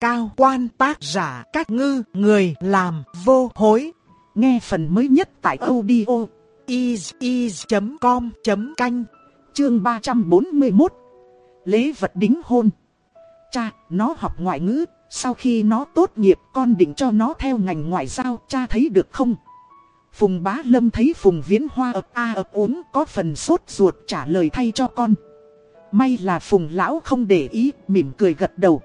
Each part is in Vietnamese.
cao quan tác giả các ngư người làm vô hối. Nghe phần mới nhất tại audio is.com.canh chương 341 Lễ vật đính hôn Cha, nó học ngoại ngữ, sau khi nó tốt nghiệp con định cho nó theo ngành ngoại giao, cha thấy được không? Phùng Bá Lâm thấy Phùng Viễn Hoa ập a ập ốm có phần sốt ruột trả lời thay cho con. May là Phùng Lão không để ý, mỉm cười gật đầu.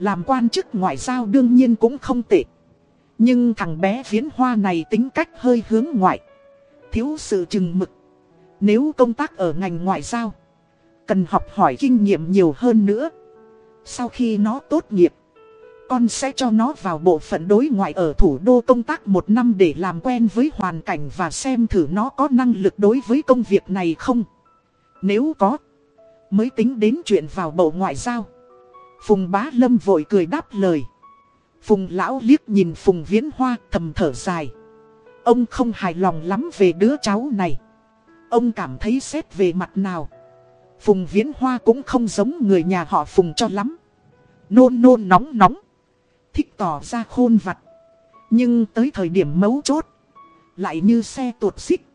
Làm quan chức ngoại giao đương nhiên cũng không tệ. Nhưng thằng bé Viễn Hoa này tính cách hơi hướng ngoại. Thiếu sự chừng mực. Nếu công tác ở ngành ngoại giao, cần học hỏi kinh nghiệm nhiều hơn nữa. Sau khi nó tốt nghiệp, con sẽ cho nó vào bộ phận đối ngoại ở thủ đô công tác một năm để làm quen với hoàn cảnh và xem thử nó có năng lực đối với công việc này không. Nếu có, mới tính đến chuyện vào bộ ngoại giao. Phùng bá lâm vội cười đáp lời. Phùng lão liếc nhìn Phùng viễn hoa thầm thở dài. Ông không hài lòng lắm về đứa cháu này. Ông cảm thấy xét về mặt nào. Phùng viễn hoa cũng không giống người nhà họ Phùng cho lắm. Nôn nôn nóng nóng thích tỏ ra khôn vặt. Nhưng tới thời điểm mấu chốt, lại như xe tuột xích.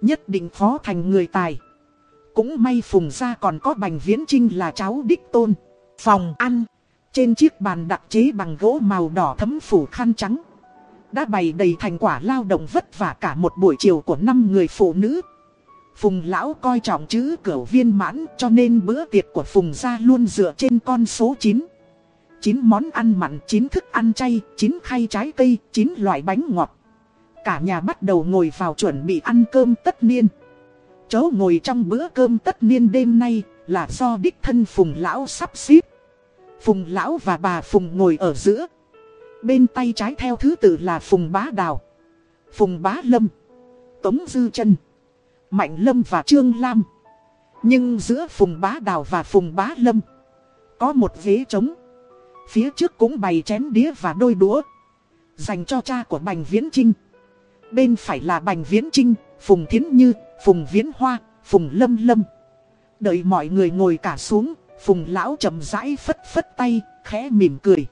Nhất định phó thành người tài. Cũng may phùng ra còn có bành viễn trinh là cháu đích tôn. Phòng ăn, trên chiếc bàn đặc chế bằng gỗ màu đỏ thấm phủ khăn trắng. Đã bày đầy thành quả lao động vất vả cả một buổi chiều của năm người phụ nữ. Phùng lão coi trọng chữ cửa viên mãn cho nên bữa tiệc của Phùng gia luôn dựa trên con số 9. 9 món ăn mặn, 9 thức ăn chay, 9 khay trái cây, 9 loại bánh ngọt. Cả nhà bắt đầu ngồi vào chuẩn bị ăn cơm tất niên. Chớ ngồi trong bữa cơm tất niên đêm nay là do đích thân Phùng Lão sắp xếp. Phùng Lão và bà Phùng ngồi ở giữa. Bên tay trái theo thứ tự là Phùng Bá Đào, Phùng Bá Lâm, Tống Dư Trân, Mạnh Lâm và Trương Lam. Nhưng giữa Phùng Bá Đào và Phùng Bá Lâm có một ghế trống. Phía trước cũng bày chén đĩa và đôi đũa. Dành cho cha của Bành Viễn Trinh. Bên phải là Bành Viễn Trinh, Phùng Thiến Như, Phùng Viễn Hoa, Phùng Lâm Lâm. Đợi mọi người ngồi cả xuống, Phùng Lão chậm rãi phất phất tay, khẽ mỉm cười.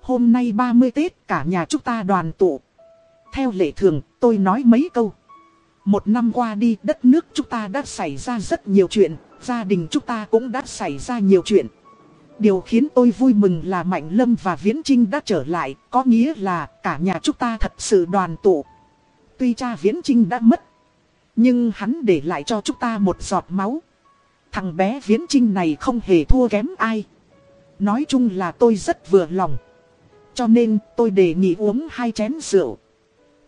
Hôm nay 30 Tết cả nhà chúng ta đoàn tụ. Theo lệ thường, tôi nói mấy câu. Một năm qua đi, đất nước chúng ta đã xảy ra rất nhiều chuyện, gia đình chúng ta cũng đã xảy ra nhiều chuyện. Điều khiến tôi vui mừng là Mạnh Lâm và Viễn Trinh đã trở lại, có nghĩa là cả nhà chúng ta thật sự đoàn tụ. Tuy cha Viễn Trinh đã mất, nhưng hắn để lại cho chúng ta một giọt máu. Thằng bé Viễn Trinh này không hề thua kém ai. Nói chung là tôi rất vừa lòng. Cho nên tôi đề nghị uống hai chén rượu.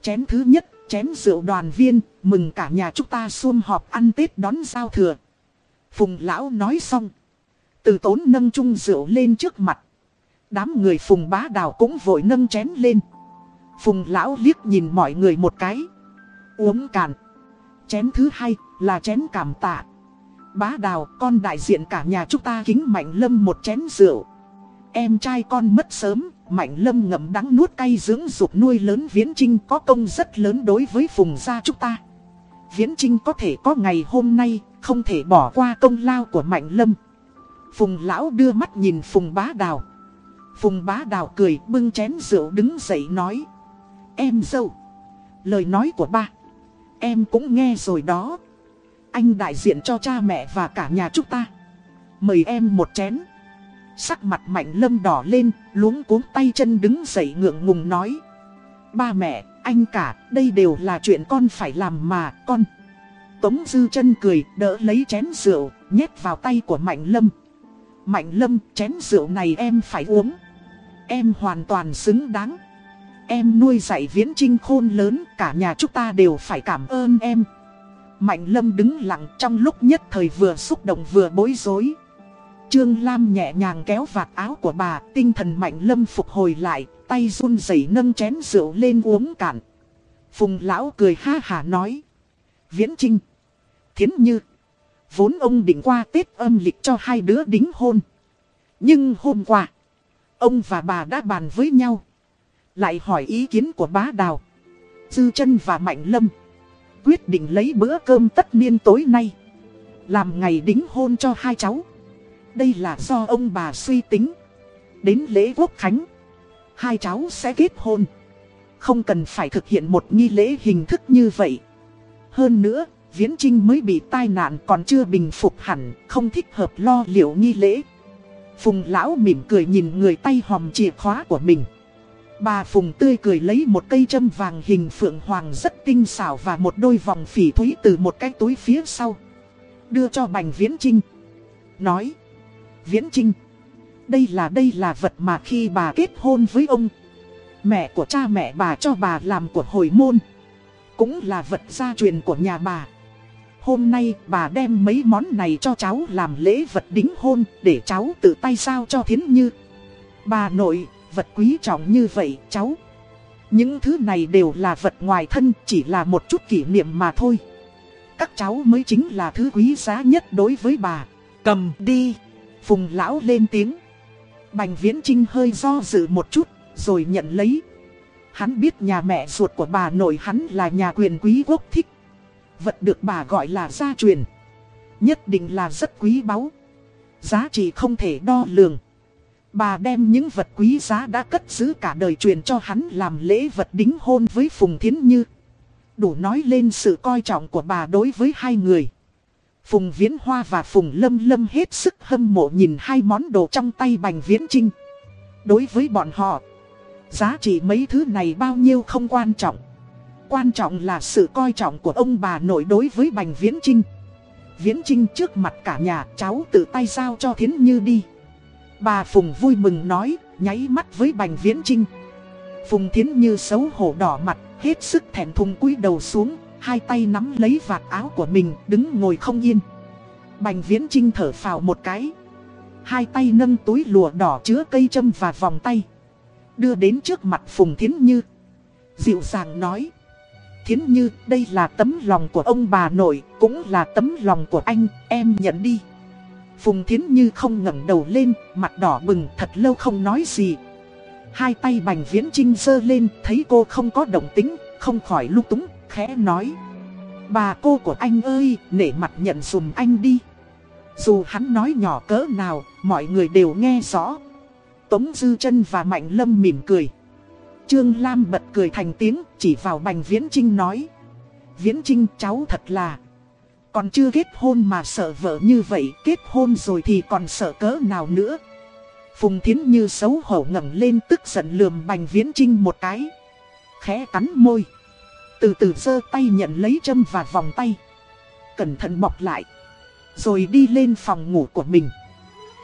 Chén thứ nhất, chén rượu đoàn viên, mừng cả nhà chúng ta sum họp ăn Tết đón giao thừa. Phùng Lão nói xong. Từ tốn nâng chung rượu lên trước mặt. Đám người phùng bá đào cũng vội nâng chén lên. Phùng lão liếc nhìn mọi người một cái. Uống cạn. Chén thứ hai là chén cảm tạ. Bá đào con đại diện cả nhà chúng ta kính Mạnh Lâm một chén rượu. Em trai con mất sớm, Mạnh Lâm ngậm đắng nuốt cay dưỡng dục nuôi lớn Viễn Trinh có công rất lớn đối với phùng gia chúng ta. Viễn Trinh có thể có ngày hôm nay, không thể bỏ qua công lao của Mạnh Lâm. Phùng lão đưa mắt nhìn Phùng bá đào. Phùng bá đào cười bưng chén rượu đứng dậy nói. Em dâu. Lời nói của ba. Em cũng nghe rồi đó. Anh đại diện cho cha mẹ và cả nhà chúng ta. Mời em một chén. Sắc mặt mạnh lâm đỏ lên, luống cuống tay chân đứng dậy ngượng ngùng nói. Ba mẹ, anh cả, đây đều là chuyện con phải làm mà, con. Tống dư chân cười, đỡ lấy chén rượu, nhét vào tay của mạnh lâm. Mạnh lâm chén rượu này em phải uống Em hoàn toàn xứng đáng Em nuôi dạy viễn trinh khôn lớn Cả nhà chúng ta đều phải cảm ơn em Mạnh lâm đứng lặng trong lúc nhất thời vừa xúc động vừa bối rối Trương Lam nhẹ nhàng kéo vạt áo của bà Tinh thần mạnh lâm phục hồi lại Tay run rẩy nâng chén rượu lên uống cạn Phùng lão cười ha hà nói Viễn trinh Thiến như Vốn ông định qua Tết âm lịch cho hai đứa đính hôn. Nhưng hôm qua, ông và bà đã bàn với nhau. Lại hỏi ý kiến của bá đào, Dư chân và Mạnh Lâm. Quyết định lấy bữa cơm tất niên tối nay. Làm ngày đính hôn cho hai cháu. Đây là do ông bà suy tính. đến lễ quốc khánh Hai cháu sẽ kết hôn Không cần phải thực hiện một nghi lễ hình thức như vậy Hơn nữa, Viễn Trinh mới bị tai nạn còn chưa bình phục hẳn Không thích hợp lo liệu nghi lễ Phùng lão mỉm cười nhìn người tay hòm chìa khóa của mình Bà Phùng tươi cười lấy một cây châm vàng hình phượng hoàng rất tinh xảo và một đôi vòng phỉ thúy từ một cái túi phía sau. Đưa cho Bành Viễn Trinh. Nói. Viễn Trinh. Đây là đây là vật mà khi bà kết hôn với ông. Mẹ của cha mẹ bà cho bà làm của hồi môn. Cũng là vật gia truyền của nhà bà. Hôm nay bà đem mấy món này cho cháu làm lễ vật đính hôn để cháu tự tay sao cho Thiến Như. Bà nội vật quý trọng như vậy, cháu. Những thứ này đều là vật ngoài thân, chỉ là một chút kỷ niệm mà thôi. Các cháu mới chính là thứ quý giá nhất đối với bà. Cầm đi. Phùng lão lên tiếng. Bành viễn trinh hơi do dự một chút, rồi nhận lấy. Hắn biết nhà mẹ ruột của bà nội hắn là nhà quyền quý quốc thích. Vật được bà gọi là gia truyền. Nhất định là rất quý báu. Giá trị không thể đo lường. Bà đem những vật quý giá đã cất giữ cả đời truyền cho hắn làm lễ vật đính hôn với Phùng Thiến Như. Đủ nói lên sự coi trọng của bà đối với hai người. Phùng Viễn Hoa và Phùng Lâm Lâm hết sức hâm mộ nhìn hai món đồ trong tay Bành Viễn Trinh. Đối với bọn họ, giá trị mấy thứ này bao nhiêu không quan trọng. Quan trọng là sự coi trọng của ông bà nội đối với Bành Viễn Trinh. Viễn Trinh trước mặt cả nhà cháu tự tay giao cho Thiến Như đi. Bà Phùng vui mừng nói, nháy mắt với Bành Viễn Trinh. Phùng Thiến Như xấu hổ đỏ mặt, hết sức thẹn thùng cúi đầu xuống, hai tay nắm lấy vạt áo của mình, đứng ngồi không yên. Bành Viễn Trinh thở phào một cái. Hai tay nâng túi lụa đỏ chứa cây châm và vòng tay. Đưa đến trước mặt Phùng Thiến Như. Dịu dàng nói. Thiến Như, đây là tấm lòng của ông bà nội, cũng là tấm lòng của anh, em nhận đi. Phùng Thiến Như không ngẩng đầu lên, mặt đỏ bừng thật lâu không nói gì. Hai tay Bành Viễn Trinh giơ lên, thấy cô không có động tính, không khỏi lúc túng, khẽ nói. Bà cô của anh ơi, nể mặt nhận dùm anh đi. Dù hắn nói nhỏ cỡ nào, mọi người đều nghe rõ. Tống Dư chân và Mạnh Lâm mỉm cười. Trương Lam bật cười thành tiếng, chỉ vào Bành Viễn Trinh nói. Viễn Trinh cháu thật là... Còn chưa kết hôn mà sợ vợ như vậy, kết hôn rồi thì còn sợ cỡ nào nữa. Phùng Thiến Như xấu hổ ngẩng lên tức giận lườm Bành Viễn Trinh một cái. Khẽ cắn môi. Từ từ giơ tay nhận lấy châm và vòng tay. Cẩn thận bọc lại. Rồi đi lên phòng ngủ của mình.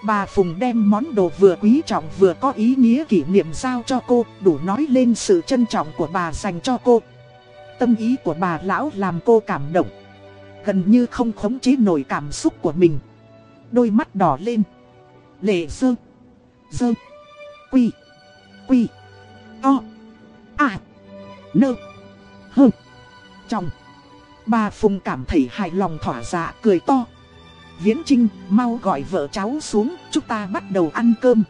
Bà Phùng đem món đồ vừa quý trọng vừa có ý nghĩa kỷ niệm giao cho cô, đủ nói lên sự trân trọng của bà dành cho cô. Tâm ý của bà lão làm cô cảm động. Gần như không khống chế nổi cảm xúc của mình. Đôi mắt đỏ lên. Lệ dơ. Dơ. Quy. Quy. O À Nơ. Hơ. Trong Bà Phùng cảm thấy hài lòng thỏa dạ cười to. Viễn Trinh, mau gọi vợ cháu xuống, Chúng ta bắt đầu ăn cơm.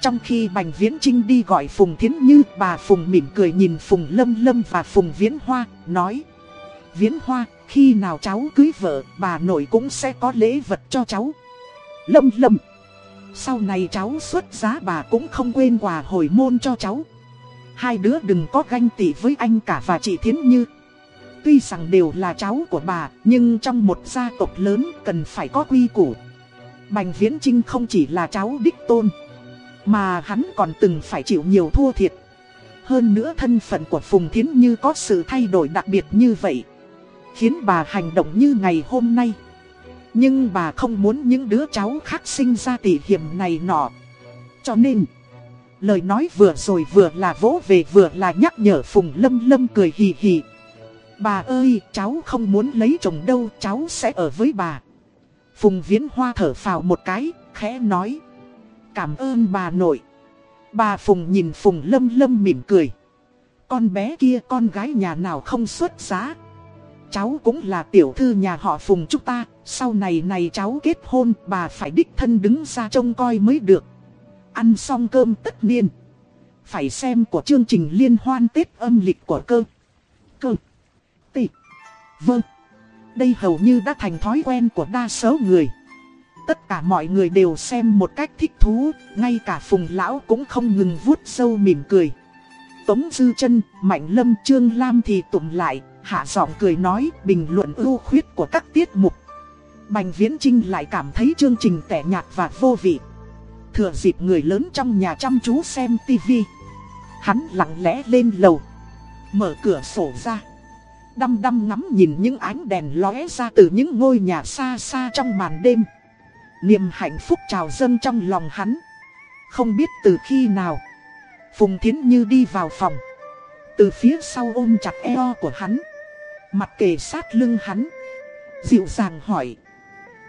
Trong khi Bành Viễn Trinh đi gọi Phùng Thiến Như, Bà Phùng mỉm cười nhìn Phùng Lâm Lâm và Phùng Viễn Hoa, Nói, Viễn Hoa khi nào cháu cưới vợ, bà nội cũng sẽ có lễ vật cho cháu. Lâm lâm. Sau này cháu xuất giá bà cũng không quên quà hồi môn cho cháu. Hai đứa đừng có ganh tị với anh cả và chị Thiến Như. Tuy rằng đều là cháu của bà, nhưng trong một gia tộc lớn cần phải có quy củ. Bành Viễn Trinh không chỉ là cháu đích tôn, mà hắn còn từng phải chịu nhiều thua thiệt. Hơn nữa thân phận của Phùng Thiến Như có sự thay đổi đặc biệt như vậy khiến bà hành động như ngày hôm nay. Nhưng bà không muốn những đứa cháu khác sinh ra tỉ hiểm này nọ. Cho nên, lời nói vừa rồi vừa là vỗ về vừa là nhắc nhở Phùng Lâm Lâm cười hì hì. Bà ơi, cháu không muốn lấy chồng đâu, cháu sẽ ở với bà. Phùng Viễn Hoa thở phào một cái, khẽ nói. Cảm ơn bà nội. Bà Phùng nhìn Phùng Lâm Lâm mỉm cười. Con bé kia con gái nhà nào không xuất giá. Cháu cũng là tiểu thư nhà họ Phùng chúng ta, sau này này cháu kết hôn bà phải đích thân đứng ra trông coi mới được. Ăn xong cơm tất niên. Phải xem của chương trình liên hoan Tết âm lịch của cơ. Cơ. Tị. Vâng. Đây hầu như đã thành thói quen của đa số người. Tất cả mọi người đều xem một cách thích thú, ngay cả Phùng Lão cũng không ngừng vuốt sâu mỉm cười. Tống Dư chân Mạnh Lâm, Trương Lam thì tụm lại, hạ giọng cười nói, bình luận ưu khuyết của các tiết mục. Bành Viễn Trinh lại cảm thấy chương trình tẻ nhạt và vô vị. Thừa dịp người lớn trong nhà chăm chú xem tivi. Hắn lặng lẽ lên lầu. Mở cửa sổ ra. Đăm đăm ngắm nhìn những ánh đèn lóe ra từ những ngôi nhà xa xa trong màn đêm. Niềm hạnh phúc trào dâng trong lòng hắn. Không biết từ khi nào. Phùng Thiến Như đi vào phòng. Từ phía sau ôm chặt eo của hắn. Mặt kề sát lưng hắn. Dịu dàng hỏi.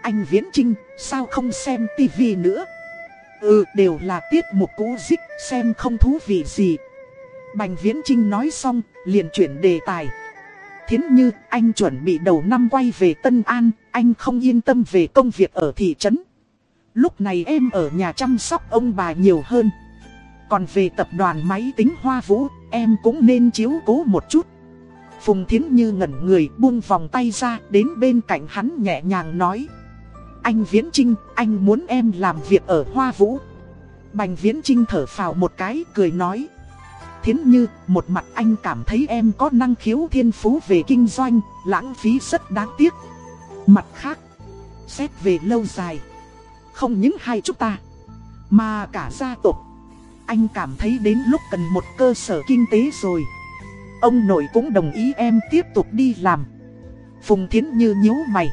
Anh Viễn Trinh, sao không xem tivi nữa? Ừ, đều là tiết mục cũ dích, xem không thú vị gì. Bành Viễn Trinh nói xong, liền chuyển đề tài. Thiến Như, anh chuẩn bị đầu năm quay về Tân An, anh không yên tâm về công việc ở thị trấn. Lúc này em ở nhà chăm sóc ông bà nhiều hơn. Còn về tập đoàn máy tính Hoa Vũ, em cũng nên chiếu cố một chút. Phùng Thiến Như ngẩn người buông vòng tay ra đến bên cạnh hắn nhẹ nhàng nói. Anh Viễn Trinh, anh muốn em làm việc ở Hoa Vũ. Bành Viễn Trinh thở phào một cái cười nói. Thiến Như, một mặt anh cảm thấy em có năng khiếu thiên phú về kinh doanh, lãng phí rất đáng tiếc. Mặt khác, xét về lâu dài, không những hai chúng ta, mà cả gia tộc. Anh cảm thấy đến lúc cần một cơ sở kinh tế rồi. Ông nội cũng đồng ý em tiếp tục đi làm. Phùng Thiến Như nhíu mày.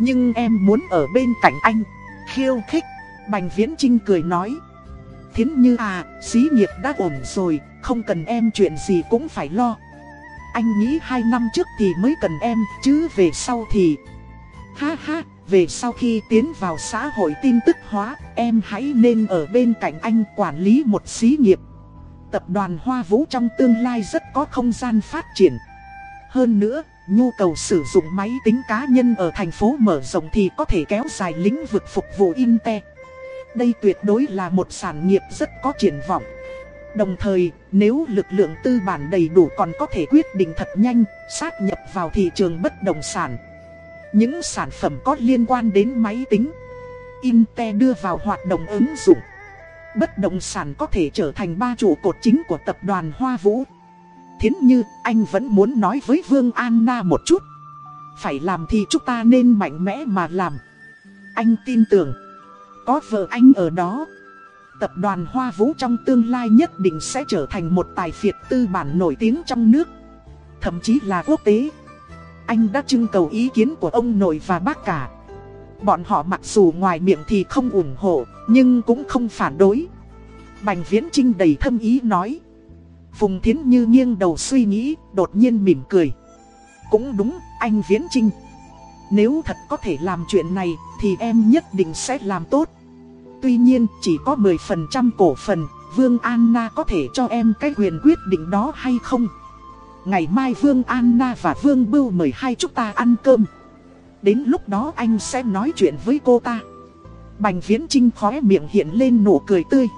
Nhưng em muốn ở bên cạnh anh. Khiêu khích. Bành Viễn Trinh cười nói. Thiến Như à, xí nghiệp đã ổn rồi, không cần em chuyện gì cũng phải lo. Anh nghĩ hai năm trước thì mới cần em, chứ về sau thì... Ha ha, về sau khi tiến vào xã hội tin tức hóa, em hãy nên ở bên cạnh anh quản lý một xí nghiệp. Tập đoàn Hoa Vũ trong tương lai rất có không gian phát triển. Hơn nữa, nhu cầu sử dụng máy tính cá nhân ở thành phố mở rộng thì có thể kéo dài lĩnh vực phục vụ Intel. Đây tuyệt đối là một sản nghiệp rất có triển vọng. Đồng thời, nếu lực lượng tư bản đầy đủ còn có thể quyết định thật nhanh, sát nhập vào thị trường bất động sản. Những sản phẩm có liên quan đến máy tính, Intel đưa vào hoạt động ứng dụng. Bất động sản có thể trở thành ba trụ cột chính của tập đoàn Hoa Vũ. Thiến như anh vẫn muốn nói với Vương Anna một chút. Phải làm thì chúng ta nên mạnh mẽ mà làm. Anh tin tưởng. Có vợ anh ở đó. Tập đoàn Hoa Vũ trong tương lai nhất định sẽ trở thành một tài phiệt tư bản nổi tiếng trong nước. Thậm chí là quốc tế. Anh đã trưng cầu ý kiến của ông nội và bác cả. Bọn họ mặc dù ngoài miệng thì không ủng hộ, nhưng cũng không phản đối. Bành Viễn Trinh đầy thâm ý nói. Phùng Thiến Như nghiêng đầu suy nghĩ, đột nhiên mỉm cười. Cũng đúng, anh Viễn Trinh. Nếu thật có thể làm chuyện này, thì em nhất định sẽ làm tốt. Tuy nhiên, chỉ có 10% cổ phần, Vương Anna có thể cho em cái quyền quyết định đó hay không? Ngày mai Vương Anna và Vương Bưu mời hai chúng ta ăn cơm. Đến lúc đó anh sẽ nói chuyện với cô ta. Bành Viễn Trinh khóe miệng hiện lên nụ cười tươi.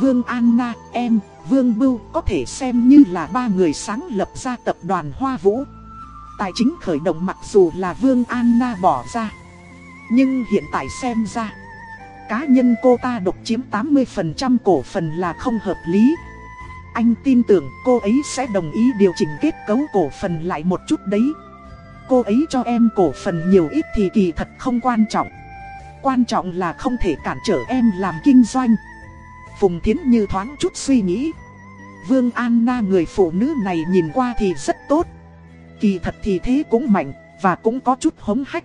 Vương Anna, em, Vương Bưu có thể xem như là ba người sáng lập ra tập đoàn Hoa Vũ. Tài chính khởi động mặc dù là Vương Anna bỏ ra. Nhưng hiện tại xem ra, cá nhân cô ta độc chiếm 80% cổ phần là không hợp lý. Anh tin tưởng cô ấy sẽ đồng ý điều chỉnh kết cấu cổ phần lại một chút đấy. Cô ấy cho em cổ phần nhiều ít thì kỳ thật không quan trọng. Quan trọng là không thể cản trở em làm kinh doanh. Phùng Thiến Như thoáng chút suy nghĩ. Vương Anna người phụ nữ này nhìn qua thì rất tốt. Kỳ thật thì thế cũng mạnh, và cũng có chút hống hách.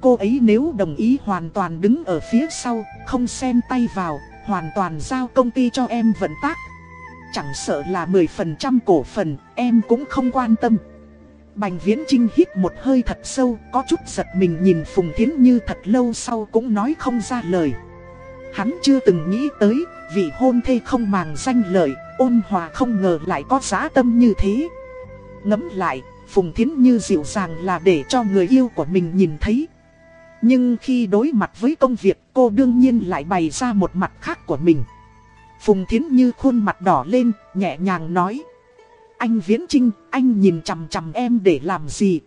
Cô ấy nếu đồng ý hoàn toàn đứng ở phía sau, không xen tay vào, hoàn toàn giao công ty cho em vận tác. Chẳng sợ là 10% cổ phần, em cũng không quan tâm. Bành Viễn Trinh hít một hơi thật sâu, có chút giật mình nhìn Phùng Thiến Như thật lâu sau cũng nói không ra lời. Hắn chưa từng nghĩ tới, vị hôn thê không màng danh lợi, ôn hòa không ngờ lại có giá tâm như thế. Ngẫm lại, Phùng Thiến Như dịu dàng là để cho người yêu của mình nhìn thấy. Nhưng khi đối mặt với công việc cô đương nhiên lại bày ra một mặt khác của mình. Phùng Thiến Như khuôn mặt đỏ lên, nhẹ nhàng nói. Anh Viễn Trinh, anh nhìn chằm chằm em để làm gì?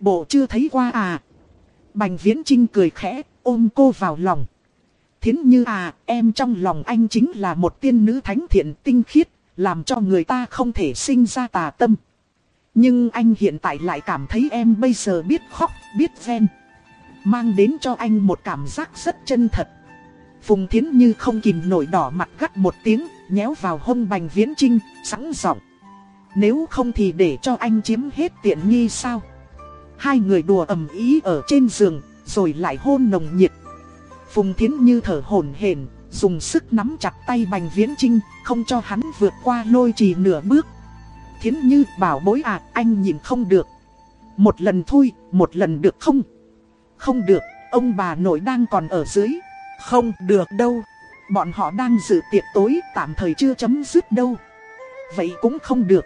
Bộ chưa thấy qua à? Bành Viễn Trinh cười khẽ, ôm cô vào lòng. Thiến như à, em trong lòng anh chính là một tiên nữ thánh thiện tinh khiết, làm cho người ta không thể sinh ra tà tâm. Nhưng anh hiện tại lại cảm thấy em bây giờ biết khóc, biết ven. Mang đến cho anh một cảm giác rất chân thật. Phùng Thiến Như không kìm nổi đỏ mặt gắt một tiếng, nhéo vào hông Bành Viễn Trinh, sẵn giọng. Nếu không thì để cho anh chiếm hết tiện nghi sao? Hai người đùa ầm ý ở trên giường, rồi lại hôn nồng nhiệt. Phùng Thiến Như thở hổn hển, dùng sức nắm chặt tay Bành Viễn Trinh, không cho hắn vượt qua lôi trì nửa bước. Thiến Như bảo bối à, anh nhìn không được. Một lần thôi, một lần được không? Không được, ông bà nội đang còn ở dưới. Không được đâu. Bọn họ đang dự tiệc tối tạm thời chưa chấm dứt đâu. Vậy cũng không được.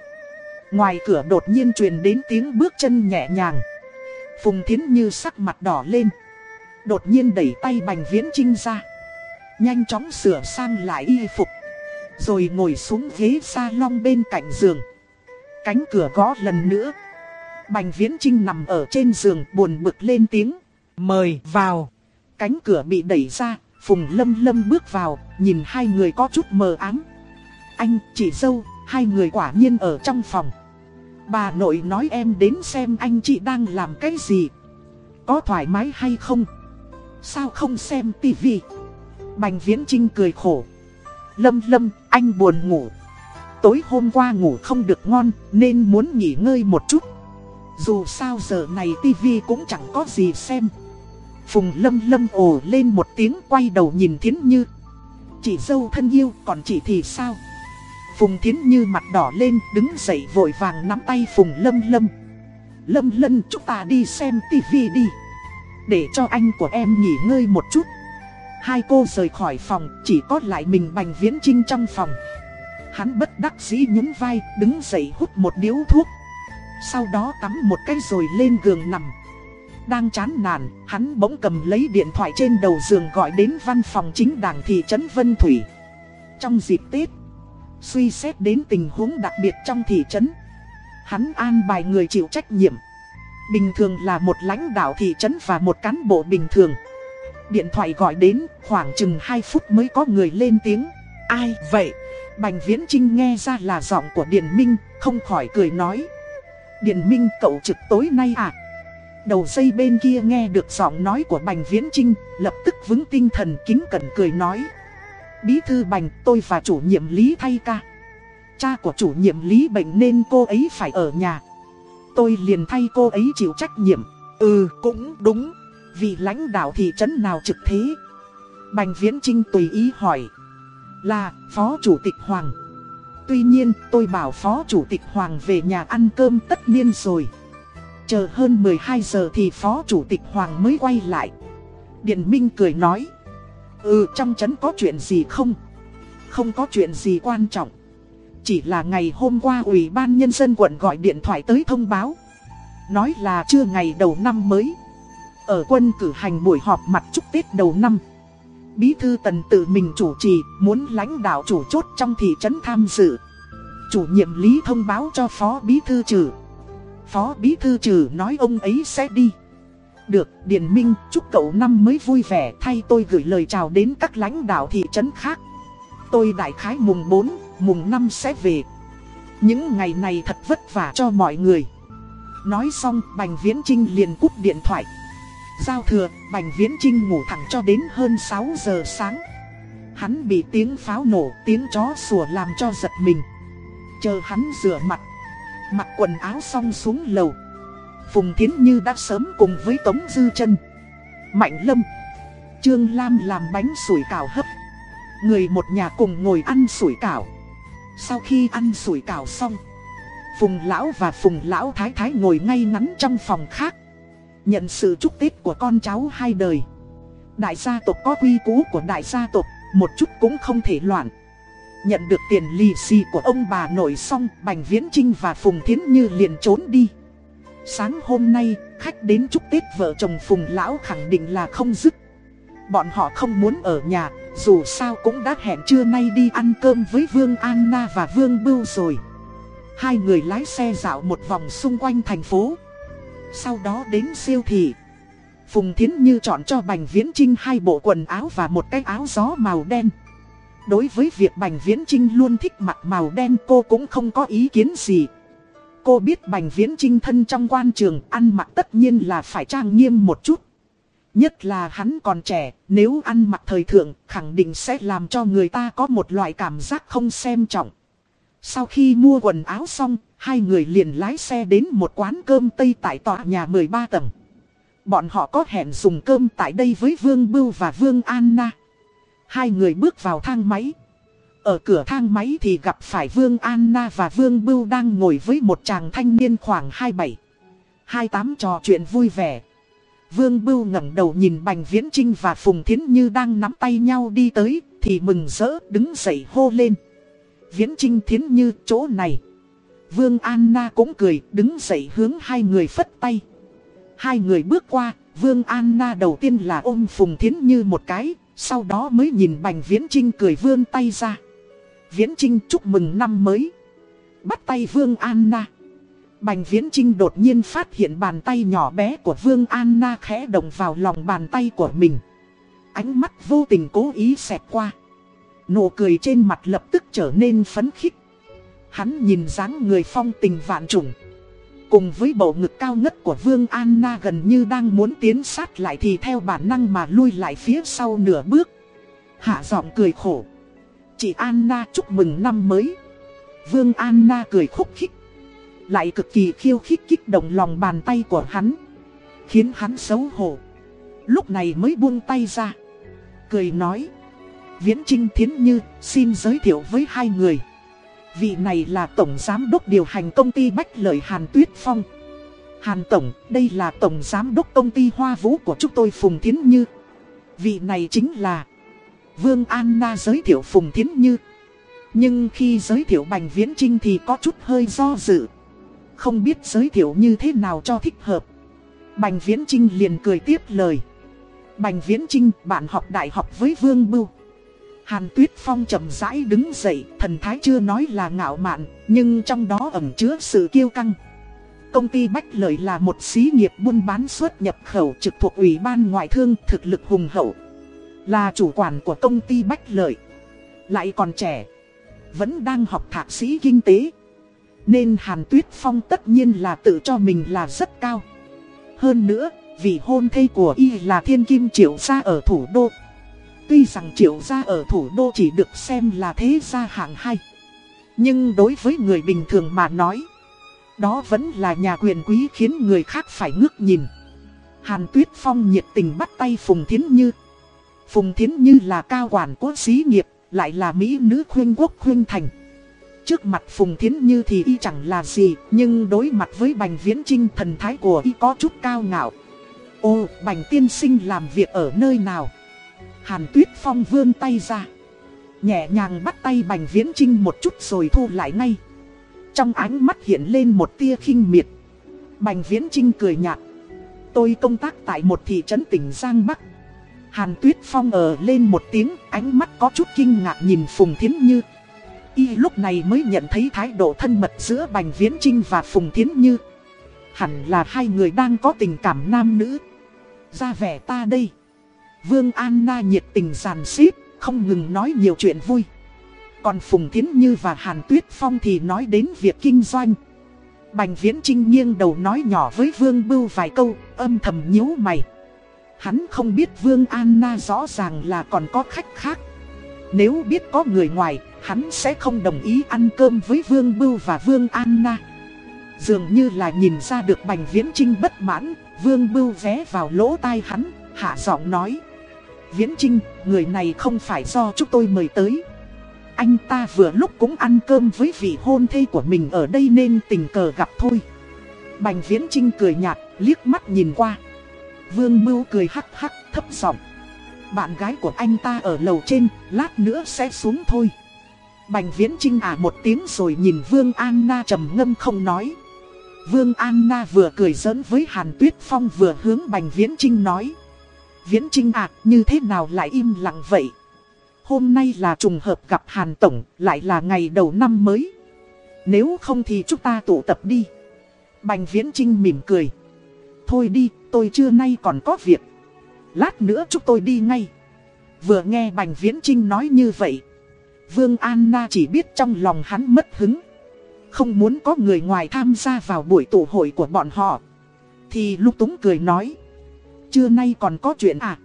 Ngoài cửa đột nhiên truyền đến tiếng bước chân nhẹ nhàng. Phùng Thiến Như sắc mặt đỏ lên. Đột nhiên đẩy tay Bành Viễn Trinh ra. Nhanh chóng sửa sang lại y phục. Rồi ngồi xuống ghế salon bên cạnh giường. Cánh cửa gõ lần nữa. Bành Viễn Trinh nằm ở trên giường buồn bực lên tiếng. Mời vào. Cánh cửa bị đẩy ra, Phùng Lâm Lâm bước vào, nhìn hai người có chút mờ ám. Anh, chị dâu, hai người quả nhiên ở trong phòng. Bà nội nói em đến xem anh chị đang làm cái gì. Có thoải mái hay không? Sao không xem tivi? Bành Viễn Trinh cười khổ. Lâm Lâm, anh buồn ngủ. Tối hôm qua ngủ không được ngon nên muốn nghỉ ngơi một chút. Dù sao giờ này tivi cũng chẳng có gì xem. Phùng lâm lâm ồ lên một tiếng quay đầu nhìn Thiến Như. Chị dâu thân yêu còn chị thì sao? Phùng Thiến Như mặt đỏ lên đứng dậy vội vàng nắm tay Phùng lâm lâm. Lâm lâm chúng ta đi xem tivi đi. Để cho anh của em nghỉ ngơi một chút. Hai cô rời khỏi phòng chỉ có lại mình Bành Viễn Trinh trong phòng. Hắn bất đắc dĩ nhún vai đứng dậy hút một điếu thuốc. Sau đó tắm một cái rồi lên giường nằm. Đang chán nản, hắn bỗng cầm lấy điện thoại trên đầu giường gọi đến văn phòng chính đảng thị trấn Vân Thủy. Trong dịp Tết, suy xét đến tình huống đặc biệt trong thị trấn, hắn an bài người chịu trách nhiệm. Bình thường là một lãnh đạo thị trấn và một cán bộ bình thường. Điện thoại gọi đến khoảng chừng 2 phút mới có người lên tiếng. Ai vậy? Bành Viễn Trinh nghe ra là giọng của Điền Minh, không khỏi cười nói. Điền Minh cậu trực tối nay à? Đầu dây bên kia nghe được giọng nói của Bành Viễn Trinh, lập tức vững tinh thần kính cẩn cười nói. Bí thư Bành, tôi và chủ nhiệm Lý thay ca. Cha của chủ nhiệm Lý bệnh nên cô ấy phải ở nhà. Tôi liền thay cô ấy chịu trách nhiệm. Ừ, cũng đúng. Vì lãnh đạo thị trấn nào trực thế? Bành Viễn Trinh tùy ý hỏi. Là, Phó Chủ tịch Hoàng. Tuy nhiên, tôi bảo Phó Chủ tịch Hoàng về nhà ăn cơm tất niên rồi. Chờ hơn 12 giờ thì Phó Chủ tịch Hoàng mới quay lại. Điện Minh cười nói. Ừ, trong trấn có chuyện gì không? Không có chuyện gì quan trọng. Chỉ là ngày hôm qua Ủy ban Nhân dân quận gọi điện thoại tới thông báo. Nói là chưa ngày đầu năm mới. Ở quân cử hành buổi họp mặt chúc Tết đầu năm. Bí thư tần tự mình chủ trì, muốn lãnh đạo chủ chốt trong thị trấn tham dự. Chủ nhiệm lý thông báo cho phó bí thư trừ. Phó bí thư trừ nói ông ấy sẽ đi. Được, Điền Minh, chúc cậu năm mới vui vẻ thay tôi gửi lời chào đến các lãnh đạo thị trấn khác. Tôi đại khái mùng 4, mùng 5 sẽ về. Những ngày này thật vất vả cho mọi người. Nói xong, Bành Viễn Trinh liền cúp điện thoại. Giao thừa, Bành Viễn Trinh ngủ thẳng cho đến hơn 6 giờ sáng. Hắn bị tiếng pháo nổ, tiếng chó sủa làm cho giật mình. Chờ hắn rửa mặt, mặc quần áo xong xuống lầu. Phùng Thiến Như đã sớm cùng với Tống Dư chân Mạnh Lâm, Trương Lam làm bánh sủi cảo hấp. Người một nhà cùng ngồi ăn sủi cảo. Sau khi ăn sủi cảo xong, Phùng Lão và Phùng Lão Thái Thái ngồi ngay ngắn trong phòng khác. Nhận sự chúc Tết của con cháu hai đời Đại gia tộc có quy cú của đại gia tộc Một chút cũng không thể loạn Nhận được tiền lì xì của ông bà nội xong Bành Viễn Trinh và Phùng Thiến Như liền trốn đi Sáng hôm nay, khách đến chúc Tết vợ chồng Phùng Lão khẳng định là không dứt Bọn họ không muốn ở nhà, Dù sao cũng đã hẹn trưa nay đi ăn cơm với Vương Anna và Vương Bưu rồi Hai người lái xe dạo một vòng xung quanh thành phố sau đó đến siêu thị. Phùng Thiến Như chọn cho Bành Viễn Trinh hai bộ quần áo và một cái áo gió màu đen. Đối với việc Bành Viễn Trinh luôn thích mặc màu đen, cô cũng không có ý kiến gì. Cô biết Bành Viễn Trinh thân trong quan trường ăn mặc tất nhiên là phải trang nghiêm một chút. Nhất là hắn còn trẻ, nếu ăn mặc thời thượng, khẳng định sẽ làm cho người ta có một loại cảm giác không xem trọng. Sau khi mua quần áo xong, hai người liền lái xe đến một quán cơm Tây tại tòa nhà 13 tầng. Bọn họ có hẹn dùng cơm tại đây với Vương Bưu và Vương Anna. Hai người bước vào thang máy. Ở cửa thang máy thì gặp phải Vương Anna và Vương Bưu đang ngồi với một chàng thanh niên khoảng 27. 28 trò chuyện vui vẻ. Vương Bưu ngẩng đầu nhìn Bành Viễn Trinh và Phùng Thiến Như đang nắm tay nhau đi tới, thì mừng rỡ đứng dậy hô lên. Viễn Trinh Thiến Như chỗ này. Vương Anna cũng cười đứng dậy hướng hai người phất tay. Hai người bước qua, Vương Anna đầu tiên là ôm Phùng Thiến Như một cái, sau đó mới nhìn Bành Viễn Trinh cười vươn tay ra. Viễn Trinh chúc mừng năm mới. Bắt tay Vương Anna. Bành Viễn Trinh đột nhiên phát hiện bàn tay nhỏ bé của Vương Anna khẽ động vào lòng bàn tay của mình. Ánh mắt vô tình cố ý xẹt qua. Nụ cười trên mặt lập tức trở nên phấn khích. Hắn nhìn dáng người phong tình vạn trùng. Cùng với bầu ngực cao ngất của Vương Anna gần như đang muốn tiến sát lại thì theo bản năng mà lui lại phía sau nửa bước. Hạ giọng cười khổ. Chị Anna chúc mừng năm mới. Vương Anna cười khúc khích. Lại cực kỳ khiêu khích kích động lòng bàn tay của hắn. Khiến hắn xấu hổ. Lúc này mới buông tay ra. Cười nói. Viễn Trinh Thiến Như xin giới thiệu với hai người. Vị này là Tổng Giám đốc điều hành công ty Bách Lợi Hàn Tuyết Phong. Hàn Tổng, đây là Tổng Giám đốc công ty Hoa Vũ của chúng tôi Phùng Thiến Như. Vị này chính là Vương Anna giới thiệu Phùng Thiến Như. Nhưng khi giới thiệu Bành Viễn Trinh thì có chút hơi do dự. Không biết giới thiệu như thế nào cho thích hợp. Bành Viễn Trinh liền cười tiếp lời. Bành Viễn Trinh, bạn học đại học với Vương Bưu. Hàn Tuyết Phong chậm rãi đứng dậy, thần thái chưa nói là ngạo mạn, nhưng trong đó ẩn chứa sự kiêu căng. Công ty Bách Lợi là một xí nghiệp buôn bán xuất nhập khẩu trực thuộc Ủy ban Ngoại thương thực lực hùng hậu. Là chủ quản của công ty Bách Lợi. Lại còn trẻ. Vẫn đang học thạc sĩ kinh tế. Nên Hàn Tuyết Phong tất nhiên là tự cho mình là rất cao. Hơn nữa, vì hôn thê của y là thiên kim triệu gia ở thủ đô. Tuy rằng triệu gia ở thủ đô chỉ được xem là thế gia hạng hai. Nhưng đối với người bình thường mà nói, đó vẫn là nhà quyền quý khiến người khác phải ngước nhìn. Hàn Tuyết Phong nhiệt tình bắt tay Phùng Thiến Như. Phùng Thiến Như là cao quản của xí nghiệp, lại là mỹ nữ khuyên quốc khuyên thành. Trước mặt Phùng Thiến Như thì y chẳng là gì, nhưng đối mặt với Bành Viễn Trinh thần thái của y có chút cao ngạo. Ô, Bành Tiên Sinh làm việc ở nơi nào? Hàn Tuyết Phong vươn tay ra. Nhẹ nhàng bắt tay Bành Viễn Trinh một chút rồi thu lại ngay. Trong ánh mắt hiện lên một tia khinh miệt. Bành Viễn Trinh cười nhạt. Tôi công tác tại một thị trấn tỉnh Giang Bắc. Hàn Tuyết Phong ở lên một tiếng, ánh mắt có chút kinh ngạc nhìn Phùng Thiến Như. Y lúc này mới nhận thấy thái độ thân mật giữa Bành Viễn Trinh và Phùng Thiến Như. Hẳn là hai người đang có tình cảm nam nữ. Ra vẻ ta đây. Vương Anna nhiệt tình giàn xếp, không ngừng nói nhiều chuyện vui. Còn Phùng Thiến Như và Hàn Tuyết Phong thì nói đến việc kinh doanh. Bành Viễn Trinh nghiêng đầu nói nhỏ với Vương Bưu vài câu, âm thầm nhíu mày. Hắn không biết Vương Anna rõ ràng là còn có khách khác. Nếu biết có người ngoài, hắn sẽ không đồng ý ăn cơm với Vương Bưu và Vương Anna. Dường như là nhìn ra được Bành Viễn Trinh bất mãn, Vương Bưu vé vào lỗ tai hắn, hạ giọng nói. Viễn Trinh, người này không phải do chúng tôi mời tới. Anh ta vừa lúc cũng ăn cơm với vị hôn thê của mình ở đây nên tình cờ gặp thôi. Bành Viễn Trinh cười nhạt, liếc mắt nhìn qua. Vương Mưu cười hắc hắc, thấp giọng. Bạn gái của anh ta ở lầu trên, lát nữa sẽ xuống thôi. Bành Viễn Trinh à một tiếng rồi nhìn Vương Anna trầm ngâm không nói. Vương Anna vừa cười giỡn với Hàn Tuyết Phong vừa hướng Bành Viễn Trinh nói. Viễn Trinh à, như thế nào lại im lặng vậy? Hôm nay là trùng hợp gặp Hàn Tổng, lại là ngày đầu năm mới. Nếu không thì chúng ta tụ tập đi. Bành Viễn Trinh mỉm cười thôi đi, tôi trưa nay còn có việc. Lát nữa chúng tôi đi ngay. Vừa nghe Bành Viễn Trinh nói như vậy. Vương Anna chỉ biết trong lòng hắn mất hứng. Không muốn có người ngoài tham gia vào buổi tụ hội của bọn họ. Thì lúc túng cười nói. Trưa nay còn có chuyện à?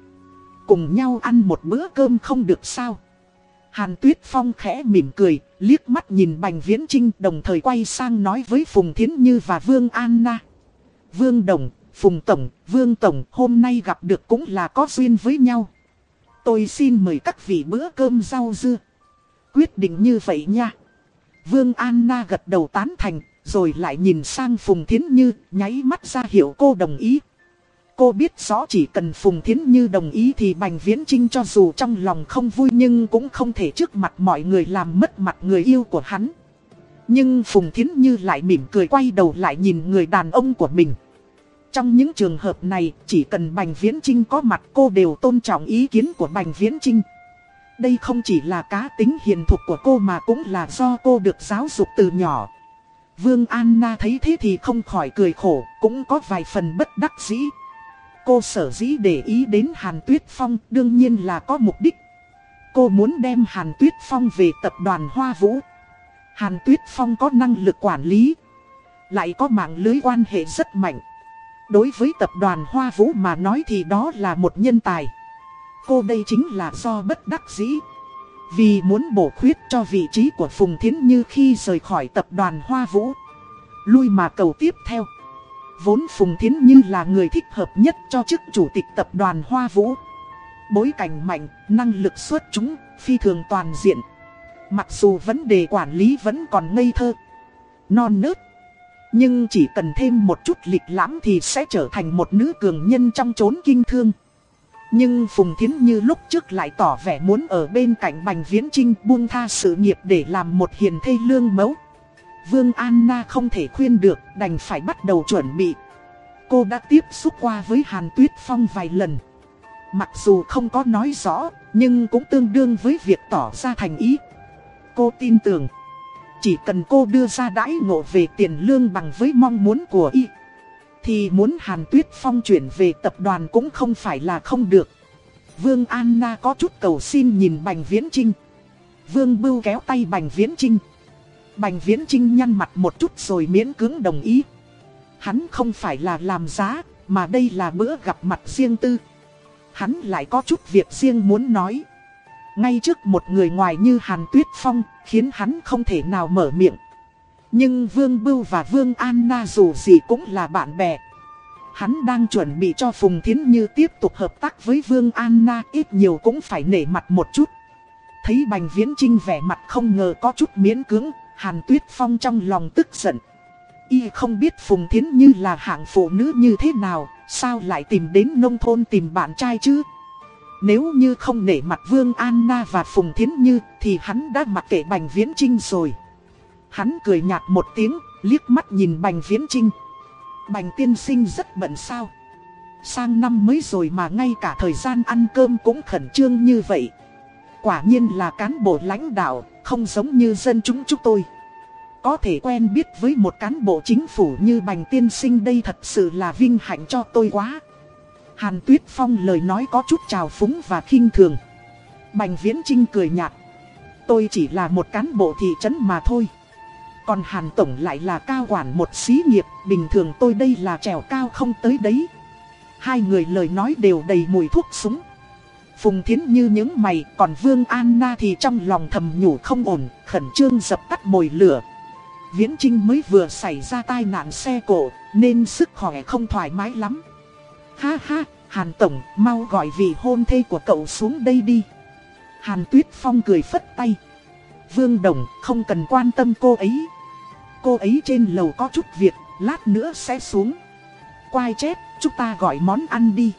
Cùng nhau ăn một bữa cơm không được sao? Hàn Tuyết Phong khẽ mỉm cười, liếc mắt nhìn Bành Viễn Trinh đồng thời quay sang nói với Phùng Thiến Như và Vương Anna. Vương Đồng, Phùng Tổng, Vương Tổng hôm nay gặp được cũng là có duyên với nhau. Tôi xin mời các vị bữa cơm rau dưa. Quyết định như vậy nha. Vương Anna gật đầu tán thành, rồi lại nhìn sang Phùng Thiến Như, nháy mắt ra hiệu cô đồng ý. Cô biết rõ chỉ cần Phùng Thiến Như đồng ý thì Bành Viễn Trinh cho dù trong lòng không vui nhưng cũng không thể trước mặt mọi người làm mất mặt người yêu của hắn. Nhưng Phùng Thiến Như lại mỉm cười quay đầu lại nhìn người đàn ông của mình. Trong những trường hợp này, chỉ cần Bành Viễn Trinh có mặt cô đều tôn trọng ý kiến của Bành Viễn Trinh. Đây không chỉ là cá tính hiền thục của cô mà cũng là do cô được giáo dục từ nhỏ. Vương Anna thấy thế thì không khỏi cười khổ, cũng có vài phần bất đắc dĩ. Cô sở dĩ để ý đến Hàn Tuyết Phong đương nhiên là có mục đích. Cô muốn đem Hàn Tuyết Phong về tập đoàn Hoa Vũ. Hàn Tuyết Phong có năng lực quản lý, lại có mạng lưới quan hệ rất mạnh. Đối với tập đoàn Hoa Vũ mà nói thì đó là một nhân tài. Cô đây chính là do bất đắc dĩ. Vì muốn bổ khuyết cho vị trí của Phùng Thiến Như khi rời khỏi tập đoàn Hoa Vũ. Lui mà cầu tiếp theo. Vốn Phùng Thiến Như là người thích hợp nhất cho chức chủ tịch tập đoàn Hoa Vũ. Bối cảnh mạnh, năng lực xuất chúng, phi thường toàn diện. Mặc dù vấn đề quản lý vẫn còn ngây thơ, non nớt. Nhưng chỉ cần thêm một chút lịch lãm thì sẽ trở thành một nữ cường nhân trong chốn kinh thương. Nhưng Phùng Thiến Như lúc trước lại tỏ vẻ muốn ở bên cạnh Bành Viễn Trinh buông tha sự nghiệp để làm một hiền thê lương mẫu. Vương Anna không thể khuyên được, đành phải bắt đầu chuẩn bị. Cô đã tiếp xúc qua với Hàn Tuyết Phong vài lần. Mặc dù không có nói rõ, nhưng cũng tương đương với việc tỏ ra thành ý. Cô tin tưởng, chỉ cần cô đưa ra đãi ngộ về tiền lương bằng với mong muốn của y. Thì muốn Hàn Tuyết Phong chuyển về tập đoàn cũng không phải là không được. Vương Anna có chút cầu xin nhìn Bành Viễn Trinh. Vương Bưu kéo tay Bành Viễn Trinh. Bành Viễn Trinh nhăn mặt một chút rồi miễn cưỡng đồng ý. Hắn không phải là làm giá, mà đây là bữa gặp mặt riêng tư. Hắn lại có chút việc riêng muốn nói. Ngay trước một người ngoài như Hàn Tuyết Phong, khiến hắn không thể nào mở miệng. Nhưng Vương Bưu và Vương Anna dù gì cũng là bạn bè. Hắn đang chuẩn bị cho Phùng Thiến Như tiếp tục hợp tác với Vương Anna ít nhiều cũng phải nể mặt một chút. Thấy Bành Viễn Trinh vẻ mặt không ngờ có chút miễn cưỡng, Hàn Tuyết Phong trong lòng tức giận. Y không biết Phùng Thiến Như là hạng phụ nữ như thế nào, sao lại tìm đến nông thôn tìm bạn trai chứ? Nếu như không nể mặt Vương Anna và Phùng Thiến Như thì hắn đã mặc kệ Bành Viễn Trinh rồi. Hắn cười nhạt một tiếng, liếc mắt nhìn Bành Viễn Trinh. Bành tiên sinh rất bận sao. Sang năm mới rồi mà ngay cả thời gian ăn cơm cũng khẩn trương như vậy. Quả nhiên là cán bộ lãnh đạo, không giống như dân chúng chúng tôi. Có thể quen biết với một cán bộ chính phủ như Bành tiên sinh đây thật sự là vinh hạnh cho tôi quá. Hàn Tuyết Phong lời nói có chút trào phúng và khinh thường. Bành Viễn Trinh cười nhạt. Tôi chỉ là một cán bộ thị trấn mà thôi. Còn Hàn Tổng lại là cao quản một xí nghiệp, bình thường tôi đây là trèo cao không tới đấy. Hai người lời nói đều đầy mùi thuốc súng. Phùng Thiến như những mày, còn Vương Anna thì trong lòng thầm nhủ không ổn, khẩn trương dập tắt mồi lửa. Viễn Trinh mới vừa xảy ra tai nạn xe cổ, nên sức khỏe không thoải mái lắm. Ha ha, Hàn Tổng, mau gọi vị hôn thê của cậu xuống đây đi. Hàn Tuyết Phong cười phất tay. Vương Đồng, không cần quan tâm cô ấy. Cô ấy trên lầu có chút việc, lát nữa sẽ xuống. Quai chết, chúng ta gọi món ăn đi.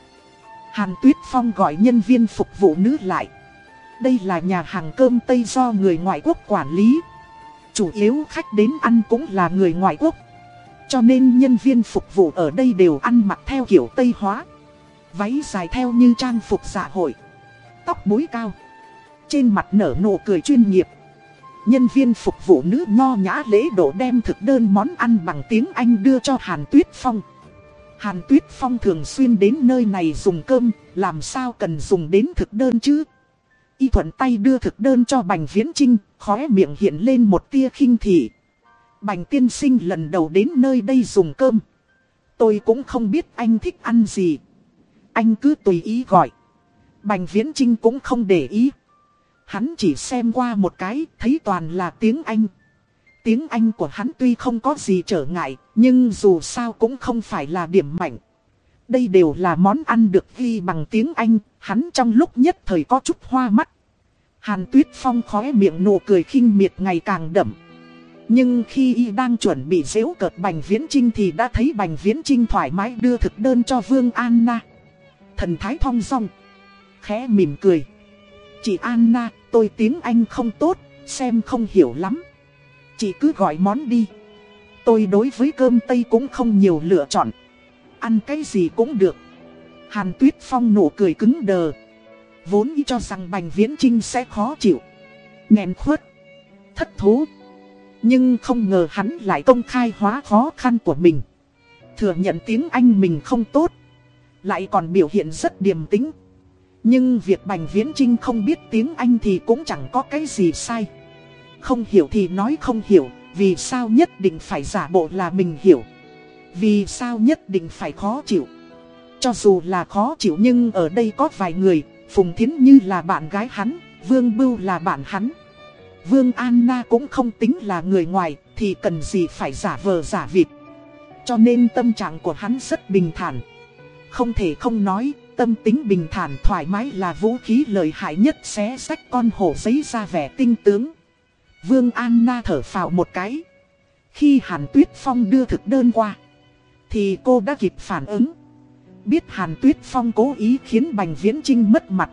Hàn Tuyết Phong gọi nhân viên phục vụ nữ lại. Đây là nhà hàng cơm Tây do người ngoại quốc quản lý. Chủ yếu khách đến ăn cũng là người ngoại quốc. Cho nên nhân viên phục vụ ở đây đều ăn mặc theo kiểu Tây hóa. Váy dài theo như trang phục dạ hội. Tóc búi cao. Trên mặt nở nụ cười chuyên nghiệp. Nhân viên phục vụ nữ nho nhã lễ độ đem thực đơn món ăn bằng tiếng Anh đưa cho Hàn Tuyết Phong. Hàn Tuyết Phong thường xuyên đến nơi này dùng cơm, làm sao cần dùng đến thực đơn chứ? Y thuận tay đưa thực đơn cho Bành Viễn Trinh, khóe miệng hiện lên một tia khinh thị. Bành tiên sinh lần đầu đến nơi đây dùng cơm. Tôi cũng không biết anh thích ăn gì. Anh cứ tùy ý gọi. Bành Viễn Trinh cũng không để ý. Hắn chỉ xem qua một cái, thấy toàn là tiếng Anh. Tiếng Anh của hắn tuy không có gì trở ngại, nhưng dù sao cũng không phải là điểm mạnh. Đây đều là món ăn được ghi bằng tiếng Anh, hắn trong lúc nhất thời có chút hoa mắt. Hàn Tuyết Phong khóe miệng nụ cười khinh miệt ngày càng đậm. Nhưng khi y đang chuẩn bị dễu cợt Bành Viễn Trinh thì đã thấy Bành Viễn Trinh thoải mái đưa thực đơn cho Vương Anna. Thần thái thong song Khẽ mỉm cười. Chị Anna, tôi tiếng Anh không tốt, xem không hiểu lắm. Chị cứ gọi món đi. Tôi đối với cơm Tây cũng không nhiều lựa chọn. Ăn cái gì cũng được. Hàn Tuyết Phong nụ cười cứng đờ. Vốn ý cho rằng Bành Viễn Trinh sẽ khó chịu. nghẹn khuất. Thất thú. Nhưng không ngờ hắn lại công khai hóa khó khăn của mình. Thừa nhận tiếng Anh mình không tốt. Lại còn biểu hiện rất điềm tĩnh. Nhưng việc Bành Viễn Trinh không biết tiếng Anh thì cũng chẳng có cái gì sai. Không hiểu thì nói không hiểu, vì sao nhất định phải giả bộ là mình hiểu. Vì sao nhất định phải khó chịu. Cho dù là khó chịu nhưng ở đây có vài người, Phùng Thiến Như là bạn gái hắn, Vương Bưu là bạn hắn. Vương Anna cũng không tính là người ngoài, thì cần gì phải giả vờ giả vịt. Cho nên tâm trạng của hắn rất bình thản. Không thể không nói, tâm tính bình thản thoải mái là vũ khí lợi hại nhất xé sách con hổ giấy ra vẻ tinh tướng. Vương Anna thở phào một cái. Khi Hàn Tuyết Phong đưa thực đơn qua, thì cô đã kịp phản ứng. Biết Hàn Tuyết Phong cố ý khiến Bành Viễn Trinh mất mặt.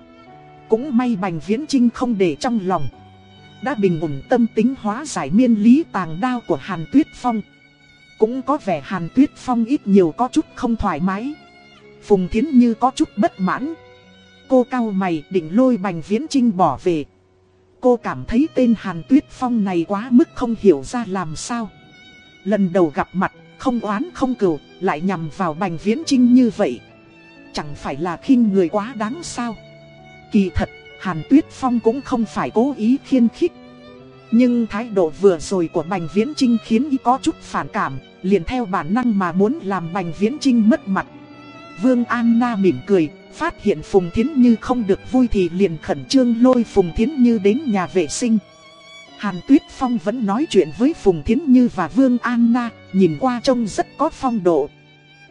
Cũng may Bành Viễn Trinh không để trong lòng. Đã bình ổn tâm tính hóa giải miên lý tàng đao của Hàn Tuyết Phong. Cũng có vẻ Hàn Tuyết Phong ít nhiều có chút không thoải mái. Phùng Thiến Như có chút bất mãn. Cô cao mày định lôi Bành Viễn Trinh bỏ về. Cô cảm thấy tên Hàn Tuyết Phong này quá mức không hiểu ra làm sao. Lần đầu gặp mặt, không oán không cừu, lại nhằm vào Bành Viễn Trinh như vậy. Chẳng phải là khinh người quá đáng sao. Kỳ thật, Hàn Tuyết Phong cũng không phải cố ý khiên khích. Nhưng thái độ vừa rồi của Bành Viễn Trinh khiến y có chút phản cảm, liền theo bản năng mà muốn làm Bành Viễn Trinh mất mặt. Vương An Na mỉm cười, phát hiện Phùng Thiến Như không được vui thì liền khẩn trương lôi Phùng Thiến Như đến nhà vệ sinh. Hàn Tuyết Phong vẫn nói chuyện với Phùng Thiến Như và Vương An Na, nhìn qua trông rất có phong độ.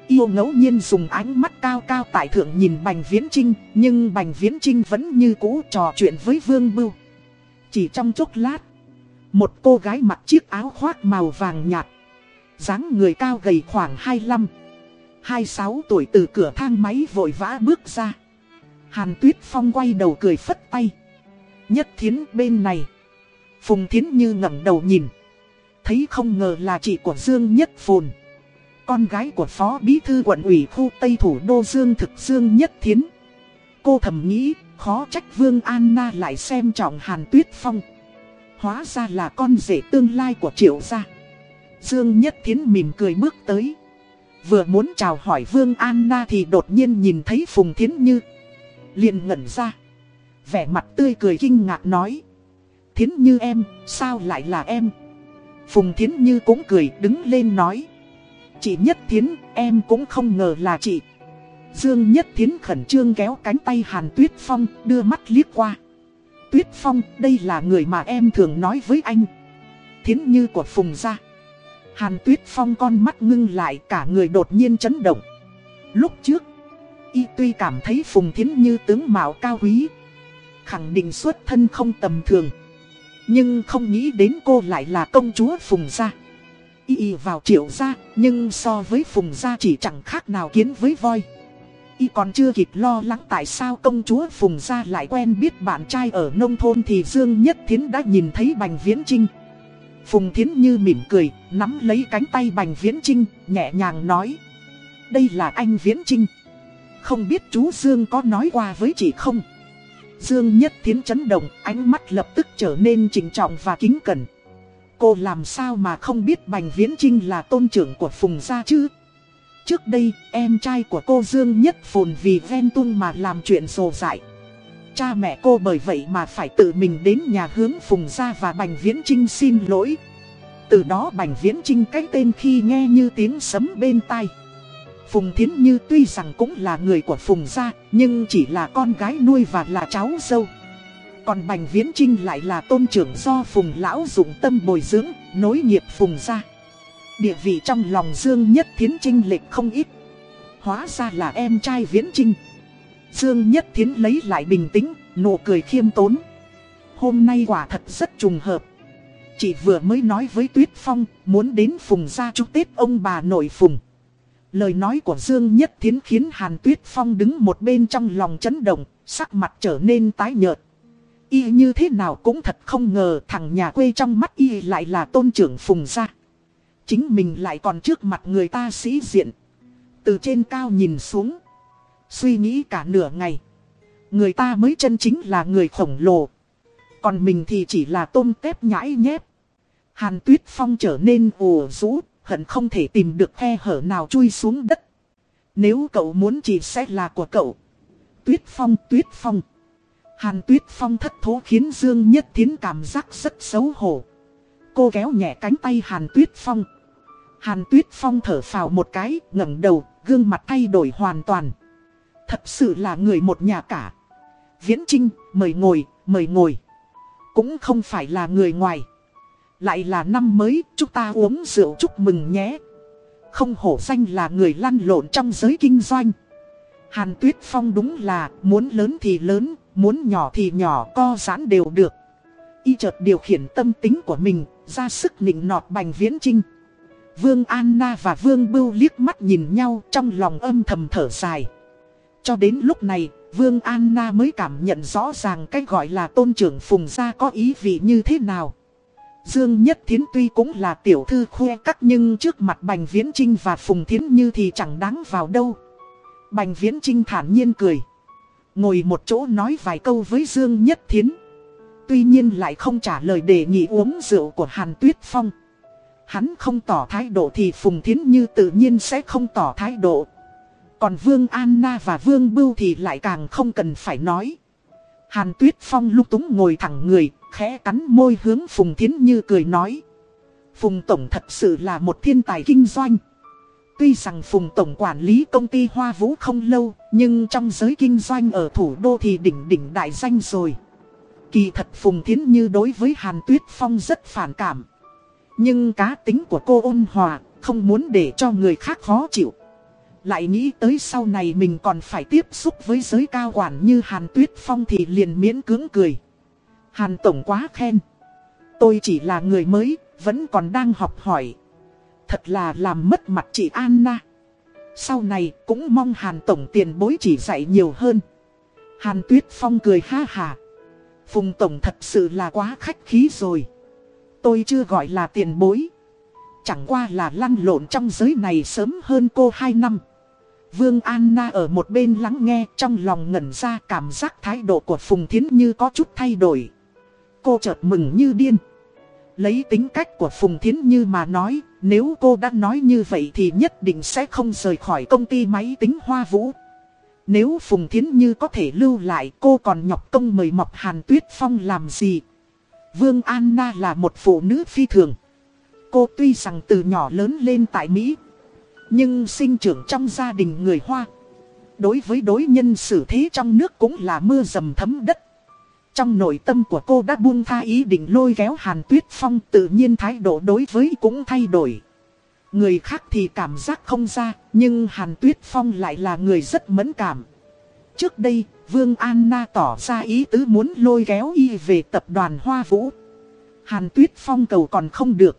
Yêu ngẫu nhiên dùng ánh mắt cao cao tại thượng nhìn Bành Viễn Trinh, nhưng Bành Viễn Trinh vẫn như cũ trò chuyện với Vương Bưu. Chỉ trong chốc lát, một cô gái mặc chiếc áo khoác màu vàng nhạt, dáng người cao gầy khoảng 25 26 tuổi từ cửa thang máy vội vã bước ra. Hàn Tuyết Phong quay đầu cười phất tay. Nhất thiến bên này. Phùng Thiến Như ngẩng đầu nhìn. Thấy không ngờ là chị của Dương Nhất Phồn. Con gái của Phó Bí Thư quận ủy khu Tây Thủ Đô Dương Thực Dương Nhất Thiến. Cô thầm nghĩ, khó trách Vương Anna lại xem trọng Hàn Tuyết Phong. Hóa ra là con rể tương lai của Triệu gia. Dương Nhất Thiến mỉm cười bước tới. Vừa muốn chào hỏi Vương Anna thì đột nhiên nhìn thấy Phùng Thiến Như. liền ngẩn ra. Vẻ mặt tươi cười kinh ngạc nói. Thiến Như em, sao lại là em? Phùng Thiến Như cũng cười đứng lên nói. Chị Nhất Thiến, em cũng không ngờ là chị. Dương Nhất Thiến khẩn trương kéo cánh tay Hàn Tuyết Phong, đưa mắt liếc qua. Tuyết Phong, đây là người mà em thường nói với anh. Thiến Như của Phùng gia. Hàn Tuyết Phong con mắt ngưng lại cả người đột nhiên chấn động. Lúc trước, y tuy cảm thấy Phùng Thiến Như tướng mạo cao quý, khẳng định xuất thân không tầm thường. Nhưng không nghĩ đến cô lại là công chúa Phùng Gia. Y y vào triệu gia, nhưng so với Phùng Gia chỉ chẳng khác nào kiến với voi. Y còn chưa kịp lo lắng tại sao công chúa Phùng Gia lại quen biết bạn trai ở nông thôn thì Dương Nhất Thiến đã nhìn thấy Bành Viễn Trinh. Phùng Thiến Như mỉm cười, nắm lấy cánh tay Bành Viễn Trinh, nhẹ nhàng nói. Đây là anh Viễn Trinh. Không biết chú Dương có nói qua với chị không? Dương Nhất Thiến chấn động, ánh mắt lập tức trở nên trịnh trọng và kính cẩn. Cô làm sao mà không biết Bành Viễn Trinh là tôn trưởng của Phùng Gia chứ? Trước đây, em trai của cô Dương Nhất Phồn vì ven tung mà làm chuyện rồ dại. Cha mẹ cô bởi vậy mà phải tự mình đến nhà hướng Phùng Gia và Bành Viễn Trinh xin lỗi. Từ đó Bành Viễn Trinh cái tên khi nghe như tiếng sấm bên tai. Phùng Thiến Như tuy rằng cũng là người của Phùng Gia, nhưng chỉ là con gái nuôi và là cháu dâu. Còn Bành Viễn Trinh lại là tôn trưởng do Phùng Lão dụng tâm bồi dưỡng, nối nghiệp Phùng Gia. Địa vị trong lòng Dương Nhất Thiến Trinh lệch không ít. Hóa ra là em trai Viễn Trinh. Dương Nhất Thiến lấy lại bình tĩnh, nụ cười khiêm tốn. Hôm nay quả thật rất trùng hợp. Chị vừa mới nói với Tuyết Phong, muốn đến Phùng gia chúc Tết ông bà nội Phùng. Lời nói của Dương Nhất Thiến khiến Hàn Tuyết Phong đứng một bên trong lòng chấn động, sắc mặt trở nên tái nhợt. Y như thế nào cũng thật không ngờ thằng nhà quê trong mắt Y lại là tôn trưởng Phùng gia. Chính mình lại còn trước mặt người ta sĩ diện. Từ trên cao nhìn xuống. Suy nghĩ cả nửa ngày. Người ta mới chân chính là người khổng lồ. Còn mình thì chỉ là tôm tép nhãi nhép. Hàn tuyết phong trở nên ồ rũ, hận không thể tìm được khe hở nào chui xuống đất. Nếu cậu muốn chỉ sẽ là của cậu. Tuyết phong, tuyết phong. Hàn tuyết phong thất thố khiến Dương Nhất Thiến cảm giác rất xấu hổ. Cô kéo nhẹ cánh tay Hàn tuyết phong. Hàn tuyết phong thở phào một cái, ngẩng đầu, gương mặt thay đổi hoàn toàn. Thật sự là người một nhà cả. Viễn Trinh, mời ngồi, mời ngồi. Cũng không phải là người ngoài. Lại là năm mới, chúng ta uống rượu chúc mừng nhé. Không hổ danh là người lăn lộn trong giới kinh doanh. Hàn Tuyết Phong đúng là muốn lớn thì lớn, muốn nhỏ thì nhỏ, co giãn đều được. Y chợt điều khiển tâm tính của mình, ra sức nịnh nọt bành viễn trinh. Vương Anna và Vương Bưu liếc mắt nhìn nhau trong lòng âm thầm thở dài. Cho đến lúc này, Vương Anna mới cảm nhận rõ ràng cái gọi là tôn trưởng Phùng Gia có ý vị như thế nào. Dương Nhất Thiến tuy cũng là tiểu thư khoe cắt nhưng trước mặt Bành Viễn Trinh và Phùng Thiến Như thì chẳng đáng vào đâu. Bành Viễn Trinh thản nhiên cười. Ngồi một chỗ nói vài câu với Dương Nhất Thiến. Tuy nhiên lại không trả lời đề nghị uống rượu của Hàn Tuyết Phong. Hắn không tỏ thái độ thì Phùng Thiến Như tự nhiên sẽ không tỏ thái độ. Còn Vương Anna và Vương Bưu thì lại càng không cần phải nói. Hàn Tuyết Phong lúc túng ngồi thẳng người, khẽ cắn môi hướng Phùng Thiến Như cười nói. Phùng Tổng thật sự là một thiên tài kinh doanh. Tuy rằng Phùng Tổng quản lý công ty Hoa Vũ không lâu, nhưng trong giới kinh doanh ở thủ đô thì đỉnh đỉnh đại danh rồi. Kỳ thật Phùng Thiến Như đối với Hàn Tuyết Phong rất phản cảm. Nhưng cá tính của cô ôn hòa, không muốn để cho người khác khó chịu. Lại nghĩ tới sau này mình còn phải tiếp xúc với giới cao quản như Hàn Tuyết Phong thì liền miễn cưỡng cười. Hàn Tổng quá khen. Tôi chỉ là người mới, vẫn còn đang học hỏi. Thật là làm mất mặt chị Anna. Sau này cũng mong Hàn Tổng tiền bối chỉ dạy nhiều hơn. Hàn Tuyết Phong cười ha hà. Phùng Tổng thật sự là quá khách khí rồi. Tôi chưa gọi là tiền bối. Chẳng qua là lăn lộn trong giới này sớm hơn cô 2 năm. Vương Anna ở một bên lắng nghe trong lòng ngẩn ra cảm giác thái độ của Phùng Thiến Như có chút thay đổi. Cô chợt mừng như điên. Lấy tính cách của Phùng Thiến Như mà nói, nếu cô đã nói như vậy thì nhất định sẽ không rời khỏi công ty máy tính Hoa Vũ. Nếu Phùng Thiến Như có thể lưu lại, cô còn nhọc công mời Mọc Hàn Tuyết Phong làm gì? Vương Anna là một phụ nữ phi thường. Cô tuy rằng từ nhỏ lớn lên tại Mỹ, nhưng sinh trưởng trong gia đình người Hoa Đối với đối nhân xử thế trong nước cũng là mưa dầm thấm đất trong nội tâm của cô đã buông tha ý định lôi kéo Hàn Tuyết Phong, Tự nhiên thái độ đối với cũng thay đổi. Người khác thì cảm giác không ra, Nhưng Hàn Tuyết Phong lại là người rất mẫn cảm. Trước đây, Vương Anna tỏ ra ý tứ muốn lôi kéo y về tập đoàn Hoa Vũ. Hàn Tuyết Phong cầu còn không được.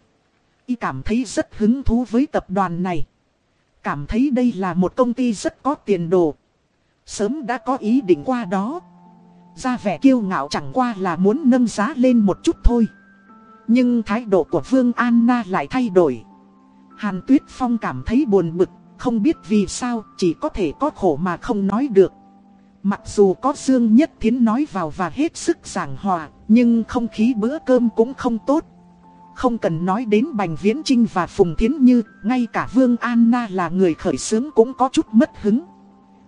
Y cảm thấy rất hứng thú với tập đoàn này. Cảm thấy đây là một công ty rất có tiền đồ. Sớm đã có ý định qua đó. Ra vẻ kiêu ngạo chẳng qua là muốn nâng giá lên một chút thôi. Nhưng thái độ của Vương Anna lại thay đổi. Hàn Tuyết Phong cảm thấy buồn bực, không biết vì sao, chỉ có thể có khổ mà không nói được. Mặc dù có Dương Nhất Thiến nói vào và hết sức giảng hòa, nhưng không khí bữa cơm cũng không tốt. không cần nói đến Bành Viễn Trinh và Phùng Thiến Như, ngay cả Vương Anna là người khởi xướng cũng có chút mất hứng.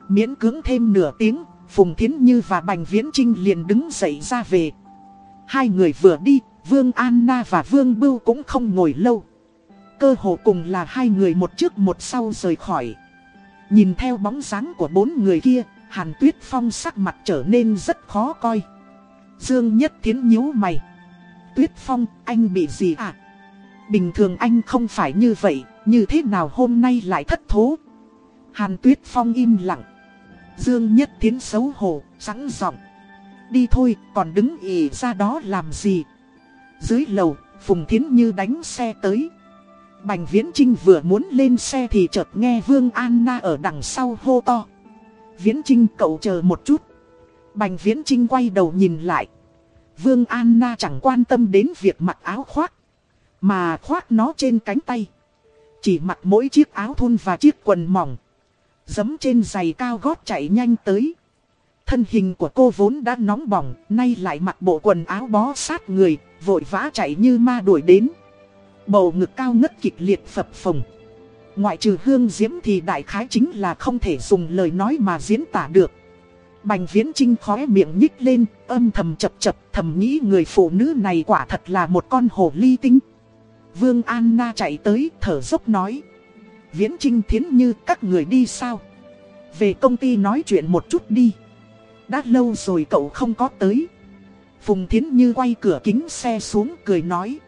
Miễn cưỡng thêm nửa tiếng, Phùng Thiến Như và Bành Viễn Trinh liền đứng dậy ra về. Hai người vừa đi, Vương Anna và Vương Bưu cũng không ngồi lâu. Cơ hồ cùng là hai người một trước một sau rời khỏi. Nhìn theo bóng dáng của bốn người kia, Hàn Tuyết Phong sắc mặt trở nên rất khó coi. Dương Nhất Thiến nhíu mày. Tuyết Phong, anh bị gì à? Bình thường anh không phải như vậy, như thế nào hôm nay lại thất thố? Hàn Tuyết Phong im lặng. Dương Nhất Thiến xấu hổ, sẵn giọng. Đi thôi, còn đứng ỉ ra đó làm gì? Dưới lầu, Phùng Thiến Như đánh xe tới. Bành Viễn Trinh vừa muốn lên xe thì chợt nghe Vương Anna ở đằng sau hô to. Viễn Trinh cậu chờ một chút. Bành Viễn Trinh quay đầu nhìn lại. Vương Anna chẳng quan tâm đến việc mặc áo khoác. Mà khoác nó trên cánh tay. Chỉ mặc mỗi chiếc áo thun và chiếc quần mỏng. Dấm trên giày cao gót chạy nhanh tới. Thân hình của cô vốn đã nóng bỏng, nay lại mặc bộ quần áo bó sát người, vội vã chạy như ma đuổi đến. Bầu ngực cao ngất kịch liệt phập phồng. Ngoại trừ hương diễm thì đại khái chính là không thể dùng lời nói mà diễn tả được. Bành viễn trinh khóe miệng nhích lên, âm thầm chập chập thầm nghĩ người phụ nữ này quả thật là một con hồ ly tinh. Vương Anna chạy tới thở dốc nói. Viễn trinh thiến như các người đi sao? Về công ty nói chuyện một chút đi. Đã lâu rồi cậu không có tới. Phùng Thiến Như quay cửa kính xe xuống cười nói.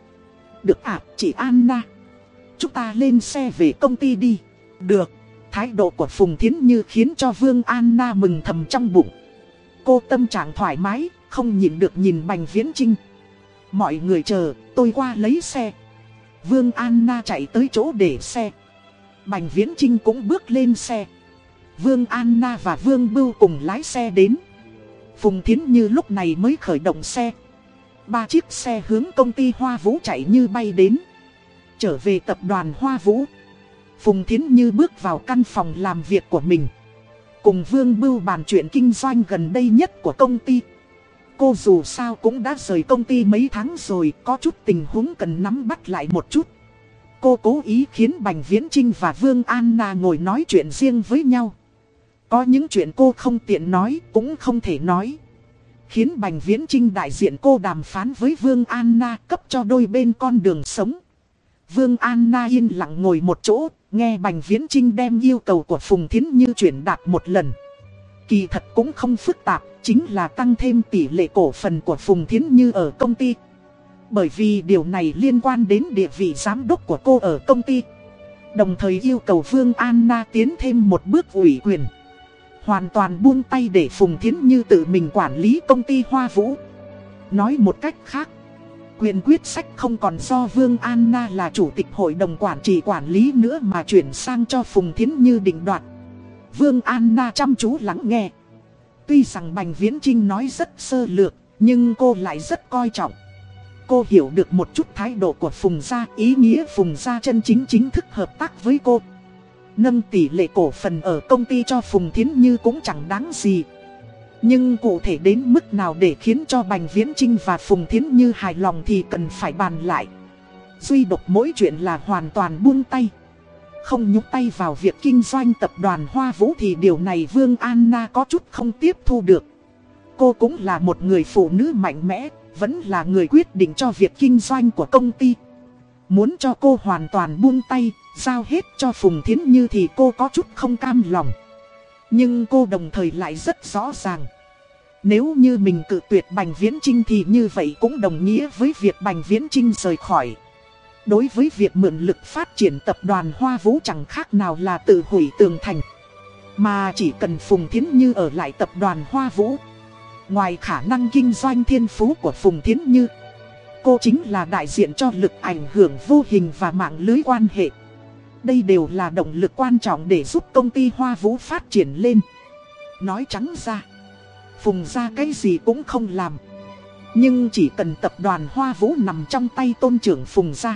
Được ạ, chị Anna. Chúng ta lên xe về công ty đi. Được. Thái độ của Phùng Thiến Như khiến cho Vương Anna mừng thầm trong bụng. Cô tâm trạng thoải mái, không nhìn được nhìn Bành Viễn Trinh. Mọi người chờ, tôi qua lấy xe. Vương Anna chạy tới chỗ để xe. Bành Viễn Trinh cũng bước lên xe. Vương Anna và Vương Bưu cùng lái xe đến. Phùng Thiến Như lúc này mới khởi động xe. Ba chiếc xe hướng công ty Hoa Vũ chạy như bay đến. Trở về tập đoàn Hoa Vũ. Phùng Thiến Như bước vào căn phòng làm việc của mình. Cùng Vương Bưu bàn chuyện kinh doanh gần đây nhất của công ty. Cô dù sao cũng đã rời công ty mấy tháng rồi, có chút tình huống cần nắm bắt lại một chút. Cô cố ý khiến Bành Viễn Trinh và Vương Anna ngồi nói chuyện riêng với nhau. Có những chuyện cô không tiện nói, cũng không thể nói. Khiến Bành Viễn Trinh đại diện cô đàm phán với Vương Anna cấp cho đôi bên con đường sống. Vương Anna yên lặng ngồi một chỗ, nghe Bành Viễn Trinh đem yêu cầu của Phùng Thiến Như chuyển đạt một lần. Kỳ thật cũng không phức tạp, chính là tăng thêm tỷ lệ cổ phần của Phùng Thiến Như ở công ty. Bởi vì điều này liên quan đến địa vị giám đốc của cô ở công ty. Đồng thời yêu cầu Vương Anna tiến thêm một bước ủy quyền. Hoàn toàn buông tay để Phùng Thiến Như tự mình quản lý công ty Hoa Vũ. Nói một cách khác, quyền quyết sách không còn do Vương Anna là chủ tịch hội đồng quản trị quản lý nữa mà chuyển sang cho Phùng Thiến Như định đoạt. Vương Anna chăm chú lắng nghe. Tuy rằng Bành Viễn Trinh nói rất sơ lược, nhưng cô lại rất coi trọng. Cô hiểu được một chút thái độ của Phùng Gia, ý nghĩa Phùng Gia chân chính chính thức hợp tác với cô. Nâng tỷ lệ cổ phần ở công ty cho Phùng Thiến Như cũng chẳng đáng gì. Nhưng cụ thể đến mức nào để khiến cho Bành Viễn Trinh và Phùng Thiến Như hài lòng thì cần phải bàn lại. Duy độc mỗi chuyện là hoàn toàn buông tay. Không nhúc tay vào việc kinh doanh tập đoàn Hoa Vũ thì điều này Vương Anna có chút không tiếp thu được. Cô cũng là một người phụ nữ mạnh mẽ, vẫn là người quyết định cho việc kinh doanh của công ty. Muốn cho cô hoàn toàn buông tay, giao hết cho Phùng Thiến Như thì cô có chút không cam lòng. Nhưng cô đồng thời lại rất rõ ràng. Nếu như mình cự tuyệt Bành Viễn Trinh thì như vậy cũng đồng nghĩa với việc Bành Viễn Trinh rời khỏi. Đối với việc mượn lực phát triển tập đoàn Hoa Vũ chẳng khác nào là tự hủy tường thành. Mà chỉ cần Phùng Thiến Như ở lại tập đoàn Hoa Vũ. Ngoài khả năng kinh doanh thiên phú của Phùng Thiến Như, cô chính là đại diện cho lực ảnh hưởng vô hình và mạng lưới quan hệ. Đây đều là động lực quan trọng để giúp công ty Hoa Vũ phát triển lên. Nói trắng ra, Phùng ra cái gì cũng không làm. Nhưng chỉ cần tập đoàn Hoa Vũ nằm trong tay tôn trưởng Phùng ra.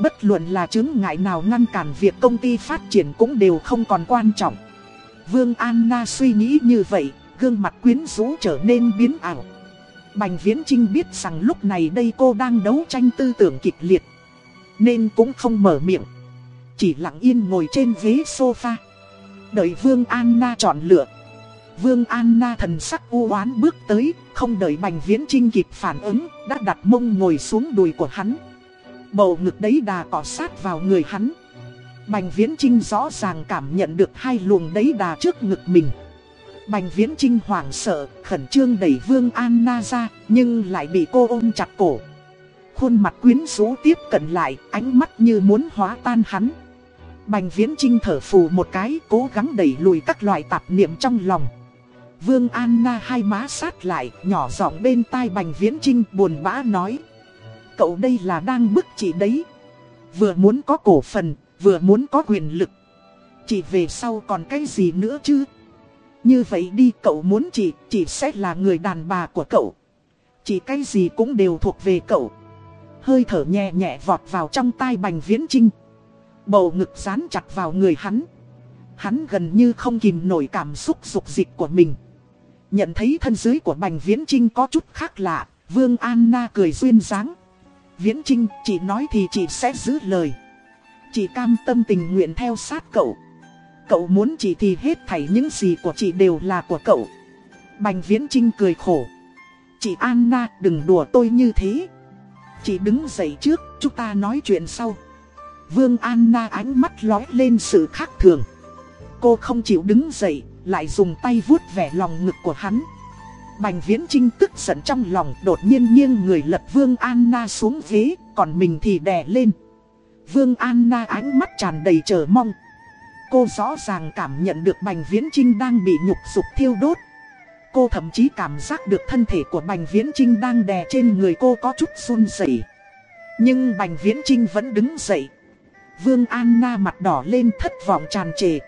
Bất luận là chứng ngại nào ngăn cản việc công ty phát triển cũng đều không còn quan trọng. Vương Anna suy nghĩ như vậy, gương mặt quyến rũ trở nên biến ảo. Bành Viễn Trinh biết rằng lúc này đây cô đang đấu tranh tư tưởng kịch liệt. Nên cũng không mở miệng. Chỉ lặng yên ngồi trên ghế sofa. Đợi Vương Anna chọn lựa. Vương Anna thần sắc u oán bước tới, không đợi Bành Viễn Trinh kịp phản ứng, đã đặt mông ngồi xuống đùi của hắn. Bầu ngực đấy đà cỏ sát vào người hắn. Bành Viễn Trinh rõ ràng cảm nhận được hai luồng đấy đà trước ngực mình. Bành Viễn Trinh hoảng sợ, khẩn trương đẩy Vương Anna ra, nhưng lại bị cô ôm chặt cổ. Khuôn mặt quyến rũ tiếp cận lại, ánh mắt như muốn hóa tan hắn. Bành Viễn Trinh thở phù một cái, cố gắng đẩy lùi các loại tạp niệm trong lòng. Vương Anna hai má sát lại, nhỏ giọng bên tai Bành Viễn Trinh buồn bã nói. Cậu đây là đang bức chị đấy. Vừa muốn có cổ phần, vừa muốn có quyền lực. Chị về sau còn cái gì nữa chứ? Như vậy đi cậu muốn chị, chị sẽ là người đàn bà của cậu. chị cái gì cũng đều thuộc về cậu. Hơi thở nhẹ nhẹ vọt vào trong tai Bành Viễn Trinh. Bầu ngực dán chặt vào người hắn. Hắn gần như không kìm nổi cảm xúc dục dịch của mình. Nhận thấy thân dưới của Bành Viễn Trinh có chút khác lạ, Vương Anna cười duyên dáng. Viễn Trinh, chị nói thì chị sẽ giữ lời. Chị cam tâm tình nguyện theo sát cậu. Cậu muốn chị thì hết thảy những gì của chị đều là của cậu. Bành Viễn Trinh cười khổ. Chị Anna đừng đùa tôi như thế. Chị đứng dậy trước, chúng ta nói chuyện sau. Vương Anna ánh mắt lói lên sự khác thường. Cô không chịu đứng dậy, lại dùng tay vuốt vẻ lòng ngực của hắn. Bành Viễn Trinh tức giận trong lòng đột nhiên nghiêng người lật Vương Anna xuống ghế, còn mình thì đè lên. Vương Anna ánh mắt tràn đầy chờ mong. Cô rõ ràng cảm nhận được Bành Viễn Trinh đang bị nhục dục thiêu đốt. Cô thậm chí cảm giác được thân thể của Bành Viễn Trinh đang đè trên người cô có chút run rẩy. Nhưng Bành Viễn Trinh vẫn đứng dậy. Vương Anna mặt đỏ lên thất vọng tràn trề.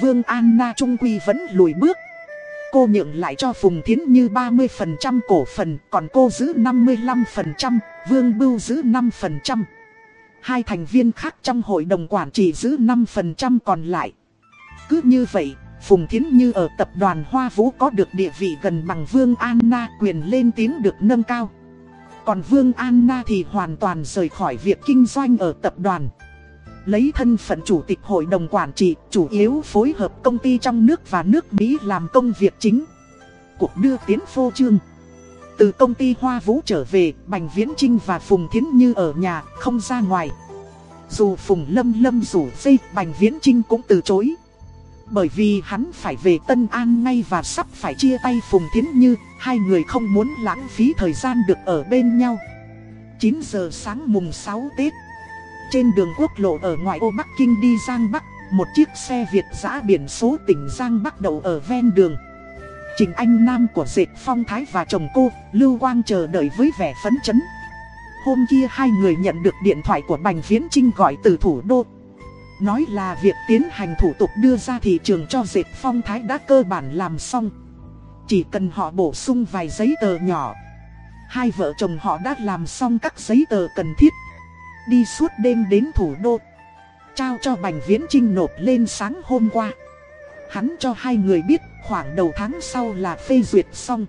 Vương Anna Trung Quy vẫn lùi bước. Cô nhượng lại cho Phùng Thiến Như 30% cổ phần, còn cô giữ 55%, Vương Bưu giữ 5%. Hai thành viên khác trong hội đồng quản trị giữ 5% còn lại. Cứ như vậy, Phùng Thiến Như ở tập đoàn Hoa Vũ có được địa vị gần bằng Vương Anna quyền lên tiếng được nâng cao. Còn Vương Anna thì hoàn toàn rời khỏi việc kinh doanh ở tập đoàn. Lấy thân phận chủ tịch hội đồng quản trị, chủ yếu phối hợp công ty trong nước và nước Mỹ làm công việc chính. Cuộc đưa tiến phô trương. Từ công ty Hoa Vũ trở về, Bành Viễn Trinh và Phùng Thiến Như ở nhà, không ra ngoài. Dù Phùng Lâm Lâm rủ dây, Bành Viễn Trinh cũng từ chối. Bởi vì hắn phải về Tân An ngay và sắp phải chia tay Phùng Thiến Như, hai người không muốn lãng phí thời gian được ở bên nhau. 9 giờ sáng mùng 6 Tết. Trên đường quốc lộ ở ngoại ô Bắc Kinh đi Giang Bắc, một chiếc xe Việt giã biển số tỉnh Giang Bắc đậu ở ven đường. Trình Anh Nam của Dệt Phong Thái và chồng cô, Lưu Quang chờ đợi với vẻ phấn chấn. Hôm kia hai người nhận được điện thoại của Bành Viễn Trinh gọi từ thủ đô. Nói là việc tiến hành thủ tục đưa ra thị trường cho Dệt Phong Thái đã cơ bản làm xong. Chỉ cần họ bổ sung vài giấy tờ nhỏ. Hai vợ chồng họ đã làm xong các giấy tờ cần thiết. Đi suốt đêm đến thủ đô. Trao cho Bành Viễn Trinh nộp lên sáng hôm qua. Hắn cho hai người biết khoảng đầu tháng sau là phê duyệt xong.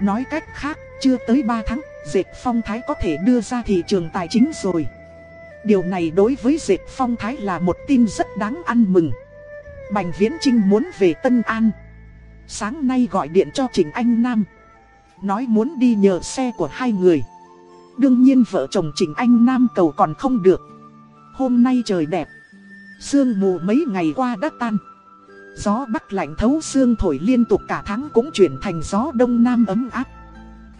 Nói cách khác, chưa tới 3 tháng, dệt phong thái có thể đưa ra thị trường tài chính rồi. Điều này đối với dệt phong thái là một tin rất đáng ăn mừng. Bành Viễn Trinh muốn về Tân An. Sáng nay gọi điện cho Trình Anh Nam. Nói muốn đi nhờ xe của hai người. Đương nhiên vợ chồng Trình Anh Nam cầu còn không được. Hôm nay trời đẹp. Sương mù mấy ngày qua đã tan. Gió bắc lạnh thấu xương thổi liên tục cả tháng cũng chuyển thành gió đông nam ấm áp.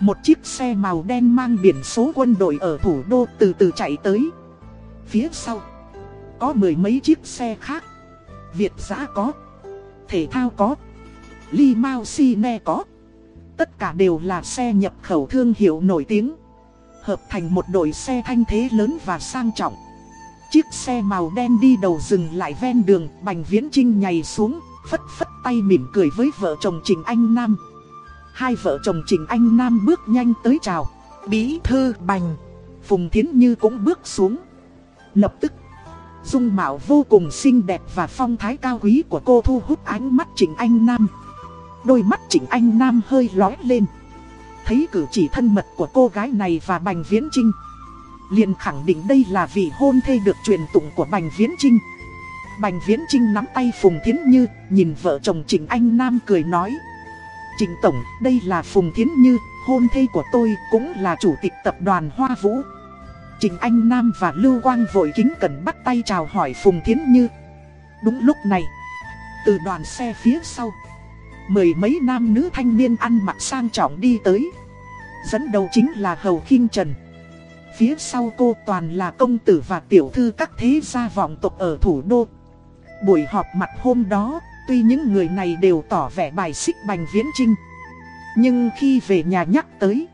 Một chiếc xe màu đen mang biển số quân đội ở thủ đô từ từ chạy tới. Phía sau, có mười mấy chiếc xe khác. Việt giã có, thể thao có, ly mau si Ne có. Tất cả đều là xe nhập khẩu thương hiệu nổi tiếng. Hợp thành một đội xe thanh thế lớn và sang trọng. Chiếc xe màu đen đi đầu dừng lại ven đường, Bành Viễn Trinh nhảy xuống, phất phất tay mỉm cười với vợ chồng Trình Anh Nam. Hai vợ chồng Trình Anh Nam bước nhanh tới chào. Bí thư Bành. Phùng Thiến Như cũng bước xuống. Lập tức, dung mạo vô cùng xinh đẹp và phong thái cao quý của cô thu hút ánh mắt Trình Anh Nam. Đôi mắt Trình Anh Nam hơi lói lên. Thấy cử chỉ thân mật của cô gái này và Bành Viễn Trinh liền khẳng định đây là vị hôn thê được truyền tụng của Bành Viễn Trinh Bành Viễn Trinh nắm tay Phùng Thiến Như, nhìn vợ chồng Trình Anh Nam cười nói Trình Tổng, đây là Phùng Thiến Như, hôn thê của tôi cũng là chủ tịch tập đoàn Hoa Vũ. Trình Anh Nam và Lưu Quang vội kính cẩn bắt tay chào hỏi Phùng Thiến Như. Đúng lúc này, từ đoàn xe phía sau Mười mấy nam nữ thanh niên ăn mặc sang trọng đi tới. Dẫn đầu chính là Hầu Kinh Trần. Phía sau cô toàn là công tử và tiểu thư các thế gia vọng tộc ở thủ đô. Buổi họp mặt hôm đó, tuy những người này đều tỏ vẻ bài xích Bành Viễn Trinh Nhưng khi về nhà nhắc tới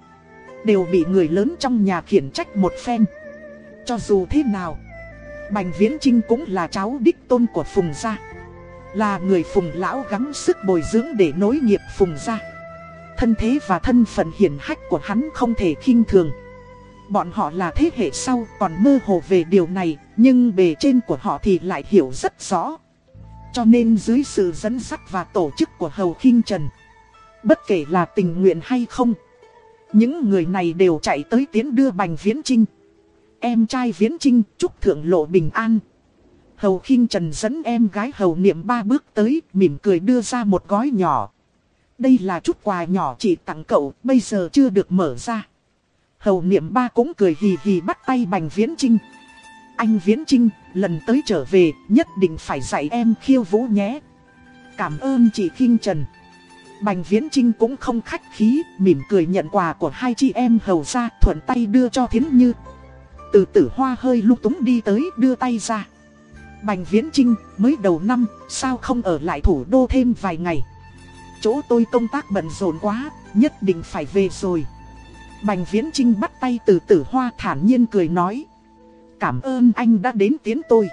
Đều bị người lớn trong nhà khiển trách một phen. Cho dù thế nào Bành Viễn Trinh cũng là cháu đích tôn của Phùng Gia Là người Phùng Lão gắng sức bồi dưỡng để nối nghiệp Phùng Gia. Thân thế và thân phận hiển hách của hắn không thể khinh thường. Bọn họ là thế hệ sau còn mơ hồ về điều này, Nhưng bề trên của họ thì lại hiểu rất rõ. Cho nên dưới sự dẫn dắt và tổ chức của Hầu Kinh Trần, Bất kể là tình nguyện hay không, Những người này đều chạy tới tiến đưa Bành Viễn Trinh Em trai Viễn Trinh chúc thượng lộ bình an. Hầu Kinh Trần dẫn em gái Hầu Niệm ba bước tới, mỉm cười đưa ra một gói nhỏ. Đây là chút quà nhỏ chị tặng cậu, bây giờ chưa được mở ra. Hầu niệm ba cũng cười hì hì bắt tay Bành Viễn Trinh. Anh Viễn Trinh, lần tới trở về, nhất định phải dạy em khiêu vũ nhé. Cảm ơn chị Kinh Trần. Bành Viễn Trinh cũng không khách khí, mỉm cười nhận quà của hai chị em hầu ra, thuận tay đưa cho Thiến Như. Từ tử hoa hơi lúc túng đi tới, đưa tay ra. Bành Viễn Trinh, mới đầu năm, sao không ở lại thủ đô thêm vài ngày. Chỗ tôi công tác bận rộn quá, nhất định phải về rồi. Bành Viễn Trinh bắt tay từ tử hoa thản nhiên cười nói. Cảm ơn anh đã đến tiến tôi.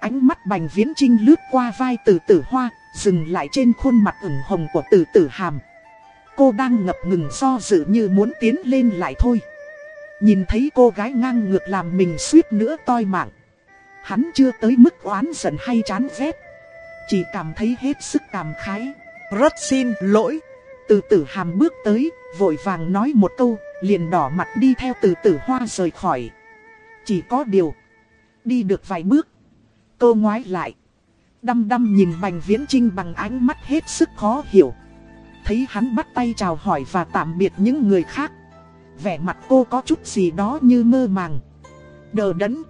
Ánh mắt Bành Viễn Trinh lướt qua vai từ tử hoa, dừng lại trên khuôn mặt ửng hồng của từ tử hàm. Cô đang ngập ngừng do dự như muốn tiến lên lại thôi. Nhìn thấy cô gái ngang ngược làm mình suýt nữa toi mạng. Hắn chưa tới mức oán giận hay chán ghét. Chỉ cảm thấy hết sức cảm khái. Rất xin lỗi. Từ tử hàm bước tới, vội vàng nói một câu, liền đỏ mặt đi theo từ tử hoa rời khỏi. Chỉ có điều, đi được vài bước, cô ngoái lại. Đăm đăm nhìn Bành Viễn Trinh bằng ánh mắt hết sức khó hiểu. Thấy hắn bắt tay chào hỏi và tạm biệt những người khác. Vẻ mặt cô có chút gì đó như mơ màng. Đờ đẫn.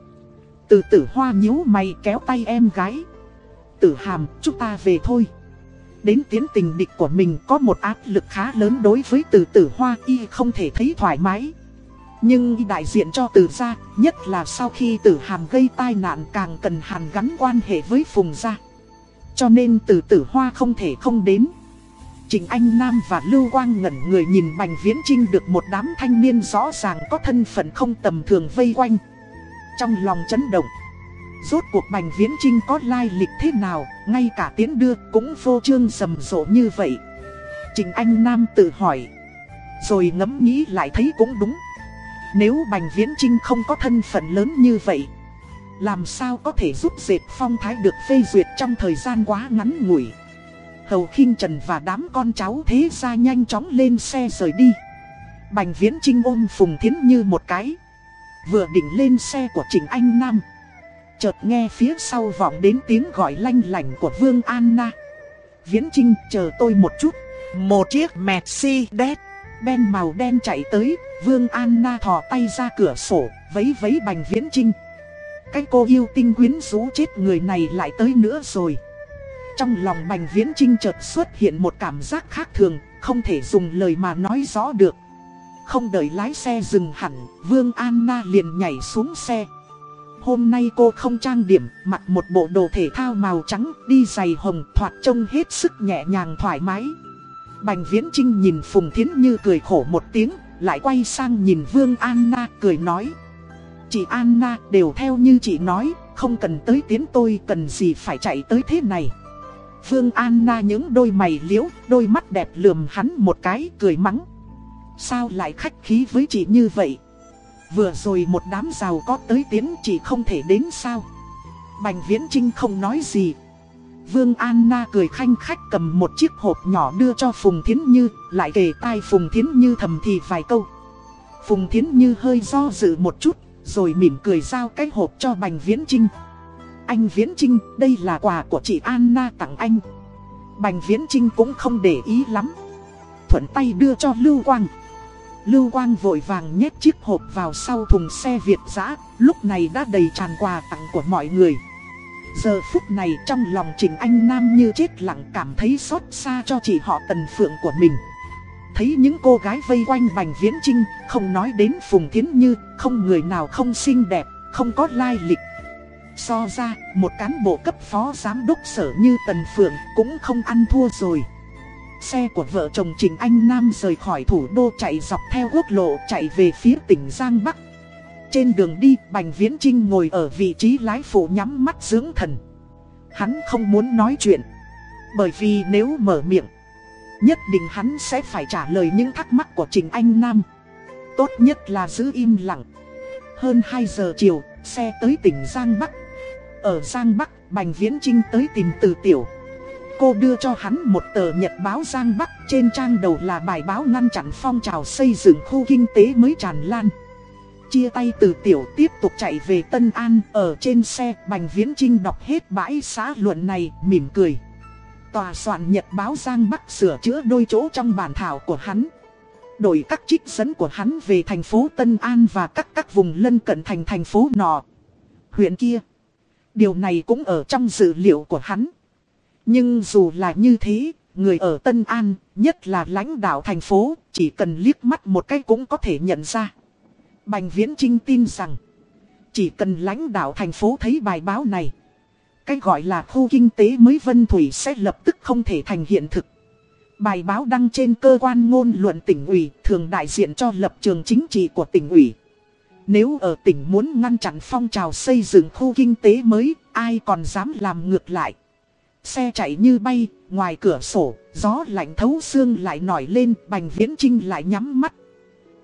Từ tử hoa nhíu mày kéo tay em gái. Tử hàm, chúng ta về thôi. Đến tiến tình địch của mình có một áp lực khá lớn đối với từ tử hoa y không thể thấy thoải mái. Nhưng y đại diện cho từ gia, nhất là sau khi tử hàm gây tai nạn càng cần hàn gắn quan hệ với phùng gia. Cho nên từ tử hoa không thể không đến. Trình Anh Nam và Lưu Quang ngẩn người nhìn Bành Viễn Trinh được một đám thanh niên rõ ràng có thân phận không tầm thường vây quanh. Trong lòng chấn động. Rốt cuộc Bành Viễn Trinh có lai lịch thế nào, ngay cả tiến đưa cũng vô trương rầm rộ như vậy. Trình Anh Nam tự hỏi. Rồi ngẫm nghĩ lại thấy cũng đúng. Nếu Bành Viễn Trinh không có thân phận lớn như vậy, làm sao có thể giúp dệt phong thái được phê duyệt trong thời gian quá ngắn ngủi. Hầu khinh Trần và đám con cháu thế ra nhanh chóng lên xe rời đi. Bành Viễn Trinh ôm Phùng Thiến như một cái. Vừa định lên xe của Trình Anh Nam. Chợt nghe phía sau vọng đến tiếng gọi lanh lảnh của Vương Anna. Viễn Trinh chờ tôi một chút. Một chiếc Mercedes ben màu đen chạy tới, Vương Anna thò tay ra cửa sổ, vấy vấy bành Viễn Trinh. Cái cô yêu tinh quyến rũ chết người này lại tới nữa rồi. Trong lòng bành Viễn Trinh chợt xuất hiện một cảm giác khác thường, không thể dùng lời mà nói rõ được. Không đợi lái xe dừng hẳn, Vương Anna liền nhảy xuống xe. Hôm nay cô không trang điểm, mặc một bộ đồ thể thao màu trắng, đi giày hồng thoạt trông hết sức nhẹ nhàng thoải mái. Bành Viễn Trinh nhìn Phùng Thiến Như cười khổ một tiếng, lại quay sang nhìn Vương Anna cười nói. Chị Anna đều theo như chị nói, không cần tới tiến tôi cần gì phải chạy tới thế này. Vương Anna những đôi mày liễu, đôi mắt đẹp lườm hắn một cái cười mắng. Sao lại khách khí với chị như vậy? Vừa rồi một đám giàu có tới tiến chỉ không thể đến sao Bành Viễn Trinh không nói gì Vương Anna cười khanh khách cầm một chiếc hộp nhỏ đưa cho Phùng Thiến Như, lại kề tai Phùng Thiến Như thầm thì vài câu. Phùng Thiến Như hơi do dự một chút, rồi mỉm cười giao cái hộp cho Bành Viễn Trinh. Anh Viễn Trinh, đây là quà của chị Anna tặng anh. Bành Viễn Trinh cũng không để ý lắm. Thuận tay đưa cho Lưu Quang. Lưu Quang vội vàng nhét chiếc hộp vào sau thùng xe Việt giã, lúc này đã đầy tràn quà tặng của mọi người. Giờ phút này trong lòng Trình Anh Nam như chết lặng cảm thấy xót xa cho chị họ Tần Phượng của mình. Thấy những cô gái vây quanh Bành Viễn Trinh, không nói đến Phùng Thiến Như, không người nào không xinh đẹp, không có lai lịch. So ra, một cán bộ cấp phó giám đốc sở như Tần Phượng cũng không ăn thua rồi. Xe của vợ chồng Trình Anh Nam rời khỏi thủ đô chạy dọc theo quốc lộ chạy về phía tỉnh Giang Bắc. Trên đường đi, Bành Viễn Trinh ngồi ở vị trí lái phụ nhắm mắt dưỡng thần. Hắn không muốn nói chuyện. Bởi vì nếu mở miệng, nhất định hắn sẽ phải trả lời những thắc mắc của Trình Anh Nam. Tốt nhất là giữ im lặng. Hơn 2 giờ chiều, xe tới tỉnh Giang Bắc. Ở Giang Bắc, Bành Viễn Trinh tới tìm từ tiểu. Cô đưa cho hắn một tờ nhật báo Giang Bắc, trên trang đầu là bài báo ngăn chặn phong trào xây dựng khu kinh tế mới tràn lan. Chia tay từ tiểu tiếp tục chạy về Tân An, ở trên xe, Bành Viễn Trinh đọc hết bãi xã luận này, mỉm cười. Tòa soạn nhật báo Giang Bắc sửa chữa đôi chỗ trong bản thảo của hắn. Đổi các trích dẫn của hắn về thành phố Tân An và các các vùng lân cận thành thành phố nọ. Huyện kia. Điều này cũng ở trong dữ liệu của hắn. Nhưng dù là như thế, người ở Tân An, nhất là lãnh đạo thành phố, chỉ cần liếc mắt một cái cũng có thể nhận ra. Bành Viễn Trinh tin rằng, chỉ cần lãnh đạo thành phố thấy bài báo này, cái gọi là khu kinh tế mới Vân Thủy sẽ lập tức không thể thành hiện thực. Bài báo đăng trên cơ quan ngôn luận tỉnh ủy thường đại diện cho lập trường chính trị của tỉnh ủy. Nếu ở tỉnh muốn ngăn chặn phong trào xây dựng khu kinh tế mới, ai còn dám làm ngược lại. Xe chạy như bay, ngoài cửa sổ, gió lạnh thấu xương lại nổi lên, Bành Viễn Trinh lại nhắm mắt.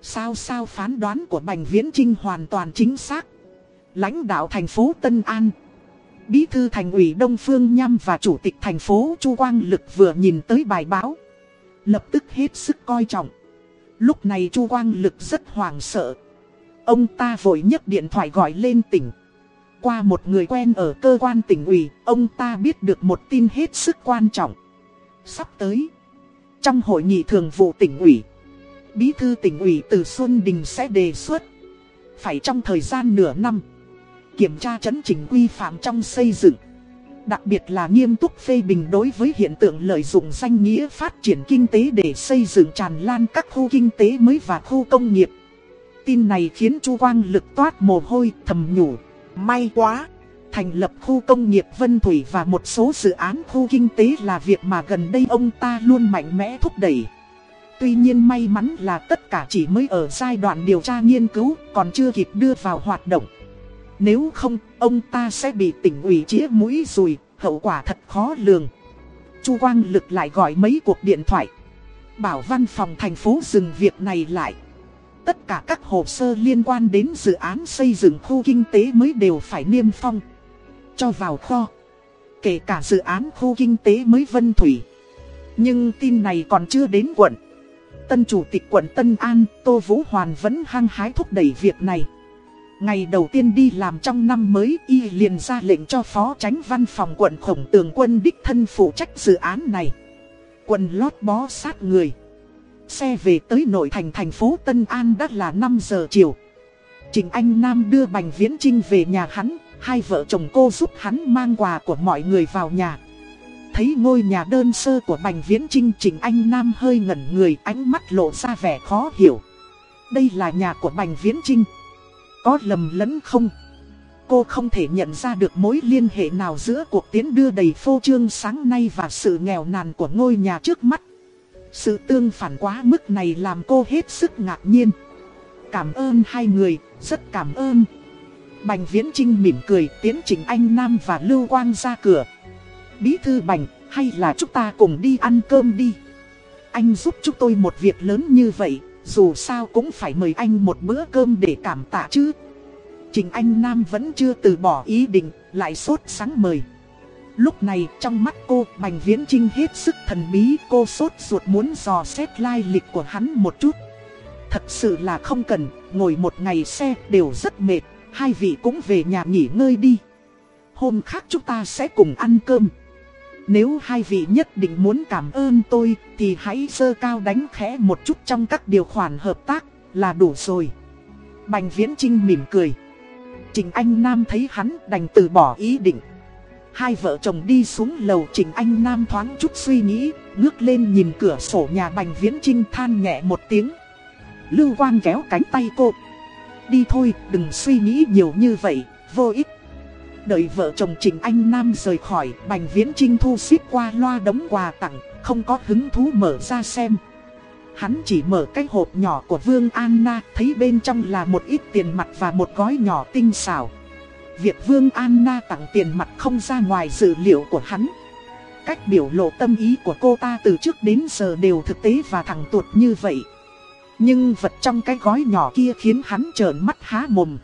Sao sao phán đoán của Bành Viễn Trinh hoàn toàn chính xác. Lãnh đạo thành phố Tân An, Bí thư thành ủy Đông Phương Nham và chủ tịch thành phố Chu Quang Lực vừa nhìn tới bài báo. Lập tức hết sức coi trọng. Lúc này Chu Quang Lực rất hoảng sợ. Ông ta vội nhấc điện thoại gọi lên tỉnh. Qua một người quen ở cơ quan tỉnh ủy, ông ta biết được một tin hết sức quan trọng. Sắp tới, trong hội nghị thường vụ tỉnh ủy, Bí thư tỉnh ủy Từ Xuân Đình sẽ đề xuất Phải trong thời gian nửa năm Kiểm tra chấn chỉnh quy phạm trong xây dựng Đặc biệt là nghiêm túc phê bình đối với hiện tượng lợi dụng danh nghĩa phát triển kinh tế để xây dựng tràn lan các khu kinh tế mới và khu công nghiệp. Tin này khiến Chu Quang lực toát mồ hôi thầm nhủ. May quá! Thành lập khu công nghiệp Vân Thủy và một số dự án khu kinh tế là việc mà gần đây ông ta luôn mạnh mẽ thúc đẩy. Tuy nhiên may mắn là tất cả chỉ mới ở giai đoạn điều tra nghiên cứu, còn chưa kịp đưa vào hoạt động. Nếu không, ông ta sẽ bị tỉnh ủy chĩa mũi rùi, hậu quả thật khó lường. Chu Quang Lực lại gọi mấy cuộc điện thoại. Bảo văn phòng thành phố dừng việc này lại. Tất cả các hồ sơ liên quan đến dự án xây dựng khu kinh tế mới đều phải niêm phong. Cho vào kho. Kể cả dự án khu kinh tế mới Vân Thủy. Nhưng tin này còn chưa đến quận. Tân Chủ tịch quận Tân An, Tô Vũ Hoàn vẫn hăng hái thúc đẩy việc này. Ngày đầu tiên đi làm trong năm mới, y liền ra lệnh cho phó tránh văn phòng quận khổng tường quân đích thân phụ trách dự án này. Quần lót bó sát người. Xe về tới nội thành thành phố Tân An đã là 5 giờ chiều. Trình Anh Nam đưa Bành Viễn Trinh về nhà hắn, hai vợ chồng cô giúp hắn mang quà của mọi người vào nhà. Thấy ngôi nhà đơn sơ của Bành Viễn Trinh Trình Anh Nam hơi ngẩn người ánh mắt lộ ra vẻ khó hiểu. Đây là nhà của Bành Viễn Trinh. Có lầm lẫn không? Cô không thể nhận ra được mối liên hệ nào giữa cuộc tiến đưa đầy phô trương sáng nay và sự nghèo nàn của ngôi nhà trước mắt. Sự tương phản quá mức này làm cô hết sức ngạc nhiên. Cảm ơn hai người, rất cảm ơn. Bành Viễn Trinh mỉm cười tiến Trình Anh Nam và Lưu Quang ra cửa. Bí thư Bành, hay là chúng ta cùng đi ăn cơm đi. Anh giúp chúng tôi một việc lớn như vậy, dù sao cũng phải mời anh một bữa cơm để cảm tạ chứ. Trình Anh Nam vẫn chưa từ bỏ ý định, lại sốt sáng mời. Lúc này, trong mắt cô, Bành Viễn Trinh hết sức thần bí, Cô sốt ruột muốn dò xét lai lịch của hắn một chút. Thật sự là không cần, Ngồi một ngày xe đều rất mệt, Hai vị cũng về nhà nghỉ ngơi đi. Hôm khác chúng ta sẽ cùng ăn cơm. Nếu hai vị nhất định muốn cảm ơn tôi, Thì hãy sơ cao đánh khẽ một chút trong các điều khoản hợp tác, Là đủ rồi. Bành Viễn Trinh mỉm cười. Trình Anh Nam thấy hắn đành từ bỏ ý định. Hai vợ chồng đi xuống lầu Trình Anh Nam thoáng chút suy nghĩ, Ngước lên nhìn cửa sổ nhà Bành Viễn Trinh than nhẹ một tiếng. Lưu Quang kéo cánh tay cô. Đi thôi, đừng suy nghĩ nhiều như vậy, Vô ích. Đợi vợ chồng Trình Anh Nam rời khỏi, Bành Viễn Trinh thu xếp qua loa đống quà tặng, Không có hứng thú mở ra xem. Hắn chỉ mở cái hộp nhỏ của Vương Anna, Thấy bên trong là một ít tiền mặt và một gói nhỏ tinh xảo. Việc Vương Anna tặng tiền mặt không ra ngoài dự liệu của hắn. Cách biểu lộ tâm ý của cô ta từ trước đến giờ đều thực tế và thẳng tuột như vậy. Nhưng vật trong cái gói nhỏ kia khiến hắn trợn mắt há mồm.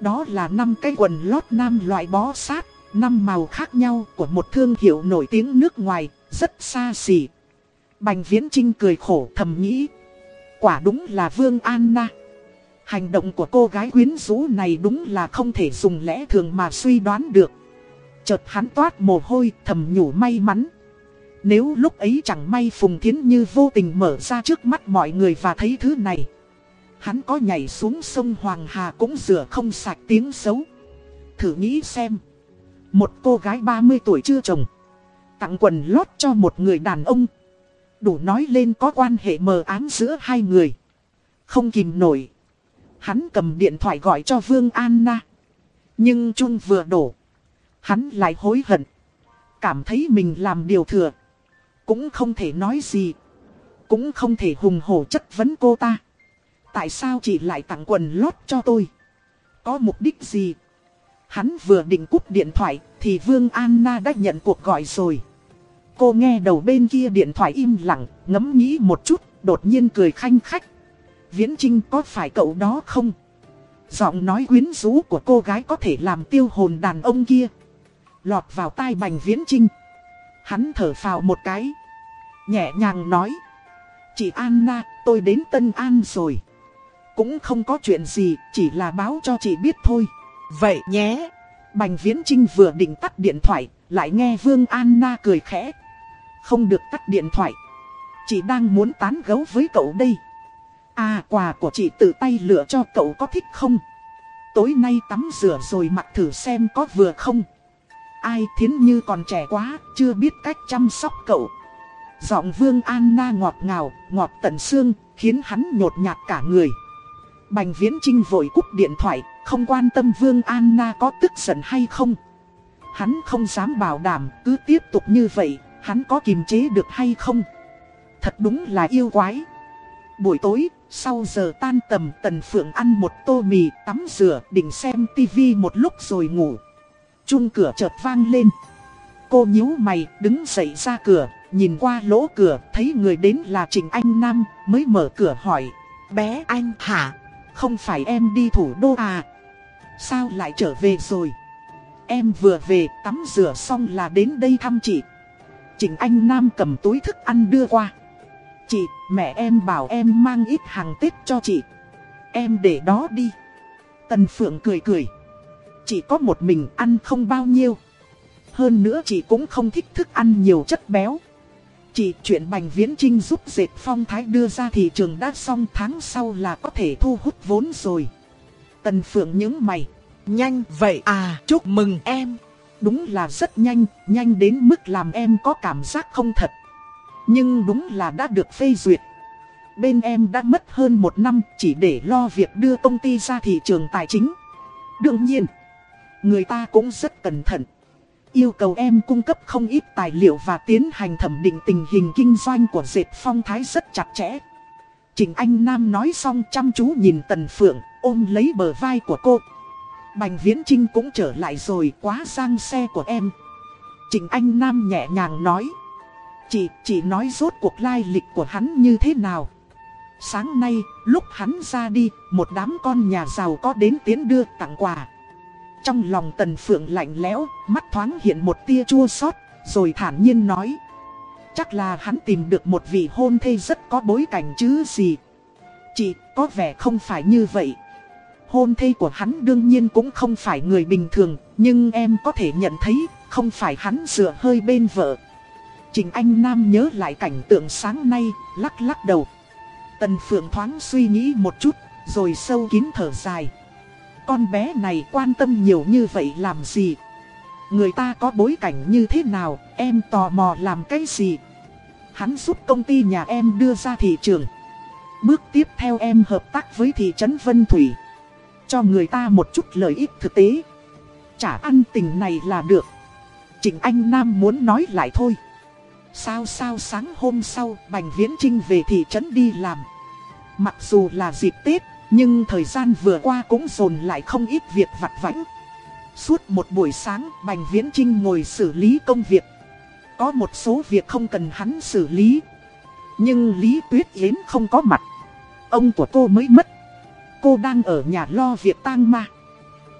Đó là năm cái quần lót nam loại bó sát, năm màu khác nhau của một thương hiệu nổi tiếng nước ngoài, Rất xa xỉ. Bành Viễn Trinh cười khổ thầm nghĩ, Quả đúng là Vương Anna. Hành động của cô gái quyến rũ này đúng là không thể dùng lẽ thường mà suy đoán được. Chợt hắn toát mồ hôi, thầm nhủ may mắn. Nếu lúc ấy chẳng may Phùng Thiến Như vô tình mở ra trước mắt mọi người và thấy thứ này. Hắn có nhảy xuống sông Hoàng Hà cũng rửa không sạch tiếng xấu. Thử nghĩ xem. Một cô gái 30 tuổi chưa chồng. Tặng quần lót cho một người đàn ông. Đủ nói lên có quan hệ mờ ám giữa hai người. Không kìm nổi. Hắn cầm điện thoại gọi cho Vương Anna. Nhưng chung vừa đổ. Hắn lại hối hận. Cảm thấy mình làm điều thừa. Cũng không thể nói gì. Cũng không thể hùng hổ chất vấn cô ta. Tại sao chị lại tặng quần lót cho tôi? Có mục đích gì? Hắn vừa định cúp điện thoại thì Vương Anna đã nhận cuộc gọi rồi. Cô nghe đầu bên kia điện thoại im lặng, ngẫm nghĩ một chút, đột nhiên cười khanh khách. Viễn Trinh có phải cậu đó không? Giọng nói quyến rũ của cô gái có thể làm tiêu hồn đàn ông kia. Lọt vào tai bành Viễn Trinh. Hắn thở phào một cái. Nhẹ nhàng nói. Chị Anna, tôi đến Tân An rồi. Cũng không có chuyện gì, chỉ là báo cho chị biết thôi. Vậy nhé. Bành Viễn Trinh vừa định tắt điện thoại, lại nghe Vương Anna cười khẽ. Không được tắt điện thoại. Chị đang muốn tán gấu với cậu đây. À quà của chị tự tay lựa cho cậu có thích không? Tối nay tắm rửa rồi mặc thử xem có vừa không? Ai thiến như còn trẻ quá, chưa biết cách chăm sóc cậu. Giọng Vương Anna ngọt ngào, ngọt tận xương, khiến hắn nhột nhạt cả người. Bành Viễn Trinh vội cúp điện thoại, không quan tâm Vương Anna có tức giận hay không. Hắn không dám bảo đảm, cứ tiếp tục như vậy, hắn có kiềm chế được hay không. Thật đúng là yêu quái. Buổi tối, sau giờ tan tầm Tần Phượng ăn một tô mì tắm rửa định xem tivi một lúc rồi ngủ. Chung cửa chợt vang lên. Cô nhíu mày đứng dậy ra cửa, nhìn qua lỗ cửa thấy người đến là Trình Anh Nam mới mở cửa hỏi. Bé anh hả? Không phải em đi thủ đô à? Sao lại trở về rồi? Em vừa về tắm rửa xong là đến đây thăm chị. Trình Anh Nam cầm túi thức ăn đưa qua. Chị, mẹ em bảo em mang ít hàng Tết cho chị. Em để đó đi. Tần Phượng cười cười. Chị có một mình ăn không bao nhiêu. Hơn nữa chị cũng không thích thức ăn nhiều chất béo. Chị chuyện Bành Viễn Trinh giúp dệt phong thái đưa ra thị trường đã xong tháng sau là có thể thu hút vốn rồi. Tần Phượng nhớ mày. Nhanh vậy à, chúc mừng em. Đúng là rất nhanh, nhanh đến mức làm em có cảm giác không thật. Nhưng đúng là đã được phê duyệt. Bên em đã mất hơn một năm chỉ để lo việc đưa công ty ra thị trường tài chính. Đương nhiên, người ta cũng rất cẩn thận. Yêu cầu em cung cấp không ít tài liệu và tiến hành thẩm định tình hình kinh doanh của dệt phong thái rất chặt chẽ. Trình Anh Nam nói xong chăm chú nhìn Tần Phượng, ôm lấy bờ vai của cô. Bành Viễn Trinh cũng trở lại rồi quá sang xe của em. Trình Anh Nam nhẹ nhàng nói. Chị, chị nói rốt cuộc lai lịch của hắn như thế nào? Sáng nay, lúc hắn ra đi, một đám con nhà giàu có đến tiến đưa tặng quà. Trong lòng Tần Phượng lạnh lẽo, mắt thoáng hiện một tia chua xót, rồi thản nhiên nói. Chắc là hắn tìm được một vị hôn thê rất có bối cảnh chứ gì. Chị, có vẻ không phải như vậy. Hôn thê của hắn đương nhiên cũng không phải người bình thường, nhưng em có thể nhận thấy, không phải hắn dựa hơi bên vợ. Trình Anh Nam nhớ lại cảnh tượng sáng nay, lắc lắc đầu. Tần Phượng thoáng suy nghĩ một chút, rồi sâu kín thở dài. Con bé này quan tâm nhiều như vậy làm gì? Người ta có bối cảnh như thế nào, em tò mò làm cái gì? Hắn giúp công ty nhà em đưa ra thị trường. Bước tiếp theo em hợp tác với thị trấn Vân Thủy. Cho người ta một chút lợi ích thực tế. Chả ăn tình này là được. Trịnh Anh Nam muốn nói lại thôi. Sao sao sáng hôm sau Bành Viễn Trinh về thị trấn đi làm. Mặc dù là dịp Tết, nhưng thời gian vừa qua cũng dồn lại không ít việc vặt vãnh. Suốt một buổi sáng, Bành Viễn Trinh ngồi xử lý công việc. Có một số việc không cần hắn xử lý. Nhưng Lý Tuyết Yến không có mặt. Ông của cô mới mất. Cô đang ở nhà lo việc tang ma.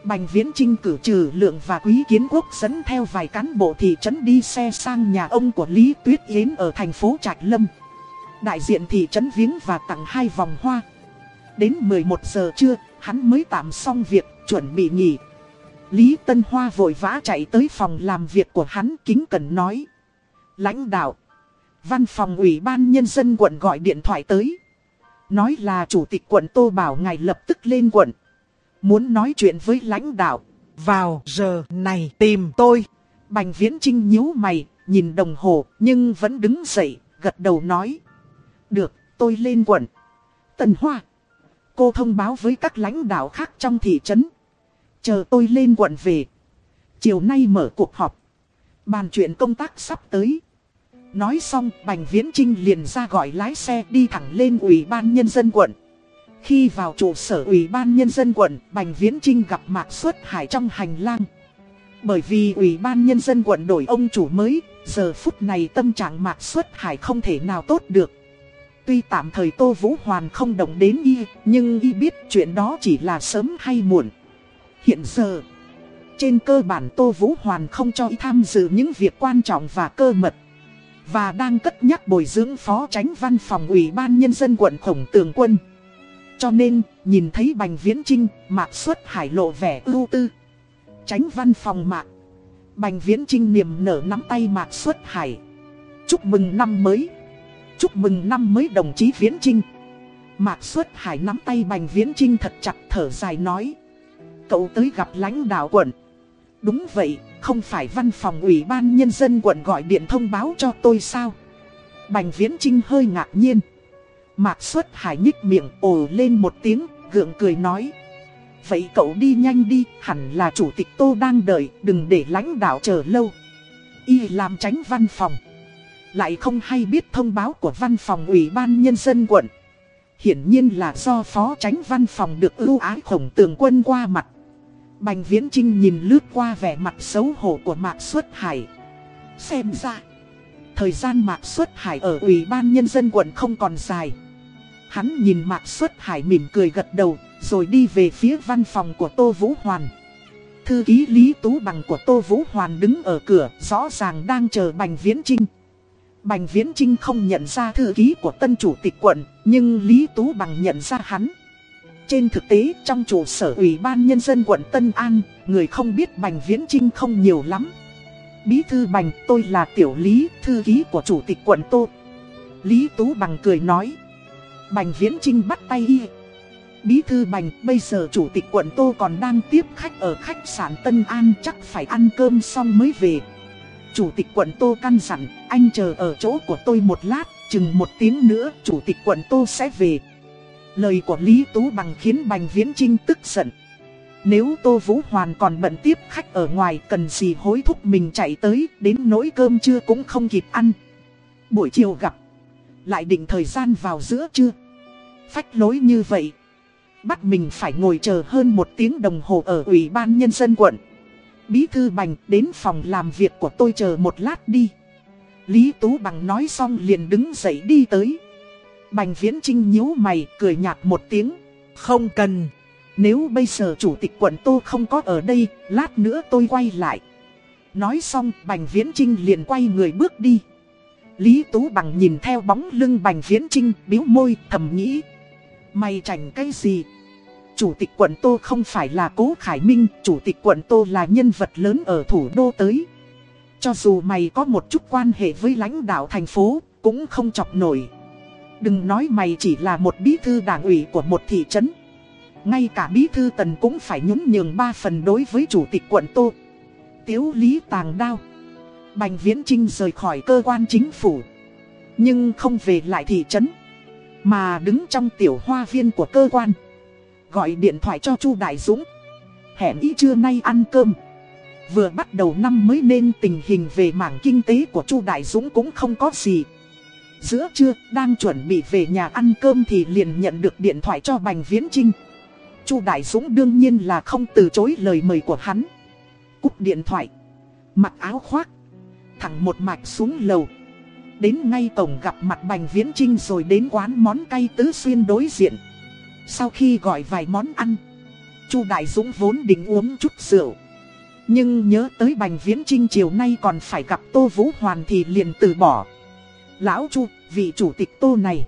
Bành Viễn Trinh cử trừ lượng và quý kiến quốc dẫn theo vài cán bộ thị trấn đi xe sang nhà ông của Lý Tuyết Yến ở thành phố Trạch Lâm. Đại diện thị trấn viếng và tặng hai vòng hoa. Đến 11 giờ trưa, hắn mới tạm xong việc, chuẩn bị nghỉ. Lý Tân Hoa vội vã chạy tới phòng làm việc của hắn kính cẩn nói. Lãnh đạo, văn phòng ủy ban nhân dân quận gọi điện thoại tới. Nói là chủ tịch quận Tô Bảo ngài lập tức lên quận. Muốn nói chuyện với lãnh đạo. Vào giờ này tìm tôi. Bành Viễn Trinh nhíu mày, nhìn đồng hồ nhưng vẫn đứng dậy, gật đầu nói. Được, tôi lên quận. Tần Hoa. Cô thông báo với các lãnh đạo khác trong thị trấn. Chờ tôi lên quận về. Chiều nay mở cuộc họp. Bàn chuyện công tác sắp tới. Nói xong, Bành Viễn Trinh liền ra gọi lái xe đi thẳng lên Ủy ban Nhân dân quận. Khi vào trụ sở Ủy ban Nhân dân quận, Bành Viễn Trinh gặp Mạc Xuất Hải trong hành lang. Bởi vì Ủy ban Nhân dân quận đổi ông chủ mới, giờ phút này tâm trạng Mạc Xuất Hải không thể nào tốt được. Tuy tạm thời Tô Vũ Hoàn không động đến y, nhưng y biết chuyện đó chỉ là sớm hay muộn. Hiện giờ, trên cơ bản Tô Vũ Hoàn không cho y tham dự những việc quan trọng và cơ mật. Và đang cất nhắc bồi dưỡng phó tránh văn phòng Ủy ban Nhân dân quận Khổng Tường Quân. Cho nên, nhìn thấy Bành Viễn Trinh, Mạc Xuất Hải lộ vẻ ưu tư. Tránh văn phòng Mạc. Bành Viễn Trinh niềm nở nắm tay Mạc Xuất Hải. Chúc mừng năm mới. Chúc mừng năm mới đồng chí Viễn Trinh. Mạc Xuất Hải nắm tay Bành Viễn Trinh thật chặt thở dài nói. Cậu tới gặp lãnh đạo quận. Đúng vậy, không phải văn phòng ủy ban nhân dân quận gọi điện thông báo cho tôi sao? Bành Viễn Trinh hơi ngạc nhiên. Mạc Xuất Hải nhích miệng ồ lên một tiếng, gượng cười nói. Vậy cậu đi nhanh đi, hẳn là chủ tịch Tô đang đợi, đừng để lãnh đạo chờ lâu. Y làm tránh văn phòng. Lại không hay biết thông báo của văn phòng ủy ban nhân dân quận. Hiển nhiên là do phó tránh văn phòng được ưu ái khổng tường quân qua mặt. Bành Viễn Trinh nhìn lướt qua vẻ mặt xấu hổ của Mạc Xuất Hải. Xem ra, thời gian Mạc Xuất Hải ở Ủy ban Nhân dân quận không còn dài. Hắn nhìn Mạc Xuất Hải mỉm cười gật đầu, rồi đi về phía văn phòng của Tô Vũ Hoàn. Thư ký Lý Tú Bằng của Tô Vũ Hoàn đứng ở cửa, rõ ràng đang chờ Bành Viễn Trinh. Bành Viễn Trinh không nhận ra thư ký của tân chủ tịch quận, nhưng Lý Tú Bằng nhận ra hắn. Trên thực tế, trong trụ sở Ủy ban Nhân dân quận Tân An, người không biết Bành Viễn Trinh không nhiều lắm. Bí thư Bành, tôi là Tiểu Lý, thư ký của chủ tịch quận Tô. Lý Tú Bằng cười nói. Bành Viễn Trinh bắt tay y. Bí thư Bành, bây giờ chủ tịch quận Tô còn đang tiếp khách ở khách sạn Tân An chắc phải ăn cơm xong mới về. Chủ tịch quận Tô căn dặn, anh chờ ở chỗ của tôi một lát, chừng một tiếng nữa chủ tịch quận Tô sẽ về. Lời của Lý Tú Bằng khiến Bành Viễn Trinh tức giận. Nếu Tô Vũ Hoàn còn bận tiếp khách ở ngoài cần gì hối thúc mình chạy tới, đến nỗi cơm trưa cũng không kịp ăn. Buổi chiều gặp, lại định thời gian vào giữa trưa. Phách lối như vậy, bắt mình phải ngồi chờ hơn một tiếng đồng hồ ở Ủy ban Nhân dân quận. Bí thư Bành đến phòng làm việc của tôi chờ một lát đi. Lý Tú Bằng nói xong liền đứng dậy đi tới. Bành Viễn Trinh nhíu mày cười nhạt một tiếng. Không cần. Nếu bây giờ chủ tịch quận Tô không có ở đây, lát nữa tôi quay lại. Nói xong, Bành Viễn Trinh liền quay người bước đi. Lý Tú Bằng nhìn theo bóng lưng Bành Viễn Trinh, biếu môi, thầm nghĩ. Mày chảnh cái gì? Chủ tịch quận Tô không phải là Cố Khải Minh, chủ tịch quận Tô là nhân vật lớn ở thủ đô tới. Cho dù mày có một chút quan hệ với lãnh đạo thành phố, cũng không chọc nổi. Đừng nói mày chỉ là một bí thư đảng ủy của một thị trấn. Ngay cả bí thư tần cũng phải nhún nhường ba phần đối với chủ tịch quận Tô. Tiếu lý tàng đao. Bành Viễn Trinh rời khỏi cơ quan chính phủ. Nhưng không về lại thị trấn. Mà đứng trong tiểu hoa viên của cơ quan. Gọi điện thoại cho Chu Đại Dũng. Hẹn ý trưa nay ăn cơm. Vừa bắt đầu năm mới nên tình hình về mảng kinh tế của Chu Đại Dũng cũng không có gì. Giữa trưa, đang chuẩn bị về nhà ăn cơm thì liền nhận được điện thoại cho Bành Viễn Trinh. Chu Đại Dũng đương nhiên là không từ chối lời mời của hắn. Cúp điện thoại, mặc áo khoác, thẳng một mạch xuống lầu. Đến ngay cổng gặp mặt Bành Viễn Trinh rồi đến quán món cay tứ xuyên đối diện. Sau khi gọi vài món ăn, Chu Đại Dũng vốn định uống chút rượu. Nhưng nhớ tới Bành Viễn Trinh chiều nay còn phải gặp Tô Vũ Hoàn thì liền từ bỏ. Lão Chu, vị chủ tịch Tô này.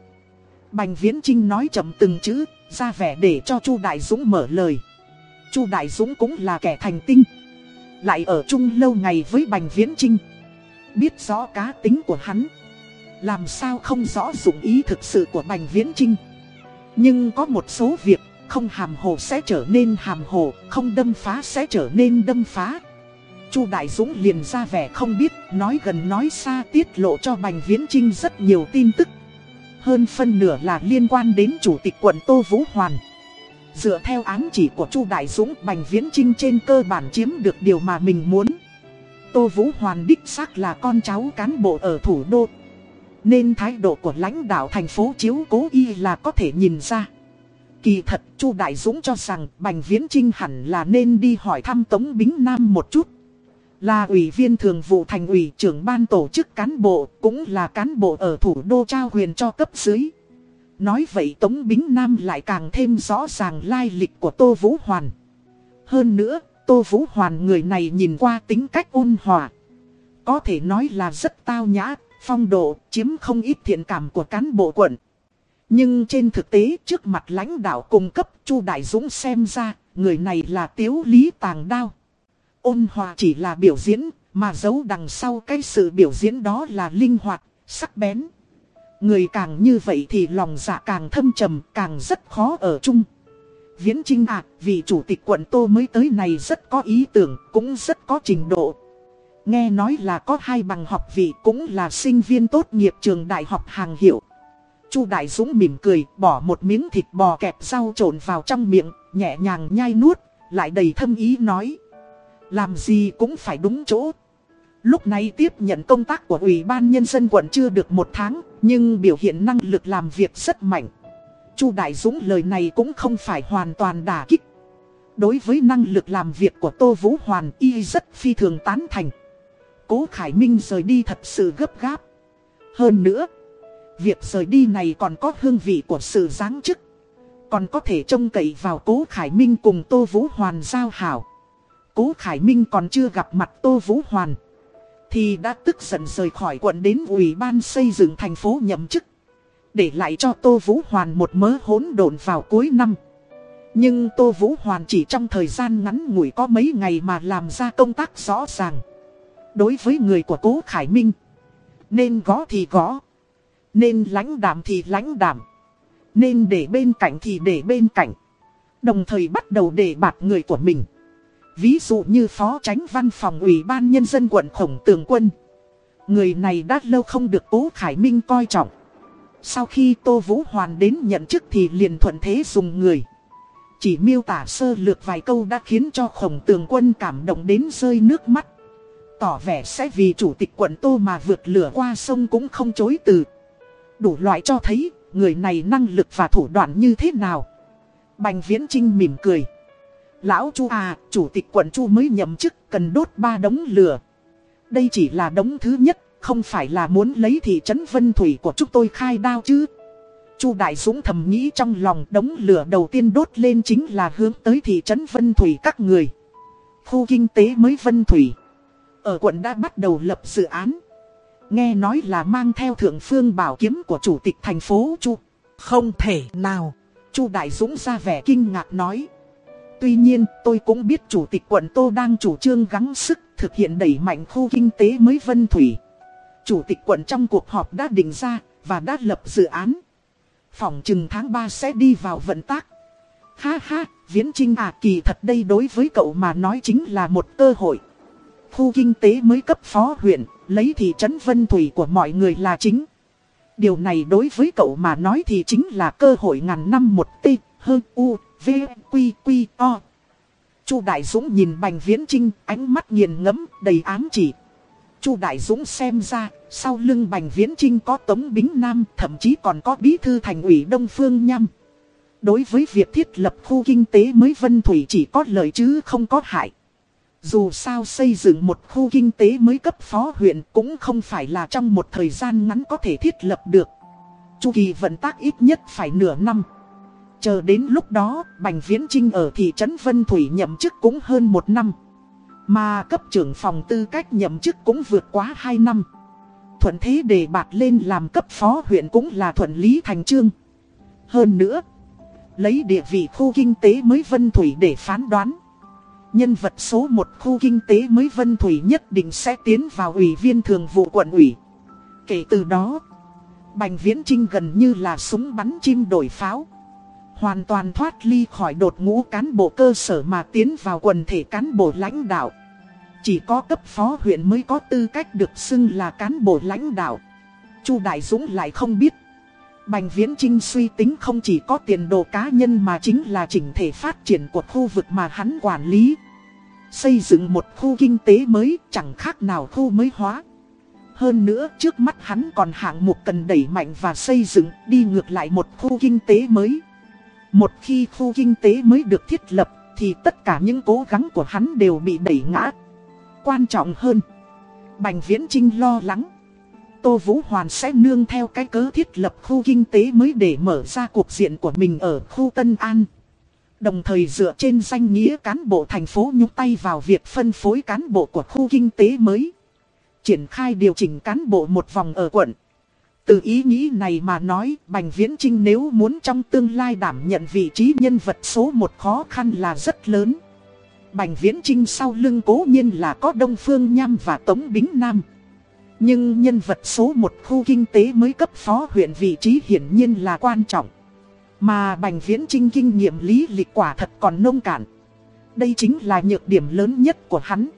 Bành Viễn Trinh nói chậm từng chữ, ra vẻ để cho Chu Đại Dũng mở lời. Chu Đại Dũng cũng là kẻ thành tinh. Lại ở chung lâu ngày với Bành Viễn Trinh. Biết rõ cá tính của hắn. Làm sao không rõ dụng ý thực sự của Bành Viễn Trinh. Nhưng có một số việc không hàm hồ sẽ trở nên hàm hồ, không đâm phá sẽ trở nên đâm phá. Chu Đại Dũng liền ra vẻ không biết, nói gần nói xa tiết lộ cho Bành Viễn Trinh rất nhiều tin tức. Hơn phân nửa là liên quan đến Chủ tịch quận Tô Vũ Hoàn. Dựa theo ám chỉ của Chu Đại Dũng, Bành Viễn Trinh trên cơ bản chiếm được điều mà mình muốn. Tô Vũ Hoàn đích xác là con cháu cán bộ ở thủ đô. Nên thái độ của lãnh đạo thành phố chiếu cố y là có thể nhìn ra. Kỳ thật Chu Đại Dũng cho rằng Bành Viễn Trinh hẳn là nên đi hỏi thăm Tống Bính Nam một chút. Là ủy viên thường vụ thành ủy trưởng ban tổ chức cán bộ, cũng là cán bộ ở thủ đô trao quyền cho cấp dưới. Nói vậy Tống Bính Nam lại càng thêm rõ ràng lai lịch của Tô Vũ Hoàn. Hơn nữa, Tô Vũ Hoàn người này nhìn qua tính cách ôn hòa. Có thể nói là rất tao nhã, phong độ, chiếm không ít thiện cảm của cán bộ quận. Nhưng trên thực tế trước mặt lãnh đạo cung cấp Chu Đại Dũng xem ra, người này là tiếu lý tàng đao. Ôn hòa chỉ là biểu diễn, mà giấu đằng sau cái sự biểu diễn đó là linh hoạt, sắc bén. Người càng như vậy thì lòng dạ càng thâm trầm, càng rất khó ở chung. Viễn Trinh à, vì chủ tịch quận Tô mới tới này rất có ý tưởng, cũng rất có trình độ. Nghe nói là có hai bằng học vị cũng là sinh viên tốt nghiệp trường đại học hàng hiệu. Chu Đại Dũng mỉm cười, bỏ một miếng thịt bò kẹp rau trộn vào trong miệng, nhẹ nhàng nhai nuốt, lại đầy thâm ý nói. Làm gì cũng phải đúng chỗ. Lúc này tiếp nhận công tác của Ủy ban Nhân dân quận chưa được một tháng, nhưng biểu hiện năng lực làm việc rất mạnh. Chu Đại Dũng lời này cũng không phải hoàn toàn đả kích. Đối với năng lực làm việc của Tô Vũ Hoàn y rất phi thường tán thành. Cố Khải Minh rời đi thật sự gấp gáp. Hơn nữa, việc rời đi này còn có hương vị của sự giáng chức. Còn có thể trông cậy vào Cố Khải Minh cùng Tô Vũ Hoàn giao hảo. Cố Khải Minh còn chưa gặp mặt Tô Vũ Hoàn. Thì đã tức giận rời khỏi quận đến Ủy ban xây dựng thành phố nhậm chức. Để lại cho Tô Vũ Hoàn một mớ hỗn độn vào cuối năm. Nhưng Tô Vũ Hoàn chỉ trong thời gian ngắn ngủi có mấy ngày mà làm ra công tác rõ ràng. Đối với người của Cố Khải Minh. Nên gõ thì gõ. Nên lãnh đảm thì lãnh đảm. Nên để bên cạnh thì để bên cạnh. Đồng thời bắt đầu để bạt người của mình. Ví dụ như phó tránh văn phòng ủy ban nhân dân quận khổng tường quân. Người này đã lâu không được cố Khải Minh coi trọng. Sau khi Tô Vũ Hoàn đến nhận chức thì liền thuận thế dùng người. Chỉ miêu tả sơ lược vài câu đã khiến cho khổng tường quân cảm động đến rơi nước mắt. Tỏ vẻ sẽ vì chủ tịch quận Tô mà vượt lửa qua sông cũng không chối từ. Đủ loại cho thấy người này năng lực và thủ đoạn như thế nào. Bành Viễn Trinh mỉm cười. Lão Chu à, chủ tịch quận Chu mới nhậm chức cần đốt ba đống lửa. Đây chỉ là đống thứ nhất, không phải là muốn lấy thị trấn Vân Thủy của chúng tôi khai đao chứ. Chu Đại Dũng thầm nghĩ trong lòng đống lửa đầu tiên đốt lên chính là hướng tới thị trấn Vân Thủy các người. Khu kinh tế mới Vân Thủy. Ở quận đã bắt đầu lập dự án. Nghe nói là mang theo thượng phương bảo kiếm của chủ tịch thành phố Chu. Không thể nào. Chu Đại Dũng ra vẻ kinh ngạc nói. Tuy nhiên tôi cũng biết chủ tịch quận Tô đang chủ trương gắng sức thực hiện đẩy mạnh khu kinh tế mới Vân Thủy. Chủ tịch quận trong cuộc họp đã định ra và đã lập dự án. Phòng chừng tháng 3 sẽ đi vào vận tác. Ha ha, Viễn Trinh à kỳ thật đây đối với cậu mà nói chính là một cơ hội. Khu kinh tế mới cấp phó huyện, lấy thị trấn Vân Thủy của mọi người là chính. Điều này đối với cậu mà nói thì chính là cơ hội ngàn năm một t, hơn u, v, quy, quy, o. Chu Đại Dũng nhìn Bành Viễn Trinh, ánh mắt nghiền ngẫm đầy ám chỉ. Chu Đại Dũng xem ra, sau lưng Bành Viễn Trinh có Tống Bính Nam, thậm chí còn có bí thư thành ủy Đông Phương Nhâm. Đối với việc thiết lập khu kinh tế mới Vân Thủy chỉ có lợi chứ không có hại. Dù sao xây dựng một khu kinh tế mới cấp phó huyện cũng không phải là trong một thời gian ngắn có thể thiết lập được. Chu kỳ vận tác ít nhất phải nửa năm. Chờ đến lúc đó, Bành Viễn Trinh ở thị trấn Vân Thủy nhậm chức cũng hơn một năm. Mà cấp trưởng phòng tư cách nhậm chức cũng vượt quá 2 năm. Thuận thế đề bạc lên làm cấp phó huyện cũng là thuận lý thành trương. Hơn nữa, lấy địa vị khu kinh tế mới Vân Thủy để phán đoán. Nhân vật số 1 khu kinh tế mới Vân Thủy nhất định sẽ tiến vào ủy viên thường vụ quận ủy. Kể từ đó, Bành Viễn Trinh gần như là súng bắn chim đổi pháo. Hoàn toàn thoát ly khỏi đột ngũ cán bộ cơ sở mà tiến vào quần thể cán bộ lãnh đạo. Chỉ có cấp phó huyện mới có tư cách được xưng là cán bộ lãnh đạo. Chu Đại Dũng lại không biết. Bành Viễn Trinh suy tính không chỉ có tiền đồ cá nhân mà chính là chỉnh thể phát triển của khu vực mà hắn quản lý. Xây dựng một khu kinh tế mới chẳng khác nào khu mới hóa. Hơn nữa trước mắt hắn còn hạng mục cần đẩy mạnh và xây dựng đi ngược lại một khu kinh tế mới. Một khi khu kinh tế mới được thiết lập thì tất cả những cố gắng của hắn đều bị đẩy ngã. Quan trọng hơn, Bành Viễn Trinh lo lắng. Tô Vũ Hoàn sẽ nương theo cái cớ thiết lập khu kinh tế mới để mở ra cuộc diện của mình ở khu Tân An. Đồng thời dựa trên danh nghĩa cán bộ thành phố nhúc tay vào việc phân phối cán bộ của khu kinh tế mới. Triển khai điều chỉnh cán bộ một vòng ở quận. Từ ý nghĩ này mà nói, Bành Viễn Trinh nếu muốn trong tương lai đảm nhận vị trí nhân vật số một khó khăn là rất lớn. Bành Viễn Trinh sau lưng cố nhiên là có Đông Phương Nham và Tống Bính Nam. Nhưng nhân vật số một khu kinh tế mới cấp phó huyện vị trí hiển nhiên là quan trọng. Mà Bành Viễn Trinh kinh nghiệm lý lịch quả thật còn nông cạn. Đây chính là nhược điểm lớn nhất của hắn.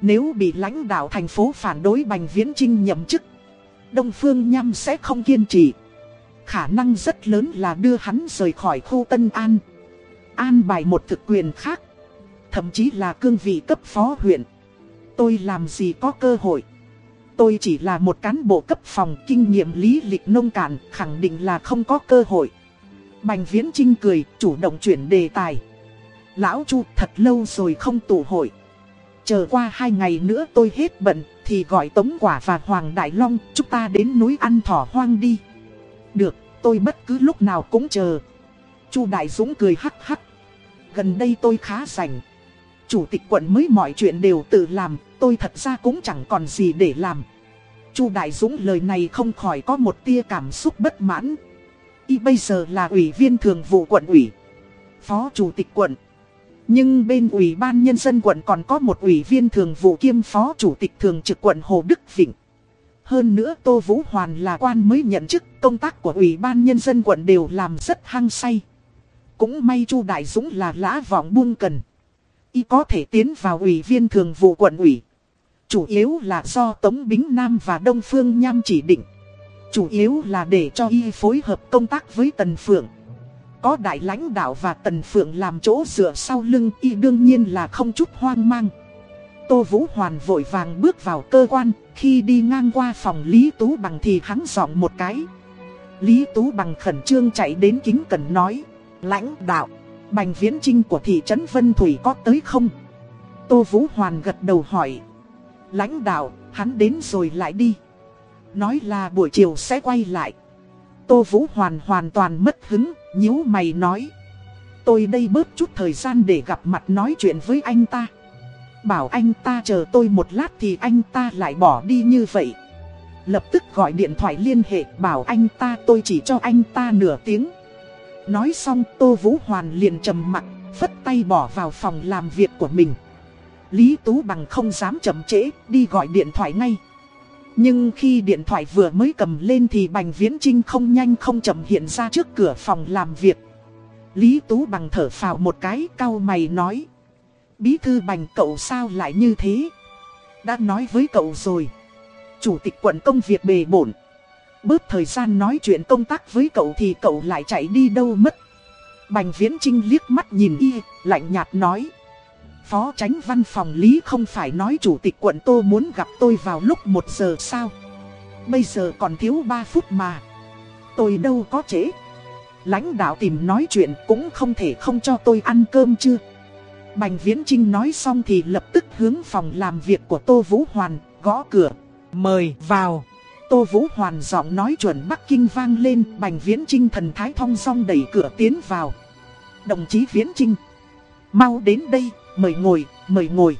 Nếu bị lãnh đạo thành phố phản đối Bành Viễn Trinh nhậm chức, Đông Phương Nham sẽ không kiên trì. Khả năng rất lớn là đưa hắn rời khỏi khu Tân An. An bài một thực quyền khác. Thậm chí là cương vị cấp phó huyện. Tôi làm gì có cơ hội. Tôi chỉ là một cán bộ cấp phòng kinh nghiệm lý lịch nông cạn, khẳng định là không có cơ hội. Bành Viễn Trinh cười, chủ động chuyển đề tài. Lão Chu thật lâu rồi không tụ hội. Chờ qua hai ngày nữa tôi hết bận, thì gọi Tống Quả và Hoàng Đại Long, chúng ta đến núi ăn thỏ hoang đi. Được, tôi bất cứ lúc nào cũng chờ. Chu Đại Dũng cười hắc hắc. Gần đây tôi khá rảnh. Chủ tịch quận mới mọi chuyện đều tự làm, tôi thật ra cũng chẳng còn gì để làm. Chu Đại Dũng lời này không khỏi có một tia cảm xúc bất mãn. Y bây giờ là ủy viên thường vụ quận ủy, phó chủ tịch quận. Nhưng bên ủy ban nhân dân quận còn có một ủy viên thường vụ kiêm phó chủ tịch thường trực quận Hồ Đức Vịnh. Hơn nữa Tô Vũ Hoàn là quan mới nhận chức công tác của ủy ban nhân dân quận đều làm rất hăng say. Cũng may Chu Đại Dũng là lã vọng buông cần. Y có thể tiến vào ủy viên thường vụ quận ủy. Chủ yếu là do Tống Bính Nam và Đông Phương Nham chỉ định. Chủ yếu là để cho Y phối hợp công tác với Tần Phượng. Có đại lãnh đạo và Tần Phượng làm chỗ dựa sau lưng Y đương nhiên là không chút hoang mang. Tô Vũ Hoàn vội vàng bước vào cơ quan, khi đi ngang qua phòng Lý Tú Bằng thì hắn giọng một cái. Lý Tú Bằng khẩn trương chạy đến kính cần nói, lãnh đạo. Bành viễn trinh của thị trấn Vân Thủy có tới không? Tô Vũ Hoàn gật đầu hỏi. Lãnh đạo, hắn đến rồi lại đi. Nói là buổi chiều sẽ quay lại. Tô Vũ Hoàn hoàn toàn mất hứng, nhíu mày nói. Tôi đây bớt chút thời gian để gặp mặt nói chuyện với anh ta. Bảo anh ta chờ tôi một lát thì anh ta lại bỏ đi như vậy. Lập tức gọi điện thoại liên hệ bảo anh ta tôi chỉ cho anh ta nửa tiếng. Nói xong Tô Vũ Hoàn liền trầm mặt, phất tay bỏ vào phòng làm việc của mình. Lý Tú Bằng không dám chậm trễ, đi gọi điện thoại ngay. Nhưng khi điện thoại vừa mới cầm lên thì Bành Viễn Trinh không nhanh không chậm hiện ra trước cửa phòng làm việc. Lý Tú Bằng thở phào một cái cau mày nói. Bí thư Bành cậu sao lại như thế? Đã nói với cậu rồi. Chủ tịch quận công việc bề bổn. Bớt thời gian nói chuyện công tác với cậu thì cậu lại chạy đi đâu mất. Bành Viễn Trinh liếc mắt nhìn y, lạnh nhạt nói. Phó tránh văn phòng Lý không phải nói chủ tịch quận Tô muốn gặp tôi vào lúc 1 giờ sao? Bây giờ còn thiếu 3 phút mà. Tôi đâu có trễ. Lãnh đạo tìm nói chuyện cũng không thể không cho tôi ăn cơm chưa? Bành Viễn Trinh nói xong thì lập tức hướng phòng làm việc của Tô Vũ Hoàn, gõ cửa. Mời vào. Tô Vũ Hoàn giọng nói chuẩn Bắc Kinh vang lên, Bành Viễn Trinh thần thái thong song đẩy cửa tiến vào. Đồng chí Viễn Trinh, mau đến đây, mời ngồi, mời ngồi.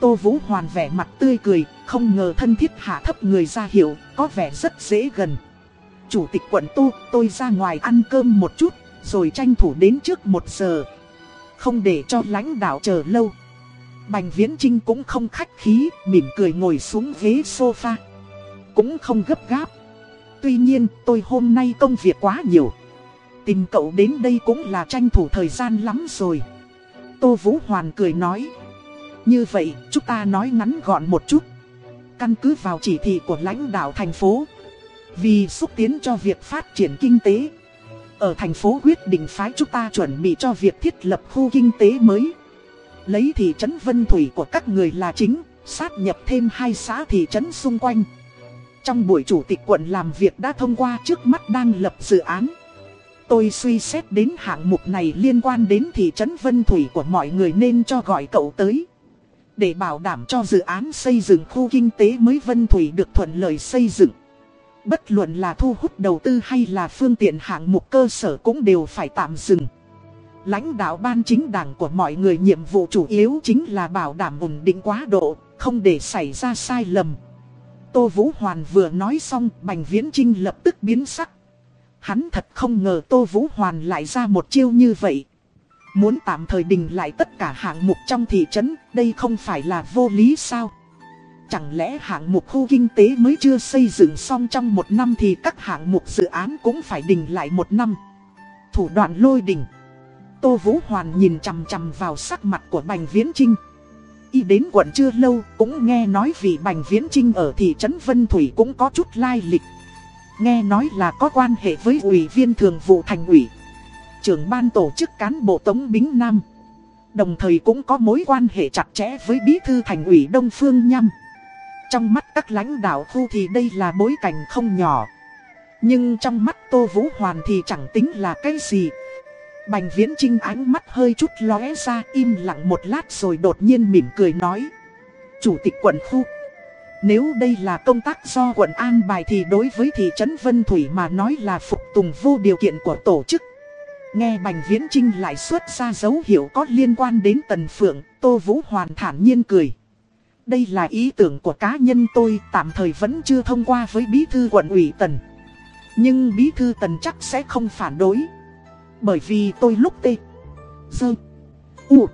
Tô Vũ Hoàn vẻ mặt tươi cười, không ngờ thân thiết hạ thấp người ra hiệu, có vẻ rất dễ gần. Chủ tịch quận Tô, tôi ra ngoài ăn cơm một chút, rồi tranh thủ đến trước một giờ. Không để cho lãnh đạo chờ lâu. Bành Viễn Trinh cũng không khách khí, mỉm cười ngồi xuống ghế sofa. Cũng không gấp gáp. Tuy nhiên, tôi hôm nay công việc quá nhiều. Tìm cậu đến đây cũng là tranh thủ thời gian lắm rồi. Tô Vũ Hoàn cười nói. Như vậy, chúng ta nói ngắn gọn một chút. Căn cứ vào chỉ thị của lãnh đạo thành phố. Vì xúc tiến cho việc phát triển kinh tế. Ở thành phố quyết định phái chúng ta chuẩn bị cho việc thiết lập khu kinh tế mới. Lấy thị trấn Vân Thủy của các người là chính, sát nhập thêm hai xã thị trấn xung quanh. Trong buổi chủ tịch quận làm việc đã thông qua trước mắt đang lập dự án. Tôi suy xét đến hạng mục này liên quan đến thị trấn Vân Thủy của mọi người nên cho gọi cậu tới. Để bảo đảm cho dự án xây dựng khu kinh tế mới Vân Thủy được thuận lợi xây dựng. Bất luận là thu hút đầu tư hay là phương tiện hạng mục cơ sở cũng đều phải tạm dừng. Lãnh đạo ban chính đảng của mọi người nhiệm vụ chủ yếu chính là bảo đảm ổn định quá độ, không để xảy ra sai lầm. Tô Vũ Hoàn vừa nói xong, Bành Viễn Trinh lập tức biến sắc. Hắn thật không ngờ Tô Vũ Hoàn lại ra một chiêu như vậy. Muốn tạm thời đình lại tất cả hạng mục trong thị trấn, đây không phải là vô lý sao? Chẳng lẽ hạng mục khu kinh tế mới chưa xây dựng xong trong một năm thì các hạng mục dự án cũng phải đình lại một năm? Thủ đoạn lôi đình. Tô Vũ Hoàn nhìn chằm chằm vào sắc mặt của Bành Viễn Trinh. Y đến quận chưa lâu cũng nghe nói vì Bành Viễn Trinh ở thị trấn Vân Thủy cũng có chút lai lịch. Nghe nói là có quan hệ với ủy viên thường vụ thành ủy. Trưởng ban tổ chức cán bộ Tống Bính Nam. Đồng thời cũng có mối quan hệ chặt chẽ với bí thư thành ủy Đông Phương Nhâm. Trong mắt các lãnh đạo khu thì đây là bối cảnh không nhỏ. Nhưng trong mắt Tô Vũ Hoàn thì chẳng tính là cái gì. Bành Viễn Trinh ánh mắt hơi chút lóe ra im lặng một lát rồi đột nhiên mỉm cười nói. Chủ tịch quận khu. Nếu đây là công tác do quận an bài thì đối với thị trấn Vân Thủy mà nói là phục tùng vô điều kiện của tổ chức. Nghe Bành Viễn Trinh lại xuất ra dấu hiệu có liên quan đến Tần Phượng, Tô Vũ Hoàn thản nhiên cười. Đây là ý tưởng của cá nhân tôi tạm thời vẫn chưa thông qua với bí thư quận ủy Tần. Nhưng bí thư Tần chắc sẽ không phản đối. Bởi vì tôi lúc tê, Dơ, U,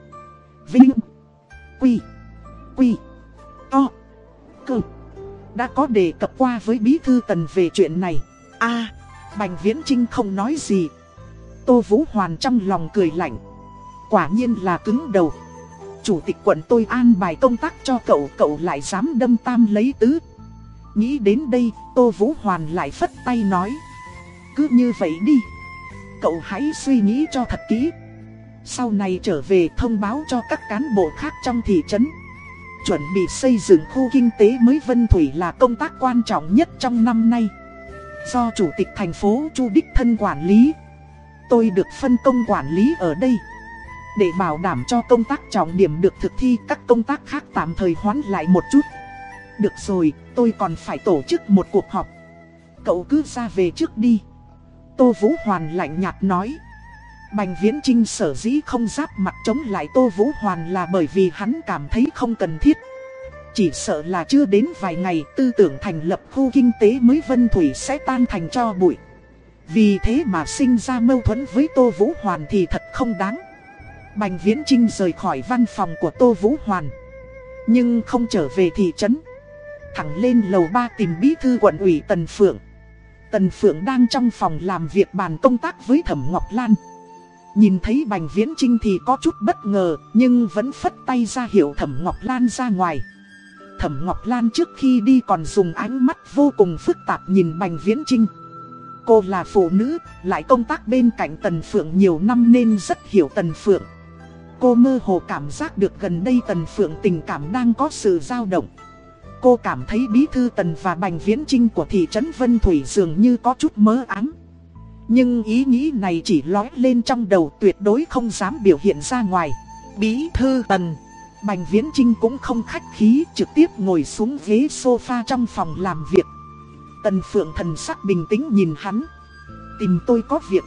Vinh, Quy Quy, To, Cơ. Đã có đề cập qua với bí thư tần về chuyện này. A, Bành Viễn Trinh không nói gì. Tô Vũ Hoàn trong lòng cười lạnh. Quả nhiên là cứng đầu. Chủ tịch quận tôi an bài công tác cho cậu Cậu lại dám đâm tam lấy tứ. Nghĩ đến đây, Tô Vũ Hoàn lại phất tay nói. Cứ như vậy đi cậu hãy suy nghĩ cho thật kỹ. Sau này trở về thông báo cho các cán bộ khác trong thị trấn. Chuẩn bị xây dựng khu kinh tế mới Vân Thủy là công tác quan trọng nhất trong năm nay. Do Chủ tịch thành phố Chu Đích Thân quản lý. Tôi được phân công quản lý ở đây. Để bảo đảm cho công tác trọng điểm được thực thi các công tác khác tạm thời hoãn lại một chút. Được rồi, tôi còn phải tổ chức một cuộc họp. Cậu cứ ra về trước đi. Tô Vũ Hoàn lạnh nhạt nói. Bành Viễn Trinh sở dĩ không giáp mặt chống lại Tô Vũ Hoàn là bởi vì hắn cảm thấy không cần thiết. Chỉ sợ là chưa đến vài ngày tư tưởng thành lập khu kinh tế mới Vân Thủy sẽ tan thành cho bụi. Vì thế mà sinh ra mâu thuẫn với Tô Vũ Hoàn thì thật không đáng. Bành Viễn Trinh rời khỏi văn phòng của Tô Vũ Hoàn. Nhưng không trở về thị trấn. Thẳng lên lầu 3 tìm bí thư quận ủy Tần Phượng. Tần Phượng đang trong phòng làm việc bàn công tác với Thẩm Ngọc Lan. Nhìn thấy Bành Viễn Trinh thì có chút bất ngờ, nhưng vẫn phất tay ra hiệu Thẩm Ngọc Lan ra ngoài. Thẩm Ngọc Lan trước khi đi còn dùng ánh mắt vô cùng phức tạp nhìn Bành Viễn Trinh. Cô là phụ nữ, lại công tác bên cạnh Tần Phượng nhiều năm nên rất hiểu Tần Phượng. Cô mơ hồ cảm giác được gần đây Tần Phượng tình cảm đang có sự dao động. Cô cảm thấy bí thư Tần và Bành Viễn Trinh của thị trấn Vân Thủy dường như có chút mơ áng. Nhưng ý nghĩ này chỉ lói lên trong đầu tuyệt đối không dám biểu hiện ra ngoài. Bí thư Tần Bành Viễn Trinh cũng không khách khí trực tiếp ngồi xuống ghế sofa trong phòng làm việc. Tần Phượng thần sắc bình tĩnh nhìn hắn. Tìm tôi có việc.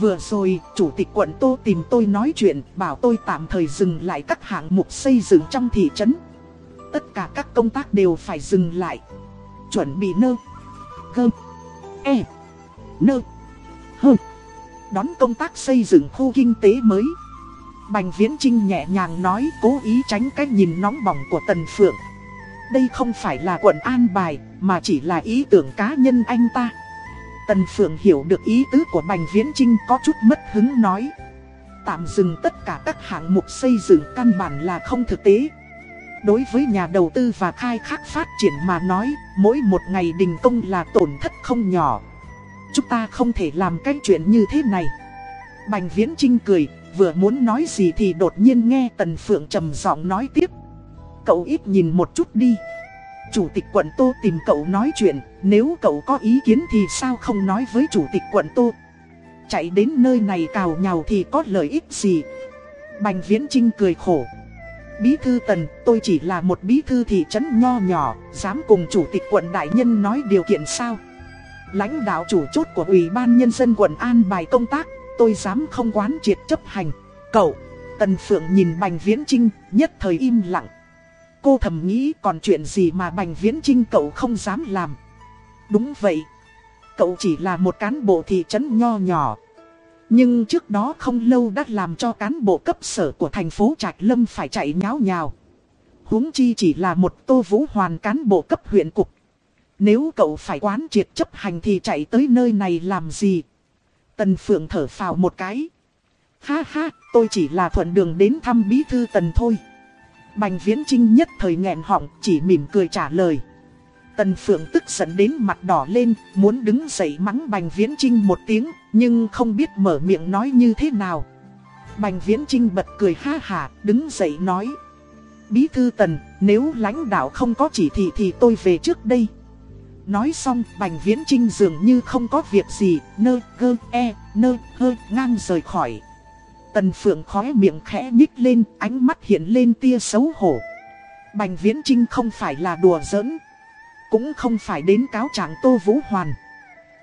Vừa rồi, chủ tịch quận Tô tìm tôi nói chuyện, bảo tôi tạm thời dừng lại các hạng mục xây dựng trong thị trấn. Tất cả các công tác đều phải dừng lại. Chuẩn bị nơ, gơ, e, nơ, hơ. Đón công tác xây dựng khu kinh tế mới. Bành Viễn Trinh nhẹ nhàng nói cố ý tránh cái nhìn nóng bỏng của Tần Phượng. Đây không phải là quận an bài, mà chỉ là ý tưởng cá nhân anh ta. Tần Phượng hiểu được ý tứ của Bành Viễn Trinh có chút mất hứng nói. Tạm dừng tất cả các hạng mục xây dựng căn bản là không thực tế. Đối với nhà đầu tư và khai thác phát triển mà nói, mỗi một ngày đình công là tổn thất không nhỏ. Chúng ta không thể làm cái chuyện như thế này. Bành Viễn Trinh cười, vừa muốn nói gì thì đột nhiên nghe Tần Phượng trầm giọng nói tiếp. Cậu ít nhìn một chút đi. Chủ tịch quận Tô tìm cậu nói chuyện, nếu cậu có ý kiến thì sao không nói với chủ tịch quận Tô. Chạy đến nơi này cào nhào thì có lợi ích gì. Bành Viễn Trinh cười khổ. Bí thư Tần, tôi chỉ là một bí thư thị trấn nho nhỏ, dám cùng chủ tịch quận đại nhân nói điều kiện sao. Lãnh đạo chủ chốt của Ủy ban Nhân dân quận an bài công tác, tôi dám không quán triệt chấp hành. Cậu, Tần Phượng nhìn Bành Viễn Trinh, nhất thời im lặng. Cô thầm nghĩ còn chuyện gì mà Bành Viễn Trinh cậu không dám làm. Đúng vậy. Cậu chỉ là một cán bộ thị trấn nho nhỏ. Nhưng trước đó không lâu đã làm cho cán bộ cấp sở của thành phố Trạch Lâm phải chạy nháo nhào. huống chi chỉ là một tô vũ hoàn cán bộ cấp huyện cục. Nếu cậu phải quán triệt chấp hành thì chạy tới nơi này làm gì? Tần Phượng thở phào một cái. Ha ha, tôi chỉ là thuận đường đến thăm bí thư Tần thôi. Bành Viễn Trinh nhất thời nghẹn họng, chỉ mỉm cười trả lời. Tần Phượng tức giận đến mặt đỏ lên, muốn đứng dậy mắng Bành Viễn Trinh một tiếng, nhưng không biết mở miệng nói như thế nào. Bành Viễn Trinh bật cười ha hà, đứng dậy nói. Bí thư Tần, nếu lãnh đạo không có chỉ thị thì tôi về trước đây. Nói xong, Bành Viễn Trinh dường như không có việc gì, nơ, gơ, e, nơ, hơ, ngang rời khỏi. Tần Phượng khóe miệng khẽ nhích lên, ánh mắt hiện lên tia xấu hổ. Bành Viễn Trinh không phải là đùa giỡn, cũng không phải đến cáo trạng Tô Vũ Hoàn.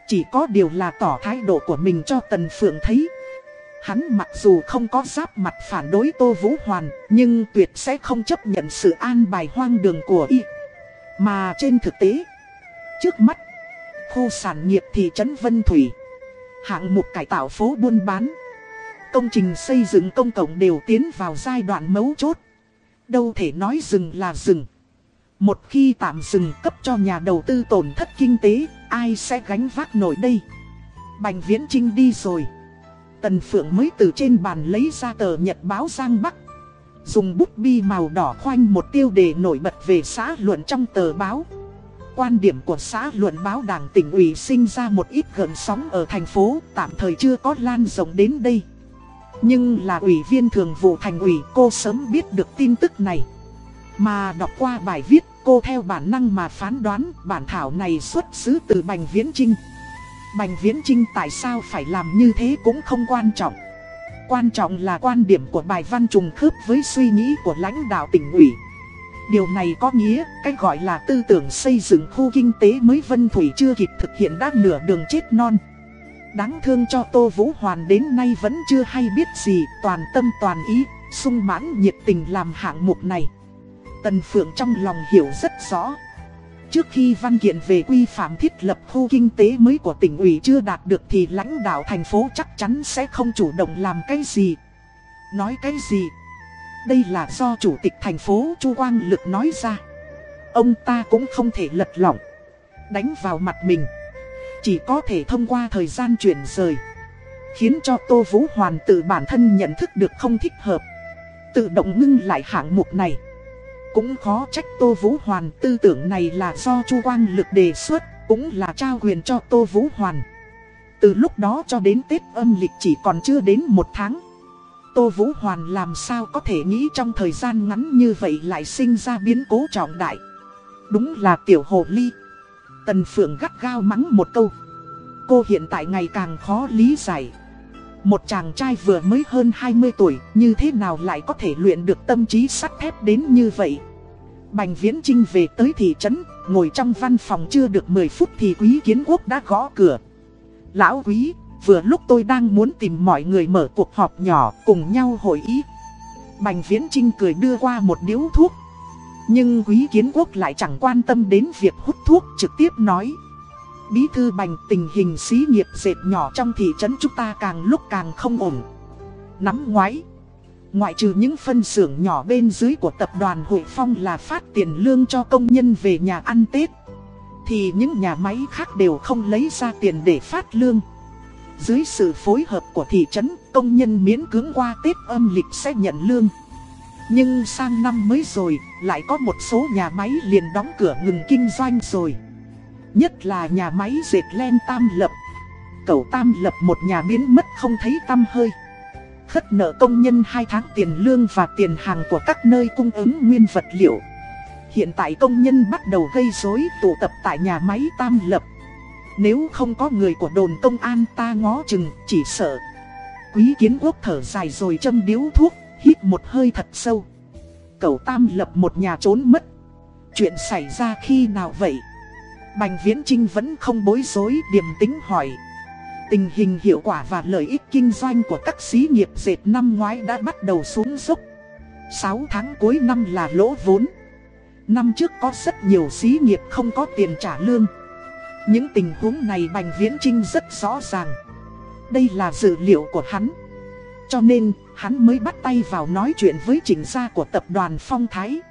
Chỉ có điều là tỏ thái độ của mình cho Tần Phượng thấy. Hắn mặc dù không có giáp mặt phản đối Tô Vũ Hoàn, nhưng tuyệt sẽ không chấp nhận sự an bài hoang đường của y. Mà trên thực tế, trước mắt, khu sản nghiệp thị trấn Vân Thủy, hạng mục cải tạo phố buôn bán, công trình xây dựng công cộng đều tiến vào giai đoạn mấu chốt. Đâu thể nói dừng là dừng. Một khi tạm dừng cấp cho nhà đầu tư tổn thất kinh tế, ai sẽ gánh vác nổi đây? Bành Viễn Trinh đi rồi. Tần Phượng mới từ trên bàn lấy ra tờ nhật báo Giang Bắc. Dùng bút bi màu đỏ khoanh một tiêu đề nổi bật về xã luận trong tờ báo. Quan điểm của xã luận báo đảng tỉnh ủy sinh ra một ít gần sóng ở thành phố, tạm thời chưa có lan rộng đến đây. Nhưng là ủy viên thường vụ thành ủy cô sớm biết được tin tức này. Mà đọc qua bài viết cô theo bản năng mà phán đoán bản thảo này xuất xứ từ Bành Viễn Trinh. Bành Viễn Trinh tại sao phải làm như thế cũng không quan trọng. Quan trọng là quan điểm của bài văn trùng khớp với suy nghĩ của lãnh đạo tỉnh ủy. Điều này có nghĩa, cách gọi là tư tưởng xây dựng khu kinh tế mới Vân Thủy chưa kịp thực hiện đã nửa đường chết non. Đáng thương cho Tô Vũ Hoàn đến nay vẫn chưa hay biết gì, toàn tâm toàn ý, sung mãn nhiệt tình làm hạng mục này. Tần Phượng trong lòng hiểu rất rõ. Trước khi văn kiện về quy phạm thiết lập khu kinh tế mới của tỉnh ủy chưa đạt được thì lãnh đạo thành phố chắc chắn sẽ không chủ động làm cái gì. Nói cái gì? Đây là do chủ tịch thành phố Chu Quang Lực nói ra. Ông ta cũng không thể lật lỏng, đánh vào mặt mình. Chỉ có thể thông qua thời gian chuyển rời, khiến cho Tô Vũ Hoàn tự bản thân nhận thức được không thích hợp. Tự động ngưng lại hạng mục này. Cũng khó trách Tô Vũ Hoàn tư tưởng này là do Chu Quang Lực đề xuất, cũng là trao quyền cho Tô Vũ Hoàn. Từ lúc đó cho đến Tết âm lịch chỉ còn chưa đến một tháng. Tô Vũ Hoàn làm sao có thể nghĩ trong thời gian ngắn như vậy lại sinh ra biến cố trọng đại. Đúng là tiểu hồ ly. Tần Phượng gắt gao mắng một câu. Cô hiện tại ngày càng khó lý giải. Một chàng trai vừa mới hơn 20 tuổi, như thế nào lại có thể luyện được tâm trí sắt thép đến như vậy? Bành Viễn Trinh về tới thị trấn, ngồi trong văn phòng chưa được 10 phút thì quý kiến quốc đã gõ cửa. Lão quý, vừa lúc tôi đang muốn tìm mọi người mở cuộc họp nhỏ cùng nhau hội ý. Bành Viễn Trinh cười đưa qua một điếu thuốc. Nhưng quý kiến quốc lại chẳng quan tâm đến việc hút thuốc trực tiếp nói. Bí thư bành tình hình xí nghiệp dệt nhỏ trong thị trấn chúng ta càng lúc càng không ổn. Nắm ngoái. Ngoại trừ những phân xưởng nhỏ bên dưới của tập đoàn Hội Phong là phát tiền lương cho công nhân về nhà ăn Tết. Thì những nhà máy khác đều không lấy ra tiền để phát lương. Dưới sự phối hợp của thị trấn, công nhân miễn cưỡng qua Tết âm lịch sẽ nhận lương. Nhưng sang năm mới rồi, lại có một số nhà máy liền đóng cửa ngừng kinh doanh rồi. Nhất là nhà máy dệt len tam lập. Cậu tam lập một nhà biến mất không thấy tăm hơi. Khất nợ công nhân 2 tháng tiền lương và tiền hàng của các nơi cung ứng nguyên vật liệu. Hiện tại công nhân bắt đầu gây rối tụ tập tại nhà máy tam lập. Nếu không có người của đồn công an ta ngó chừng, chỉ sợ. Quý kiến quốc thở dài rồi châm điếu thuốc, Hít một hơi thật sâu. Cậu tam lập một nhà trốn mất. Chuyện xảy ra khi nào vậy? Bành Viễn Trinh vẫn không bối rối điềm tính hỏi. Tình hình hiệu quả và lợi ích kinh doanh của các xí nghiệp dệt năm ngoái đã bắt đầu xuống dốc. 6 tháng cuối năm là lỗ vốn. Năm trước có rất nhiều xí nghiệp không có tiền trả lương. Những tình huống này Bành Viễn Trinh rất rõ ràng. Đây là dữ liệu của hắn. Cho nên, hắn mới bắt tay vào nói chuyện với trình gia của tập đoàn Phong Thái.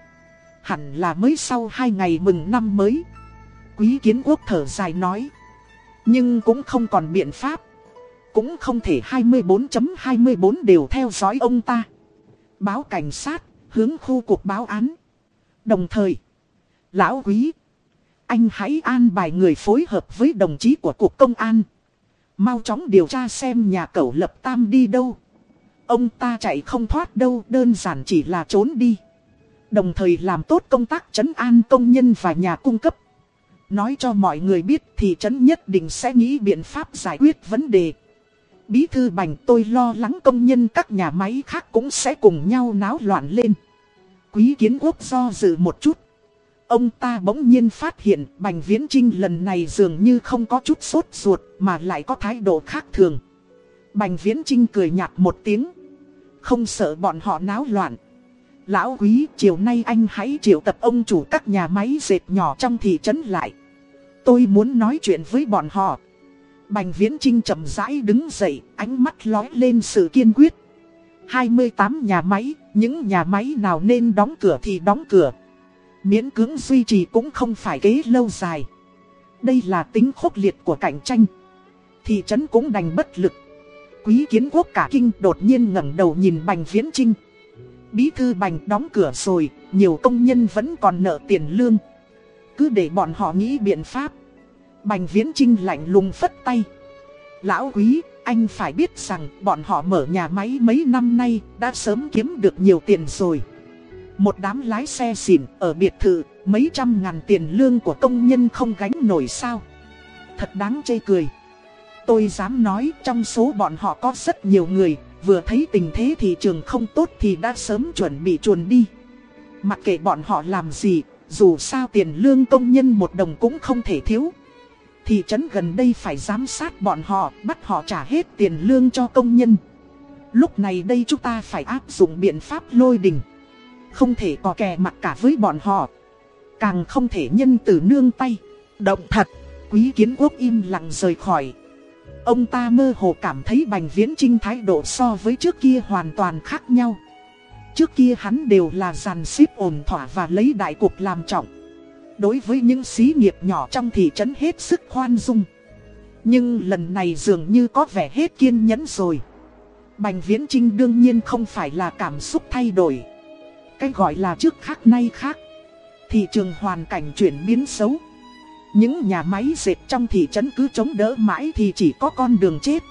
Hẳn là mới sau 2 ngày mừng năm mới. Quý kiến quốc thở dài nói. Nhưng cũng không còn biện pháp. Cũng không thể 24.24 .24 đều theo dõi ông ta. Báo cảnh sát, hướng khu cuộc báo án. Đồng thời, lão quý, anh hãy an bài người phối hợp với đồng chí của cục công an. Mau chóng điều tra xem nhà cậu lập tam đi đâu. Ông ta chạy không thoát đâu, đơn giản chỉ là trốn đi. Đồng thời làm tốt công tác trấn an công nhân và nhà cung cấp. Nói cho mọi người biết thì trấn nhất định sẽ nghĩ biện pháp giải quyết vấn đề. Bí thư bành tôi lo lắng công nhân các nhà máy khác cũng sẽ cùng nhau náo loạn lên. Quý kiến quốc do dự một chút. Ông ta bỗng nhiên phát hiện Bành Viễn Trinh lần này dường như không có chút sốt ruột mà lại có thái độ khác thường. Bành Viễn Trinh cười nhạt một tiếng. Không sợ bọn họ náo loạn. Lão quý, chiều nay anh hãy triệu tập ông chủ các nhà máy dệt nhỏ trong thị trấn lại. Tôi muốn nói chuyện với bọn họ. Bành Viễn Trinh chậm rãi đứng dậy, ánh mắt lói lên sự kiên quyết. 28 nhà máy, những nhà máy nào nên đóng cửa thì đóng cửa. Miễn cưỡng duy trì cũng không phải kế lâu dài. Đây là tính khốc liệt của cạnh tranh. Thị trấn cũng đành bất lực. Quý kiến quốc cả kinh đột nhiên ngẩng đầu nhìn Bành Viễn Trinh. Bí thư bành đóng cửa rồi, nhiều công nhân vẫn còn nợ tiền lương. Cứ để bọn họ nghĩ biện pháp. Bành viễn trinh lạnh lùng phất tay. Lão quý, anh phải biết rằng bọn họ mở nhà máy mấy năm nay đã sớm kiếm được nhiều tiền rồi. Một đám lái xe xỉn ở biệt thự, mấy trăm ngàn tiền lương của công nhân không gánh nổi sao. Thật đáng chê cười. Tôi dám nói trong số bọn họ có rất nhiều người Vừa thấy tình thế thị trường không tốt thì đã sớm chuẩn bị chuồn đi Mặc kệ bọn họ làm gì Dù sao tiền lương công nhân một đồng cũng không thể thiếu Thị trấn gần đây phải giám sát bọn họ, bắt họ trả hết tiền lương cho công nhân. Lúc này đây chúng ta phải áp dụng biện pháp lôi đình. Không thể có kè mặt cả với bọn họ. Càng không thể nhân từ nương tay. Động thật, quý kiến quốc im lặng rời khỏi. Ông ta mơ hồ cảm thấy Bành Viễn Trinh thái độ so với trước kia hoàn toàn khác nhau. Trước kia hắn đều là dàn xếp ổn thỏa và lấy đại cục làm trọng. Đối với những xí nghiệp nhỏ trong thị trấn hết sức khoan dung. Nhưng lần này dường như có vẻ hết kiên nhẫn rồi. Bành Viễn Trinh đương nhiên không phải là cảm xúc thay đổi. Cái gọi là trước khác nay khác. Thị trường hoàn cảnh chuyển biến xấu. Những nhà máy dệt trong thị trấn cứ chống đỡ mãi thì chỉ có con đường chết.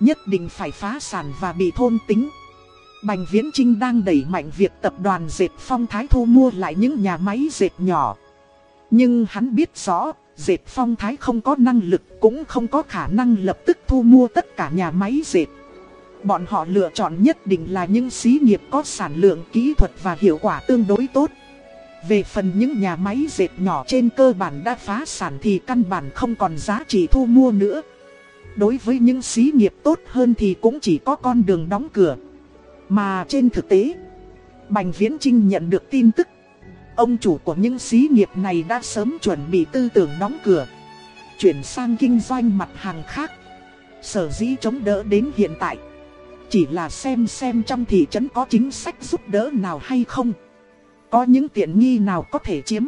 Nhất định phải phá sản và bị thôn tính. Bành Viễn Trinh đang đẩy mạnh việc tập đoàn dệt phong thái thu mua lại những nhà máy dệt nhỏ. Nhưng hắn biết rõ, dệt phong thái không có năng lực cũng không có khả năng lập tức thu mua tất cả nhà máy dệt. Bọn họ lựa chọn nhất định là những xí nghiệp có sản lượng kỹ thuật và hiệu quả tương đối tốt. Về phần những nhà máy dệt nhỏ trên cơ bản đã phá sản thì căn bản không còn giá trị thu mua nữa. Đối với những xí nghiệp tốt hơn thì cũng chỉ có con đường đóng cửa. Mà trên thực tế, Bành Viễn Trinh nhận được tin tức. Ông chủ của những xí nghiệp này đã sớm chuẩn bị tư tưởng đóng cửa. Chuyển sang kinh doanh mặt hàng khác. Sở dĩ chống đỡ đến hiện tại. Chỉ là xem xem trong thị trấn có chính sách giúp đỡ nào hay không. Có những tiện nghi nào có thể chiếm.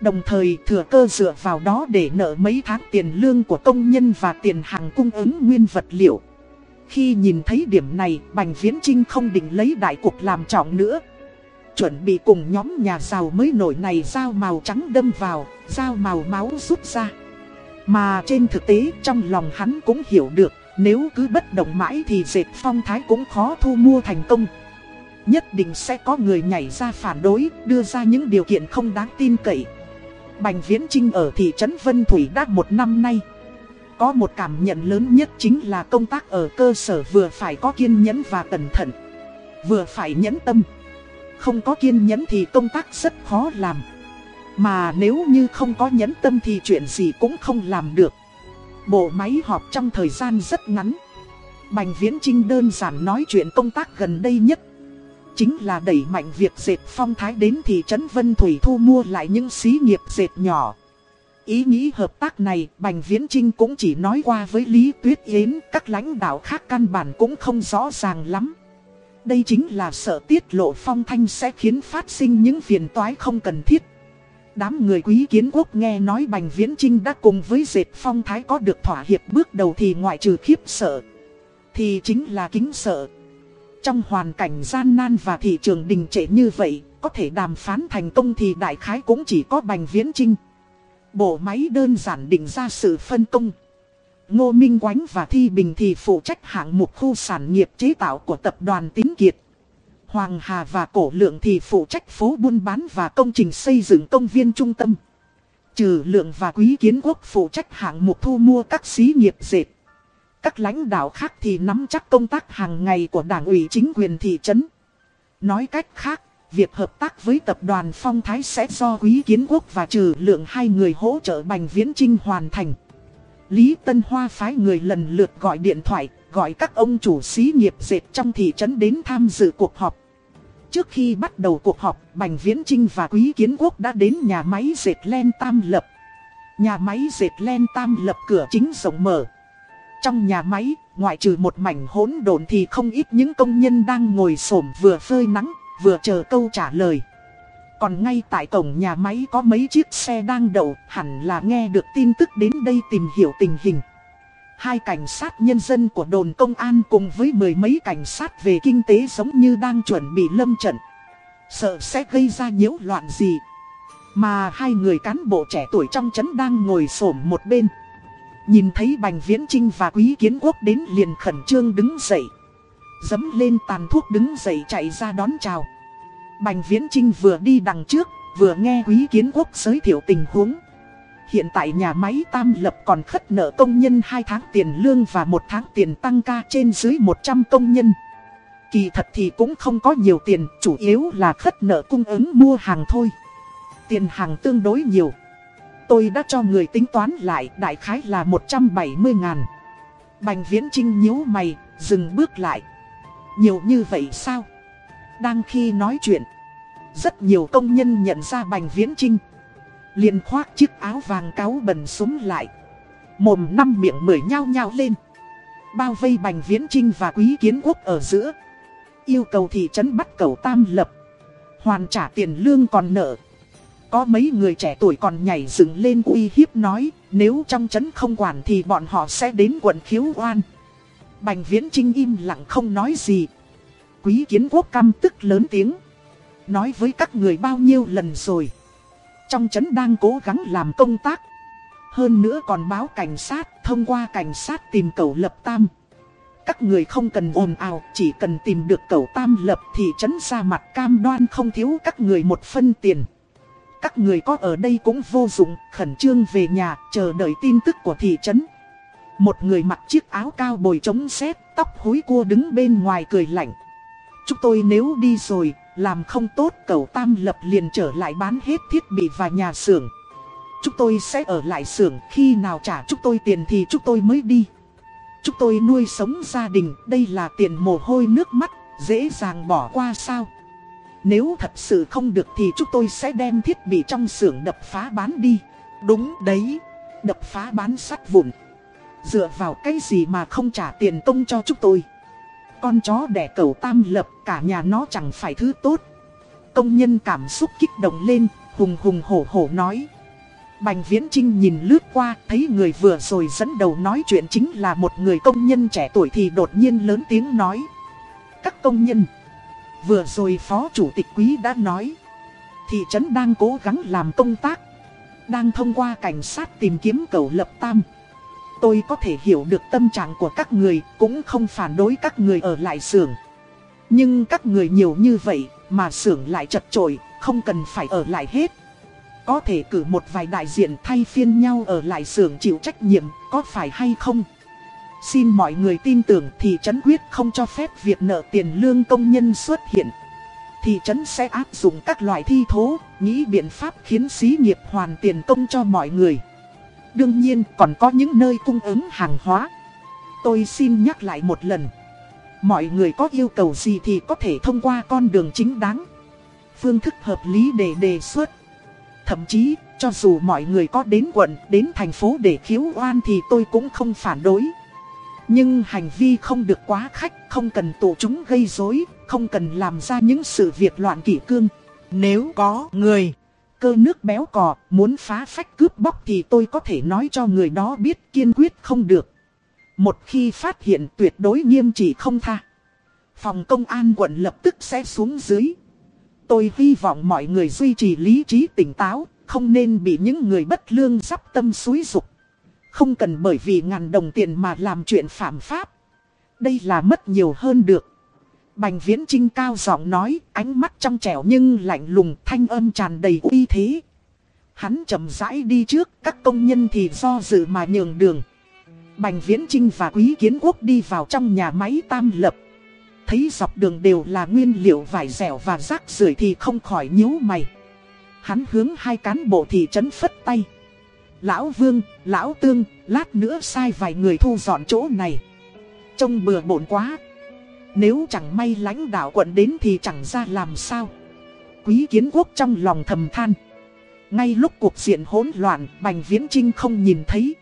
Đồng thời thừa cơ dựa vào đó để nợ mấy tháng tiền lương của công nhân và tiền hàng cung ứng nguyên vật liệu. Khi nhìn thấy điểm này, Bành Viễn Trinh không định lấy đại cục làm trọng nữa. Chuẩn bị cùng nhóm nhà giàu mới nổi này dao màu trắng đâm vào, dao màu máu rút ra. Mà trên thực tế trong lòng hắn cũng hiểu được, nếu cứ bất động mãi thì dệt phong thái cũng khó thu mua thành công. Nhất định sẽ có người nhảy ra phản đối, đưa ra những điều kiện không đáng tin cậy. Bành Viễn Trinh ở thị trấn Vân Thủy đã một năm nay. Có một cảm nhận lớn nhất chính là công tác ở cơ sở vừa phải có kiên nhẫn và cẩn thận. Vừa phải nhẫn tâm. Không có kiên nhẫn thì công tác rất khó làm. Mà nếu như không có nhẫn tâm thì chuyện gì cũng không làm được. Bộ máy họp trong thời gian rất ngắn. Bành Viễn Trinh đơn giản nói chuyện công tác gần đây nhất. Chính là đẩy mạnh việc dệt phong thái đến thị trấn Vân Thủy thu mua lại những xí nghiệp dệt nhỏ. Ý nghĩ hợp tác này, Bành Viễn Trinh cũng chỉ nói qua với Lý Tuyết Yến, các lãnh đạo khác căn bản cũng không rõ ràng lắm. Đây chính là sợ tiết lộ phong thanh sẽ khiến phát sinh những phiền toái không cần thiết. Đám người quý kiến quốc nghe nói Bành Viễn Trinh đã cùng với dệt phong thái có được thỏa hiệp bước đầu thì ngoại trừ khiếp sợ. Thì chính là kính sợ. Trong hoàn cảnh gian nan và thị trường đình trệ như vậy, có thể đàm phán thành công thì đại khái cũng chỉ có Bành Viễn Trinh. Bộ máy đơn giản định ra sự phân công. Ngô Minh Quánh và Thi Bình thì phụ trách hạng mục khu sản nghiệp chế tạo của tập đoàn Tín Kiệt. Hoàng Hà và Cổ Lượng thì phụ trách phố buôn bán và công trình xây dựng công viên trung tâm. Trừ Lượng và Quý Kiến Quốc phụ trách hạng mục thu mua các xí nghiệp dệt. Các lãnh đạo khác thì nắm chắc công tác hàng ngày của đảng ủy chính quyền thị trấn. Nói cách khác, việc hợp tác với tập đoàn Phong Thái sẽ do Quý Kiến Quốc và Trừ Lượng hai người hỗ trợ Bành Viễn Trinh hoàn thành. Lý Tân Hoa phái người lần lượt gọi điện thoại, gọi các ông chủ xí nghiệp dệt trong thị trấn đến tham dự cuộc họp. Trước khi bắt đầu cuộc họp, Bành Viễn Trinh và Quý Kiến Quốc đã đến nhà máy dệt len Tam Lập. Nhà máy dệt len Tam Lập cửa chính rộng mở. Trong nhà máy, ngoại trừ một mảnh hỗn độn thì không ít những công nhân đang ngồi xổm vừa phơi nắng, vừa chờ câu trả lời. Còn ngay tại cổng nhà máy có mấy chiếc xe đang đậu, hẳn là nghe được tin tức đến đây tìm hiểu tình hình. Hai cảnh sát nhân dân của đồn công an cùng với mười mấy cảnh sát về kinh tế giống như đang chuẩn bị lâm trận. Sợ sẽ gây ra nhiễu loạn gì. Mà hai người cán bộ trẻ tuổi trong trấn đang ngồi xổm một bên. Nhìn thấy Bành Viễn Trinh và Quý Kiến Quốc đến liền khẩn trương đứng dậy. Dấm lên tàn thuốc đứng dậy chạy ra đón chào. Bành Viễn Trinh vừa đi đằng trước, vừa nghe Quý Kiến Quốc giới thiệu tình huống. Hiện tại nhà máy Tam Lập còn khất nợ công nhân 2 tháng tiền lương và 1 tháng tiền tăng ca trên dưới 100 công nhân. Kỳ thật thì cũng không có nhiều tiền, chủ yếu là khất nợ cung ứng mua hàng thôi. Tiền hàng tương đối nhiều. Tôi đã cho người tính toán lại đại khái là 170 ngàn. Bành Viễn Trinh nhíu mày, dừng bước lại. Nhiều như vậy sao? Đang khi nói chuyện, rất nhiều công nhân nhận ra Bành Viễn Trinh. liền khoác chiếc áo vàng cáo bẩn súng lại. Mồm năm miệng mười nhao nhao lên. Bao vây Bành Viễn Trinh và Quý Kiến Quốc ở giữa. Yêu cầu thị trấn bắt cầu tam lập. Hoàn trả tiền lương còn nợ. Có mấy người trẻ tuổi còn nhảy dựng lên uy hiếp nói, nếu trong trấn không quản thì bọn họ sẽ đến quận khiếu oan. Bành Viễn Trinh im lặng không nói gì. Quý kiến quốc căm tức lớn tiếng. Nói với các người bao nhiêu lần rồi. Trong trấn đang cố gắng làm công tác. Hơn nữa còn báo cảnh sát, thông qua cảnh sát tìm cầu lập tam. Các người không cần ồn ào, chỉ cần tìm được cầu tam lập thì trấn ra mặt cam đoan không thiếu các người một phân tiền. Các người có ở đây cũng vô dụng, khẩn trương về nhà, chờ đợi tin tức của thị trấn. Một người mặc chiếc áo cao bồi chống xét, tóc húi cua đứng bên ngoài cười lạnh. Chúng tôi nếu đi rồi, làm không tốt cầu tam lập liền trở lại bán hết thiết bị và nhà xưởng. Chúng tôi sẽ ở lại xưởng, khi nào trả chúng tôi tiền thì chúng tôi mới đi. Chúng tôi nuôi sống gia đình, đây là tiền mồ hôi nước mắt, dễ dàng bỏ qua sao. Nếu thật sự không được thì chúng tôi sẽ đem thiết bị trong xưởng đập phá bán đi. Đúng đấy, đập phá bán sắt vụn. Dựa vào cái gì mà không trả tiền công cho chúng tôi. Con chó đẻ cầu tam lập cả nhà nó chẳng phải thứ tốt. Công nhân cảm xúc kích động lên, hùng hùng hổ hổ nói. Bành Viễn Trinh nhìn lướt qua, thấy người vừa rồi dẫn đầu nói chuyện chính là một người công nhân trẻ tuổi thì đột nhiên lớn tiếng nói. Các công nhân, vừa rồi Phó Chủ tịch Quý đã nói, thị trấn đang cố gắng làm công tác, đang thông qua cảnh sát tìm kiếm cầu lập tam. Tôi có thể hiểu được tâm trạng của các người, cũng không phản đối các người ở lại xưởng. Nhưng các người nhiều như vậy, mà xưởng lại chật chội, không cần phải ở lại hết. Có thể cử một vài đại diện thay phiên nhau ở lại xưởng chịu trách nhiệm, có phải hay không? Xin mọi người tin tưởng thị trấn quyết không cho phép việc nợ tiền lương công nhân xuất hiện. Thị trấn sẽ áp dụng các loại thi thố, nghĩ biện pháp khiến xí nghiệp hoàn tiền công cho mọi người. Đương nhiên còn có những nơi cung ứng hàng hóa. Tôi xin nhắc lại một lần. Mọi người có yêu cầu gì thì có thể thông qua con đường chính đáng. Phương thức hợp lý để đề xuất. Thậm chí, cho dù mọi người có đến quận, đến thành phố để khiếu oan thì tôi cũng không phản đối. Nhưng hành vi không được quá khách, không cần tụ chúng gây rối, không cần làm ra những sự việc loạn kỷ cương. Nếu có người cơ nước béo cò, muốn phá phách cướp bóc thì tôi có thể nói cho người đó biết kiên quyết không được. Một khi phát hiện tuyệt đối nghiêm trị không tha. Phòng công an quận lập tức sẽ xuống dưới. Tôi hy vọng mọi người duy trì lý trí tỉnh táo, không nên bị những người bất lương sắp tâm xúi dục. Không cần bởi vì ngàn đồng tiền mà làm chuyện phạm pháp. Đây là mất nhiều hơn được. Bành viễn trinh cao giọng nói, ánh mắt trong trẻo nhưng lạnh lùng, thanh âm tràn đầy uy thế. Hắn chậm rãi đi trước, các công nhân thì do dự mà nhường đường. Bành viễn trinh và quý kiến quốc đi vào trong nhà máy tam lập. Thấy dọc đường đều là nguyên liệu vải dẻo và rác rưởi thì không khỏi nhíu mày. Hắn hướng hai cán bộ thị trấn phất tay. Lão Vương, Lão Tương, lát nữa sai vài người thu dọn chỗ này. Trông bừa bộn quá. Nếu chẳng may lãnh đạo quận đến thì chẳng ra làm sao. Quý kiến quốc trong lòng thầm than. Ngay lúc cuộc diện hỗn loạn, Bành Viễn Trinh không nhìn thấy.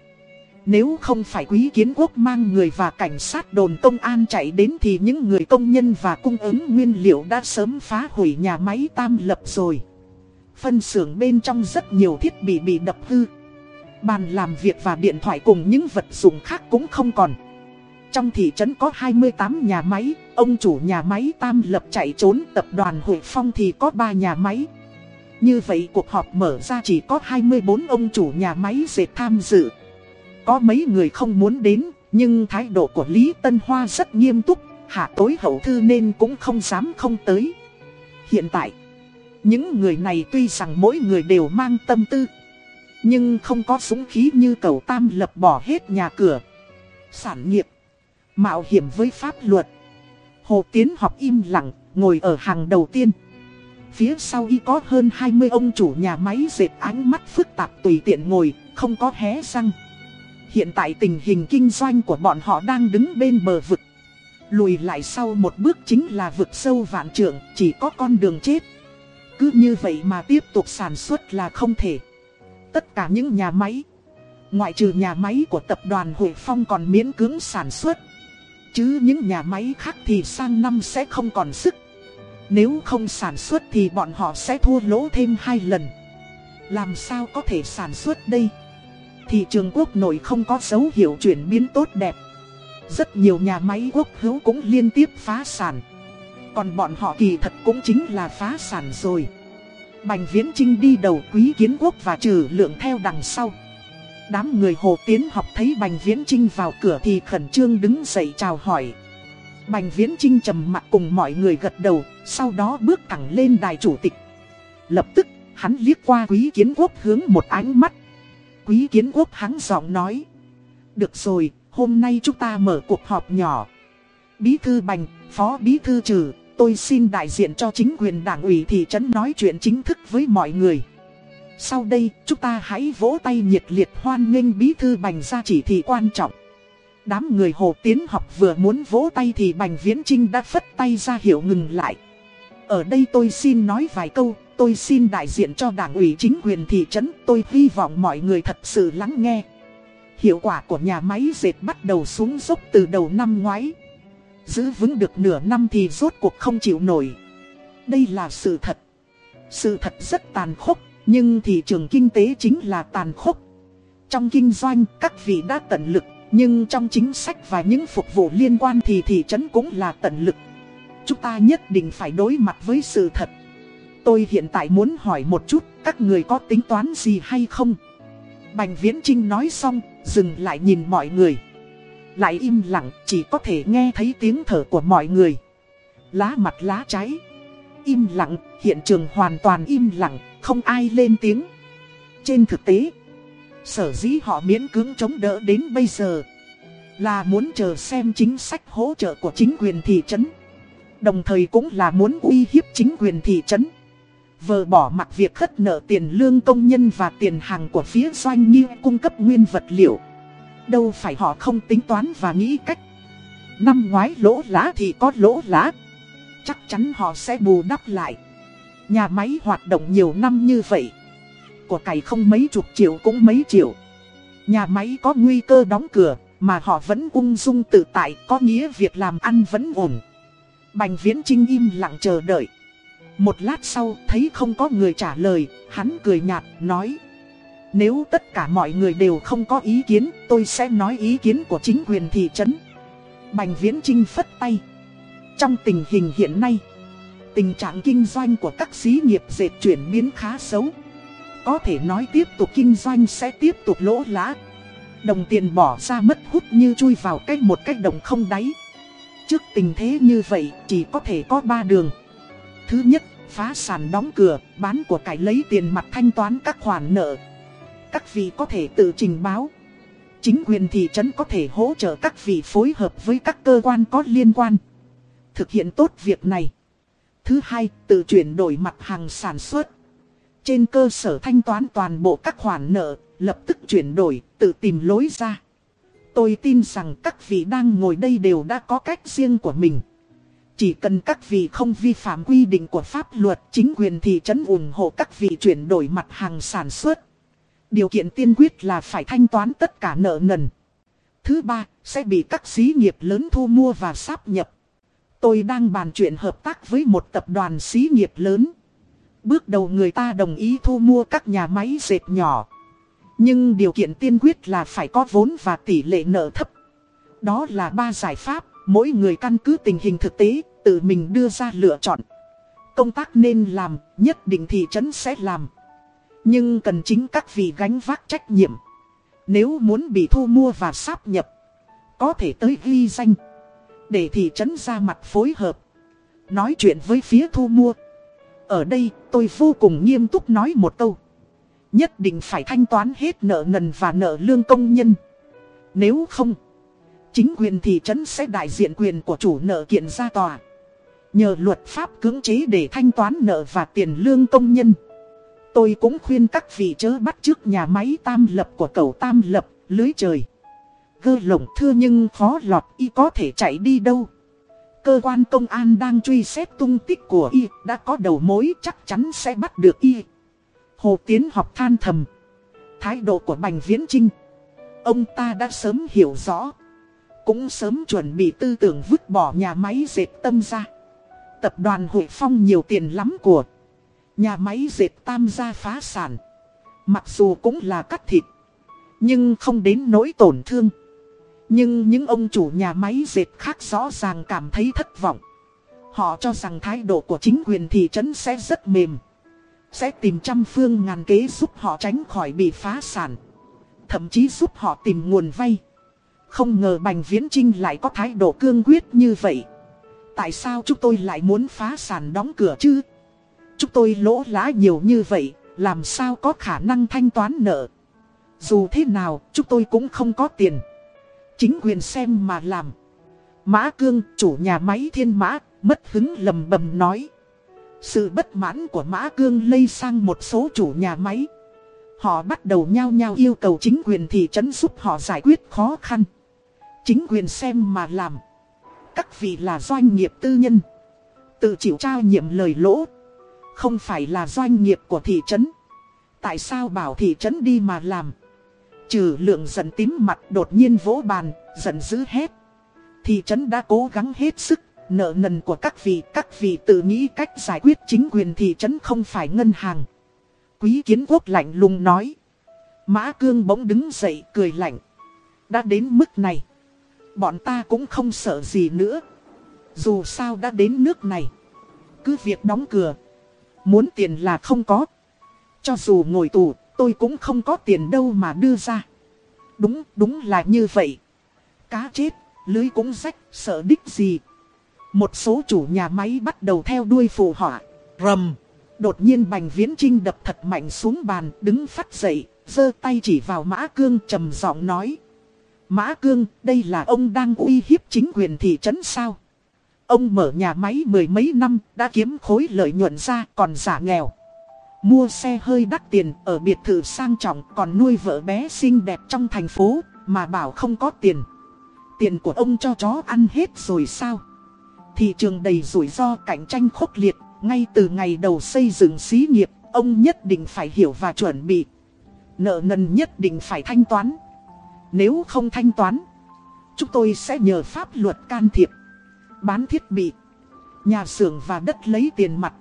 Nếu không phải quý kiến quốc mang người và cảnh sát đồn công an chạy đến thì những người công nhân và cung ứng nguyên liệu đã sớm phá hủy nhà máy tam lập rồi. Phân xưởng bên trong rất nhiều thiết bị bị đập hư. Bàn làm việc và điện thoại cùng những vật dụng khác cũng không còn. Trong thị trấn có 28 nhà máy, ông chủ nhà máy Tam Lập chạy trốn tập đoàn Hội Phong thì có 3 nhà máy. Như vậy cuộc họp mở ra chỉ có 24 ông chủ nhà máy dệt tham dự. Có mấy người không muốn đến, nhưng thái độ của Lý Tân Hoa rất nghiêm túc, hạ tối hậu thư nên cũng không dám không tới. Hiện tại, những người này tuy rằng mỗi người đều mang tâm tư, nhưng không có súng khí như cầu Tam Lập bỏ hết nhà cửa, sản nghiệp Mạo hiểm với pháp luật. Hồ Tiến học im lặng, ngồi ở hàng đầu tiên. Phía sau y có hơn 20 ông chủ nhà máy dệt ánh mắt phức tạp tùy tiện ngồi, không có hé răng. Hiện tại tình hình kinh doanh của bọn họ đang đứng bên bờ vực. Lùi lại sau một bước chính là vực sâu vạn trượng, chỉ có con đường chết. Cứ như vậy mà tiếp tục sản xuất là không thể. Tất cả những nhà máy, ngoại trừ nhà máy của tập đoàn Hội Phong còn miễn cưỡng sản xuất. Chứ những nhà máy khác thì sang năm sẽ không còn sức. Nếu không sản xuất thì bọn họ sẽ thua lỗ thêm hai lần. Làm sao có thể sản xuất đây? Thị trường quốc nội không có dấu hiệu chuyển biến tốt đẹp. Rất nhiều nhà máy quốc hữu cũng liên tiếp phá sản. Còn bọn họ kỳ thật cũng chính là phá sản rồi. Bành Viễn Trinh đi đầu quý kiến quốc và trừ lượng theo đằng sau. Đám người Hồ Tiến học thấy Bành Viễn Trinh vào cửa thì khẩn trương đứng dậy chào hỏi. Bành Viễn Trinh trầm mặt cùng mọi người gật đầu, sau đó bước thẳng lên đài chủ tịch. Lập tức, hắn liếc qua quý kiến quốc hướng một ánh mắt. Quý kiến quốc hắn giọng nói. Được rồi, hôm nay chúng ta mở cuộc họp nhỏ. Bí thư Bành, Phó Bí thư Trừ, tôi xin đại diện cho chính quyền đảng ủy thị trấn nói chuyện chính thức với mọi người. Sau đây, chúng ta hãy vỗ tay nhiệt liệt hoan nghênh Bí thư Bành ra chỉ thị quan trọng. Đám người Hồ Tiến học vừa muốn vỗ tay thì Bành Viễn Trinh đã phất tay ra hiệu ngừng lại. Ở đây tôi xin nói vài câu, tôi xin đại diện cho đảng ủy chính quyền thị trấn, tôi hy vọng mọi người thật sự lắng nghe. Hiệu quả của nhà máy dệt bắt đầu xuống dốc từ đầu năm ngoái. Giữ vững được nửa năm thì rốt cuộc không chịu nổi. Đây là sự thật. Sự thật rất tàn khốc, nhưng thị trường kinh tế chính là tàn khốc. Trong kinh doanh, các vị đã tận lực nhưng trong chính sách và những phục vụ liên quan thì thị trấn cũng là tận lực. Chúng ta nhất định phải đối mặt với sự thật. Tôi hiện tại muốn hỏi một chút, các người có tính toán gì hay không? Bành Viễn Trinh nói xong, dừng lại nhìn mọi người. Lại im lặng, chỉ có thể nghe thấy tiếng thở của mọi người. Lá mặt lá cháy. Im lặng, hiện trường hoàn toàn im lặng, không ai lên tiếng. Trên thực tế, Sở dĩ họ miễn cưỡng chống đỡ đến bây giờ Là muốn chờ xem chính sách hỗ trợ của chính quyền thị trấn Đồng thời cũng là muốn uy hiếp chính quyền thị trấn Vờ bỏ mặt việc khất nợ tiền lương công nhân và tiền hàng của phía doanh như cung cấp nguyên vật liệu Đâu phải họ không tính toán và nghĩ cách Năm ngoái lỗ lá thì có lỗ lá Chắc chắn họ sẽ bù đắp lại Nhà máy hoạt động nhiều năm như vậy của cải không mấy chục triệu cũng mấy triệu. Nhà máy có nguy cơ đóng cửa, mà họ vẫn ung dung tự tại, có nghĩa việc làm ăn vẫn ổn. Bành Viễn Trinh im lặng chờ đợi. Một lát sau, thấy không có người trả lời, hắn cười nhạt, nói. Nếu tất cả mọi người đều không có ý kiến, tôi sẽ nói ý kiến của chính quyền thị trấn. Bành Viễn Trinh phất tay. Trong tình hình hiện nay, tình trạng kinh doanh của các xí nghiệp dệt chuyển biến khá xấu. Có thể nói tiếp tục kinh doanh sẽ tiếp tục lỗ lã Đồng tiền bỏ ra mất hút như chui vào cách một cách đồng không đáy Trước tình thế như vậy chỉ có thể có ba đường Thứ nhất, phá sản đóng cửa, bán của cải lấy tiền mặt thanh toán các khoản nợ các vị có thể tự trình báo Chính quyền thị trấn có thể hỗ trợ các vị phối hợp với các cơ quan có liên quan Thực hiện tốt việc này Thứ hai, tự chuyển đổi mặt hàng sản xuất trên cơ sở thanh toán toàn bộ các khoản nợ, lập tức chuyển đổi, tự tìm lối ra. Tôi tin rằng các vị đang ngồi đây đều đã có cách riêng của mình. Chỉ cần các vị không vi phạm quy định của pháp luật, chính quyền thị trấn ủng hộ các vị chuyển đổi mặt hàng sản xuất. Điều kiện tiên quyết là phải thanh toán tất cả nợ nần. Thứ ba, sẽ bị các xí nghiệp lớn thu mua và sáp nhập. Tôi đang bàn chuyện hợp tác với một tập đoàn xí nghiệp lớn. Bước đầu người ta đồng ý thu mua các nhà máy dệt nhỏ. Nhưng điều kiện tiên quyết là phải có vốn và tỷ lệ nợ thấp. Đó là ba giải pháp, mỗi người căn cứ tình hình thực tế, tự mình đưa ra lựa chọn. Công tác nên làm, nhất định thị trấn sẽ làm. Nhưng cần chính các vị gánh vác trách nhiệm. Nếu muốn bị thu mua và sáp nhập, có thể tới ghi danh. Để thị trấn ra mặt phối hợp. Nói chuyện với phía thu mua. Ở đây tôi vô cùng nghiêm túc nói một câu. Nhất định phải thanh toán hết nợ nần và nợ lương công nhân. Nếu không, chính quyền thị trấn sẽ đại diện quyền của chủ nợ kiện ra tòa. Nhờ luật pháp cưỡng chế để thanh toán nợ và tiền lương công nhân. Tôi cũng khuyên các vị chớ bắt trước nhà máy tam lập của cầu tam lập, lưới trời. Gơ lồng thưa nhưng khó lọt y có thể chạy đi đâu. Cơ quan công an đang truy xét tung tích của y, đã có đầu mối chắc chắn sẽ bắt được y. Hồ Tiến học than thầm. Thái độ của Bành Viễn Trinh. Ông ta đã sớm hiểu rõ. Cũng sớm chuẩn bị tư tưởng vứt bỏ nhà máy dệt tâm ra. Tập đoàn Hội Phong nhiều tiền lắm của. Nhà máy dệt tam gia phá sản. Mặc dù cũng là cắt thịt. Nhưng không đến nỗi tổn thương. Nhưng những ông chủ nhà máy dệt khác rõ ràng cảm thấy thất vọng. Họ cho rằng thái độ của chính quyền thị trấn sẽ rất mềm. Sẽ tìm trăm phương ngàn kế giúp họ tránh khỏi bị phá sản. Thậm chí giúp họ tìm nguồn vay. Không ngờ Bành Viễn Trinh lại có thái độ cương quyết như vậy. Tại sao chúng tôi lại muốn phá sản đóng cửa chứ? Chúng tôi lỗ lã nhiều như vậy, làm sao có khả năng thanh toán nợ? Dù thế nào, chúng tôi cũng không có tiền. Chính quyền xem mà làm. Mã Cương, chủ nhà máy thiên mã, mất hứng lầm bầm nói. Sự bất mãn của Mã Cương lây sang một số chủ nhà máy. Họ bắt đầu nhao nhao yêu cầu chính quyền thị trấn giúp họ giải quyết khó khăn. Chính quyền xem mà làm. Các vị là doanh nghiệp tư nhân. Tự chịu trao nhiệm lời lỗ. Không phải là doanh nghiệp của thị trấn. Tại sao bảo thị trấn đi mà làm? Trừ lượng giận tím mặt đột nhiên vỗ bàn, giận dữ hết. Thị trấn đã cố gắng hết sức, nợ nần của các vị, các vị tự nghĩ cách giải quyết chính quyền thị trấn không phải ngân hàng. Quý kiến quốc lạnh lùng nói. Mã cương bỗng đứng dậy cười lạnh. Đã đến mức này. Bọn ta cũng không sợ gì nữa. Dù sao đã đến nước này. Cứ việc đóng cửa. Muốn tiền là không có. Cho dù ngồi tù, tôi cũng không có tiền đâu mà đưa ra. Đúng, đúng là như vậy. Cá chết, lưới cũng rách, sợ đích gì. Một số chủ nhà máy bắt đầu theo đuôi phù họa. Rầm. Đột nhiên Bành Viễn Trinh đập thật mạnh xuống bàn, đứng phát dậy, giơ tay chỉ vào Mã Cương trầm giọng nói. Mã Cương, đây là ông đang uy hiếp chính quyền thị trấn sao? Ông mở nhà máy mười mấy năm, đã kiếm khối lợi nhuận ra còn giả nghèo. Mua xe hơi đắt tiền ở biệt thự sang trọng còn nuôi vợ bé xinh đẹp trong thành phố mà bảo không có tiền. Tiền của ông cho chó ăn hết rồi sao? Thị trường đầy rủi ro cạnh tranh khốc liệt, ngay từ ngày đầu xây dựng xí nghiệp, ông nhất định phải hiểu và chuẩn bị. Nợ nần nhất định phải thanh toán. Nếu không thanh toán, chúng tôi sẽ nhờ pháp luật can thiệp, bán thiết bị, nhà xưởng và đất lấy tiền mặt.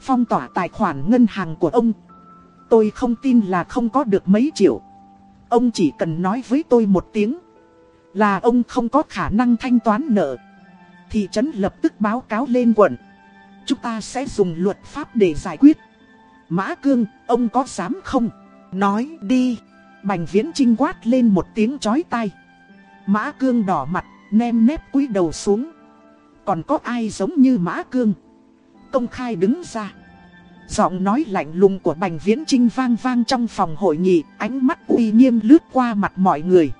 Phong tỏa tài khoản ngân hàng của ông. Tôi không tin là không có được mấy triệu. Ông chỉ cần nói với tôi một tiếng. Là ông không có khả năng thanh toán nợ. Thị trấn lập tức báo cáo lên quận. Chúng ta sẽ dùng luật pháp để giải quyết. Mã Cương, ông có dám không? Nói đi. Bành viễn trinh quát lên một tiếng chói tai. Mã Cương đỏ mặt, nem nếp cúi đầu xuống. Còn có ai giống như Mã Cương? công khai đứng ra. Giọng nói lạnh lùng của Bành Viễn Trinh vang vang trong phòng hội nghị, ánh mắt uy nghiêm lướt qua mặt mọi người.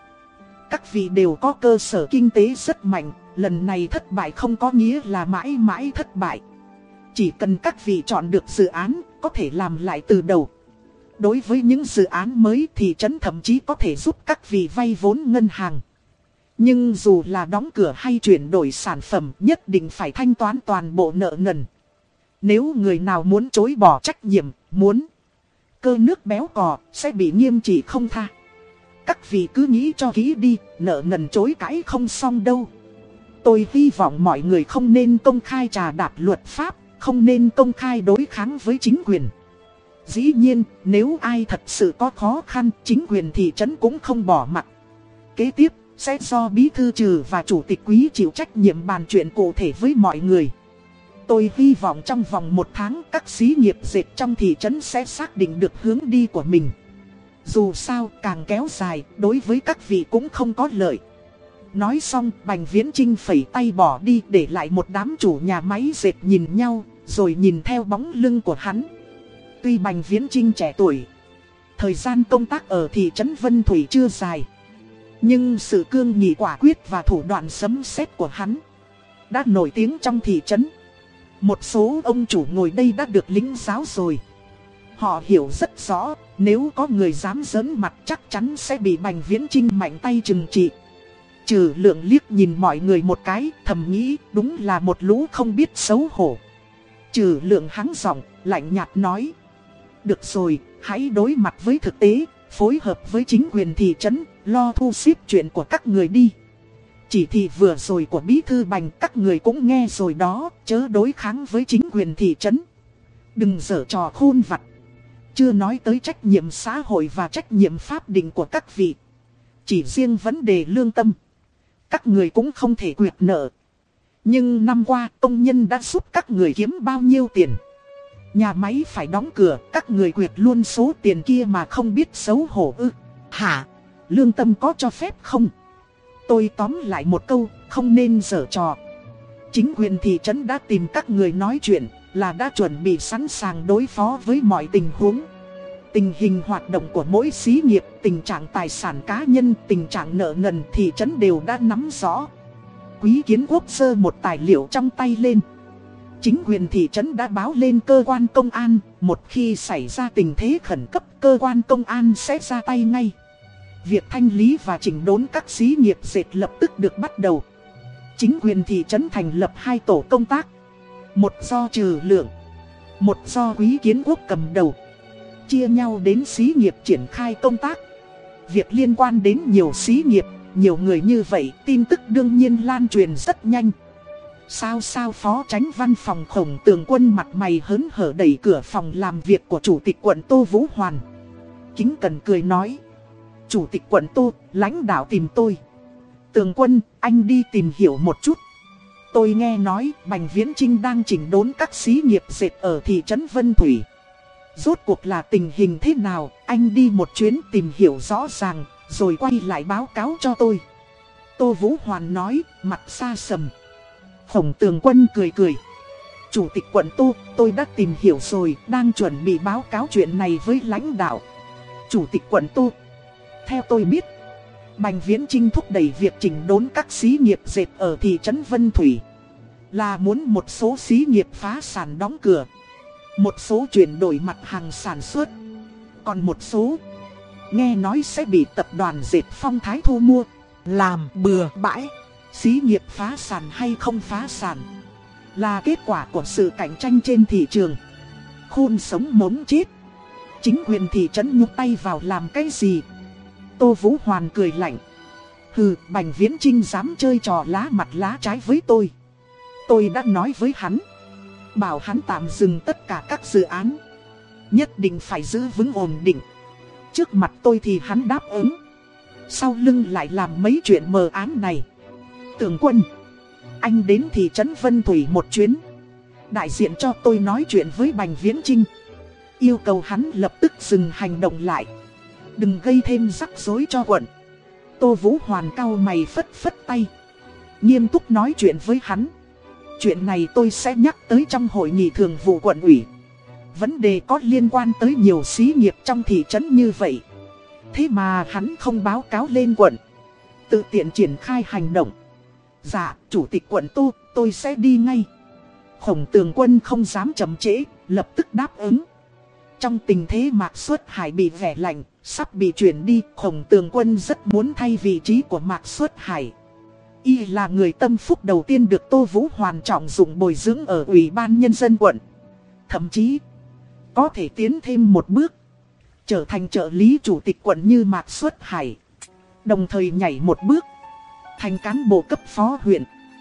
Các vị đều có cơ sở kinh tế rất mạnh, lần này thất bại không có nghĩa là mãi mãi thất bại. Chỉ cần các vị chọn được dự án, có thể làm lại từ đầu. Đối với những dự án mới thì trấn thậm chí có thể giúp các vị vay vốn ngân hàng. Nhưng dù là đóng cửa hay chuyển đổi sản phẩm nhất định phải thanh toán toàn bộ nợ nần. Nếu người nào muốn chối bỏ trách nhiệm, muốn cơ nước béo cò, sẽ bị nghiêm trị không tha. Các vị cứ nghĩ cho kỹ đi, nợ nần chối cãi không xong đâu. Tôi hy vọng mọi người không nên công khai trà đạp luật pháp, không nên công khai đối kháng với chính quyền. Dĩ nhiên, nếu ai thật sự có khó khăn, chính quyền thị trấn cũng không bỏ mặt. Kế tiếp, sẽ do bí thư trừ và chủ tịch quý chịu trách nhiệm bàn chuyện cụ thể với mọi người. Tôi hy vọng trong vòng một tháng các xí nghiệp dệt trong thị trấn sẽ xác định được hướng đi của mình. Dù sao càng kéo dài đối với các vị cũng không có lợi. Nói xong Bành Viễn Trinh phẩy tay bỏ đi để lại một đám chủ nhà máy dệt nhìn nhau rồi nhìn theo bóng lưng của hắn. Tuy Bành Viễn Trinh trẻ tuổi, thời gian công tác ở thị trấn Vân Thủy chưa dài. Nhưng sự cương nghị quả quyết và thủ đoạn sấm sét của hắn đã nổi tiếng trong thị trấn. Một số ông chủ ngồi đây đã được lính giáo rồi. Họ hiểu rất rõ, nếu có người dám giỡn mặt chắc chắn sẽ bị Bành Viễn Trinh mạnh tay trừng trị. Trừ lượng liếc nhìn mọi người một cái, thầm nghĩ đúng là một lũ không biết xấu hổ. Trừ lượng hắng giọng, lạnh nhạt nói. Được rồi, hãy đối mặt với thực tế, phối hợp với chính quyền thị trấn, lo thu xếp chuyện của các người đi. Chỉ thị vừa rồi của Bí Thư Bành các người cũng nghe rồi đó, chớ đối kháng với chính quyền thị trấn. Đừng dở trò khôn vặt. Chưa nói tới trách nhiệm xã hội và trách nhiệm pháp định của các vị. Chỉ riêng vấn đề lương tâm. Các người cũng không thể quyệt nợ. Nhưng năm qua công nhân đã giúp các người kiếm bao nhiêu tiền. Nhà máy phải đóng cửa, các người quyệt luôn số tiền kia mà không biết xấu hổ ư. Hả? Lương tâm có cho phép không? Tôi tóm lại một câu, không nên dở trò. Chính quyền thị trấn đã tìm các người nói chuyện, là đã chuẩn bị sẵn sàng đối phó với mọi tình huống. Tình hình hoạt động của mỗi xí nghiệp, tình trạng tài sản cá nhân, tình trạng nợ nần thị trấn đều đã nắm rõ. Quý kiến quốc sơ một tài liệu trong tay lên. Chính quyền thị trấn đã báo lên cơ quan công an, một khi xảy ra tình thế khẩn cấp cơ quan công an sẽ ra tay ngay. Việc thanh lý và chỉnh đốn các xí nghiệp dệt lập tức được bắt đầu. Chính quyền thị trấn thành lập hai tổ công tác. Một do trừ lượng, một do quý kiến quốc cầm đầu. Chia nhau đến xí nghiệp triển khai công tác. Việc liên quan đến nhiều xí nghiệp, nhiều người như vậy, tin tức đương nhiên lan truyền rất nhanh. Sao sao phó tránh văn phòng khổng tường quân mặt mày hớn hở đẩy cửa phòng làm việc của chủ tịch quận Tô Vũ Hoàn. Kính cần cười nói. Chủ tịch quận Tô, lãnh đạo tìm tôi. Tường quân, anh đi tìm hiểu một chút. Tôi nghe nói Bành Viễn Trinh đang chỉnh đốn các xí nghiệp dệt ở thị trấn Vân Thủy. Rốt cuộc là tình hình thế nào, anh đi một chuyến tìm hiểu rõ ràng, rồi quay lại báo cáo cho tôi. Tô Vũ Hoàn nói, mặt xa sầm. Khổng tường quân cười cười. Chủ tịch quận Tô, tôi đã tìm hiểu rồi, đang chuẩn bị báo cáo chuyện này với lãnh đạo. Chủ tịch quận Tô. Theo tôi biết, Bành Viễn Trinh thúc đẩy việc chỉnh đốn các xí nghiệp dệt ở thị trấn Vân Thủy. Là muốn một số xí nghiệp phá sản đóng cửa. Một số chuyển đổi mặt hàng sản xuất. Còn một số, nghe nói sẽ bị tập đoàn dệt phong thái thu mua. Làm bừa bãi. Xí nghiệp phá sản hay không phá sản Là kết quả của sự cạnh tranh trên thị trường. Khôn sống mống chết. Chính quyền thị trấn nhúc tay vào làm cái gì? Tô Vũ Hoàn cười lạnh. Hừ, Bành Viễn Trinh dám chơi trò lá mặt lá trái với tôi. Tôi đã nói với hắn. Bảo hắn tạm dừng tất cả các dự án. Nhất định phải giữ vững ổn định. Trước mặt tôi thì hắn đáp ứng. Sau lưng lại làm mấy chuyện mờ ám này. Tường quân. Anh đến thị trấn Vân Thủy một chuyến. Đại diện cho tôi nói chuyện với Bành Viễn Trinh Yêu cầu hắn lập tức dừng hành động lại. Đừng gây thêm rắc rối cho quận. Tô Vũ Hoàn cao mày phất phất tay. Nghiêm túc nói chuyện với hắn. Chuyện này tôi sẽ nhắc tới trong hội nghị thường vụ quận ủy. Vấn đề có liên quan tới nhiều xí nghiệp trong thị trấn như vậy. Thế mà hắn không báo cáo lên quận. Tự tiện triển khai hành động. Dạ, chủ tịch quận tu, tôi sẽ đi ngay. Khổng tường quân không dám chậm trễ, lập tức đáp ứng. Trong tình thế Mạc Xuất Hải bị vẻ lạnh, sắp bị chuyển đi, khổng tường quân rất muốn thay vị trí của Mạc Xuất Hải. Y là người tâm phúc đầu tiên được Tô Vũ Hoàn trọng dụng bồi dưỡng ở Ủy ban Nhân dân quận. Thậm chí, có thể tiến thêm một bước, trở thành trợ lý chủ tịch quận như Mạc Xuất Hải. Đồng thời nhảy một bước thành cán bộ cấp phó huyện.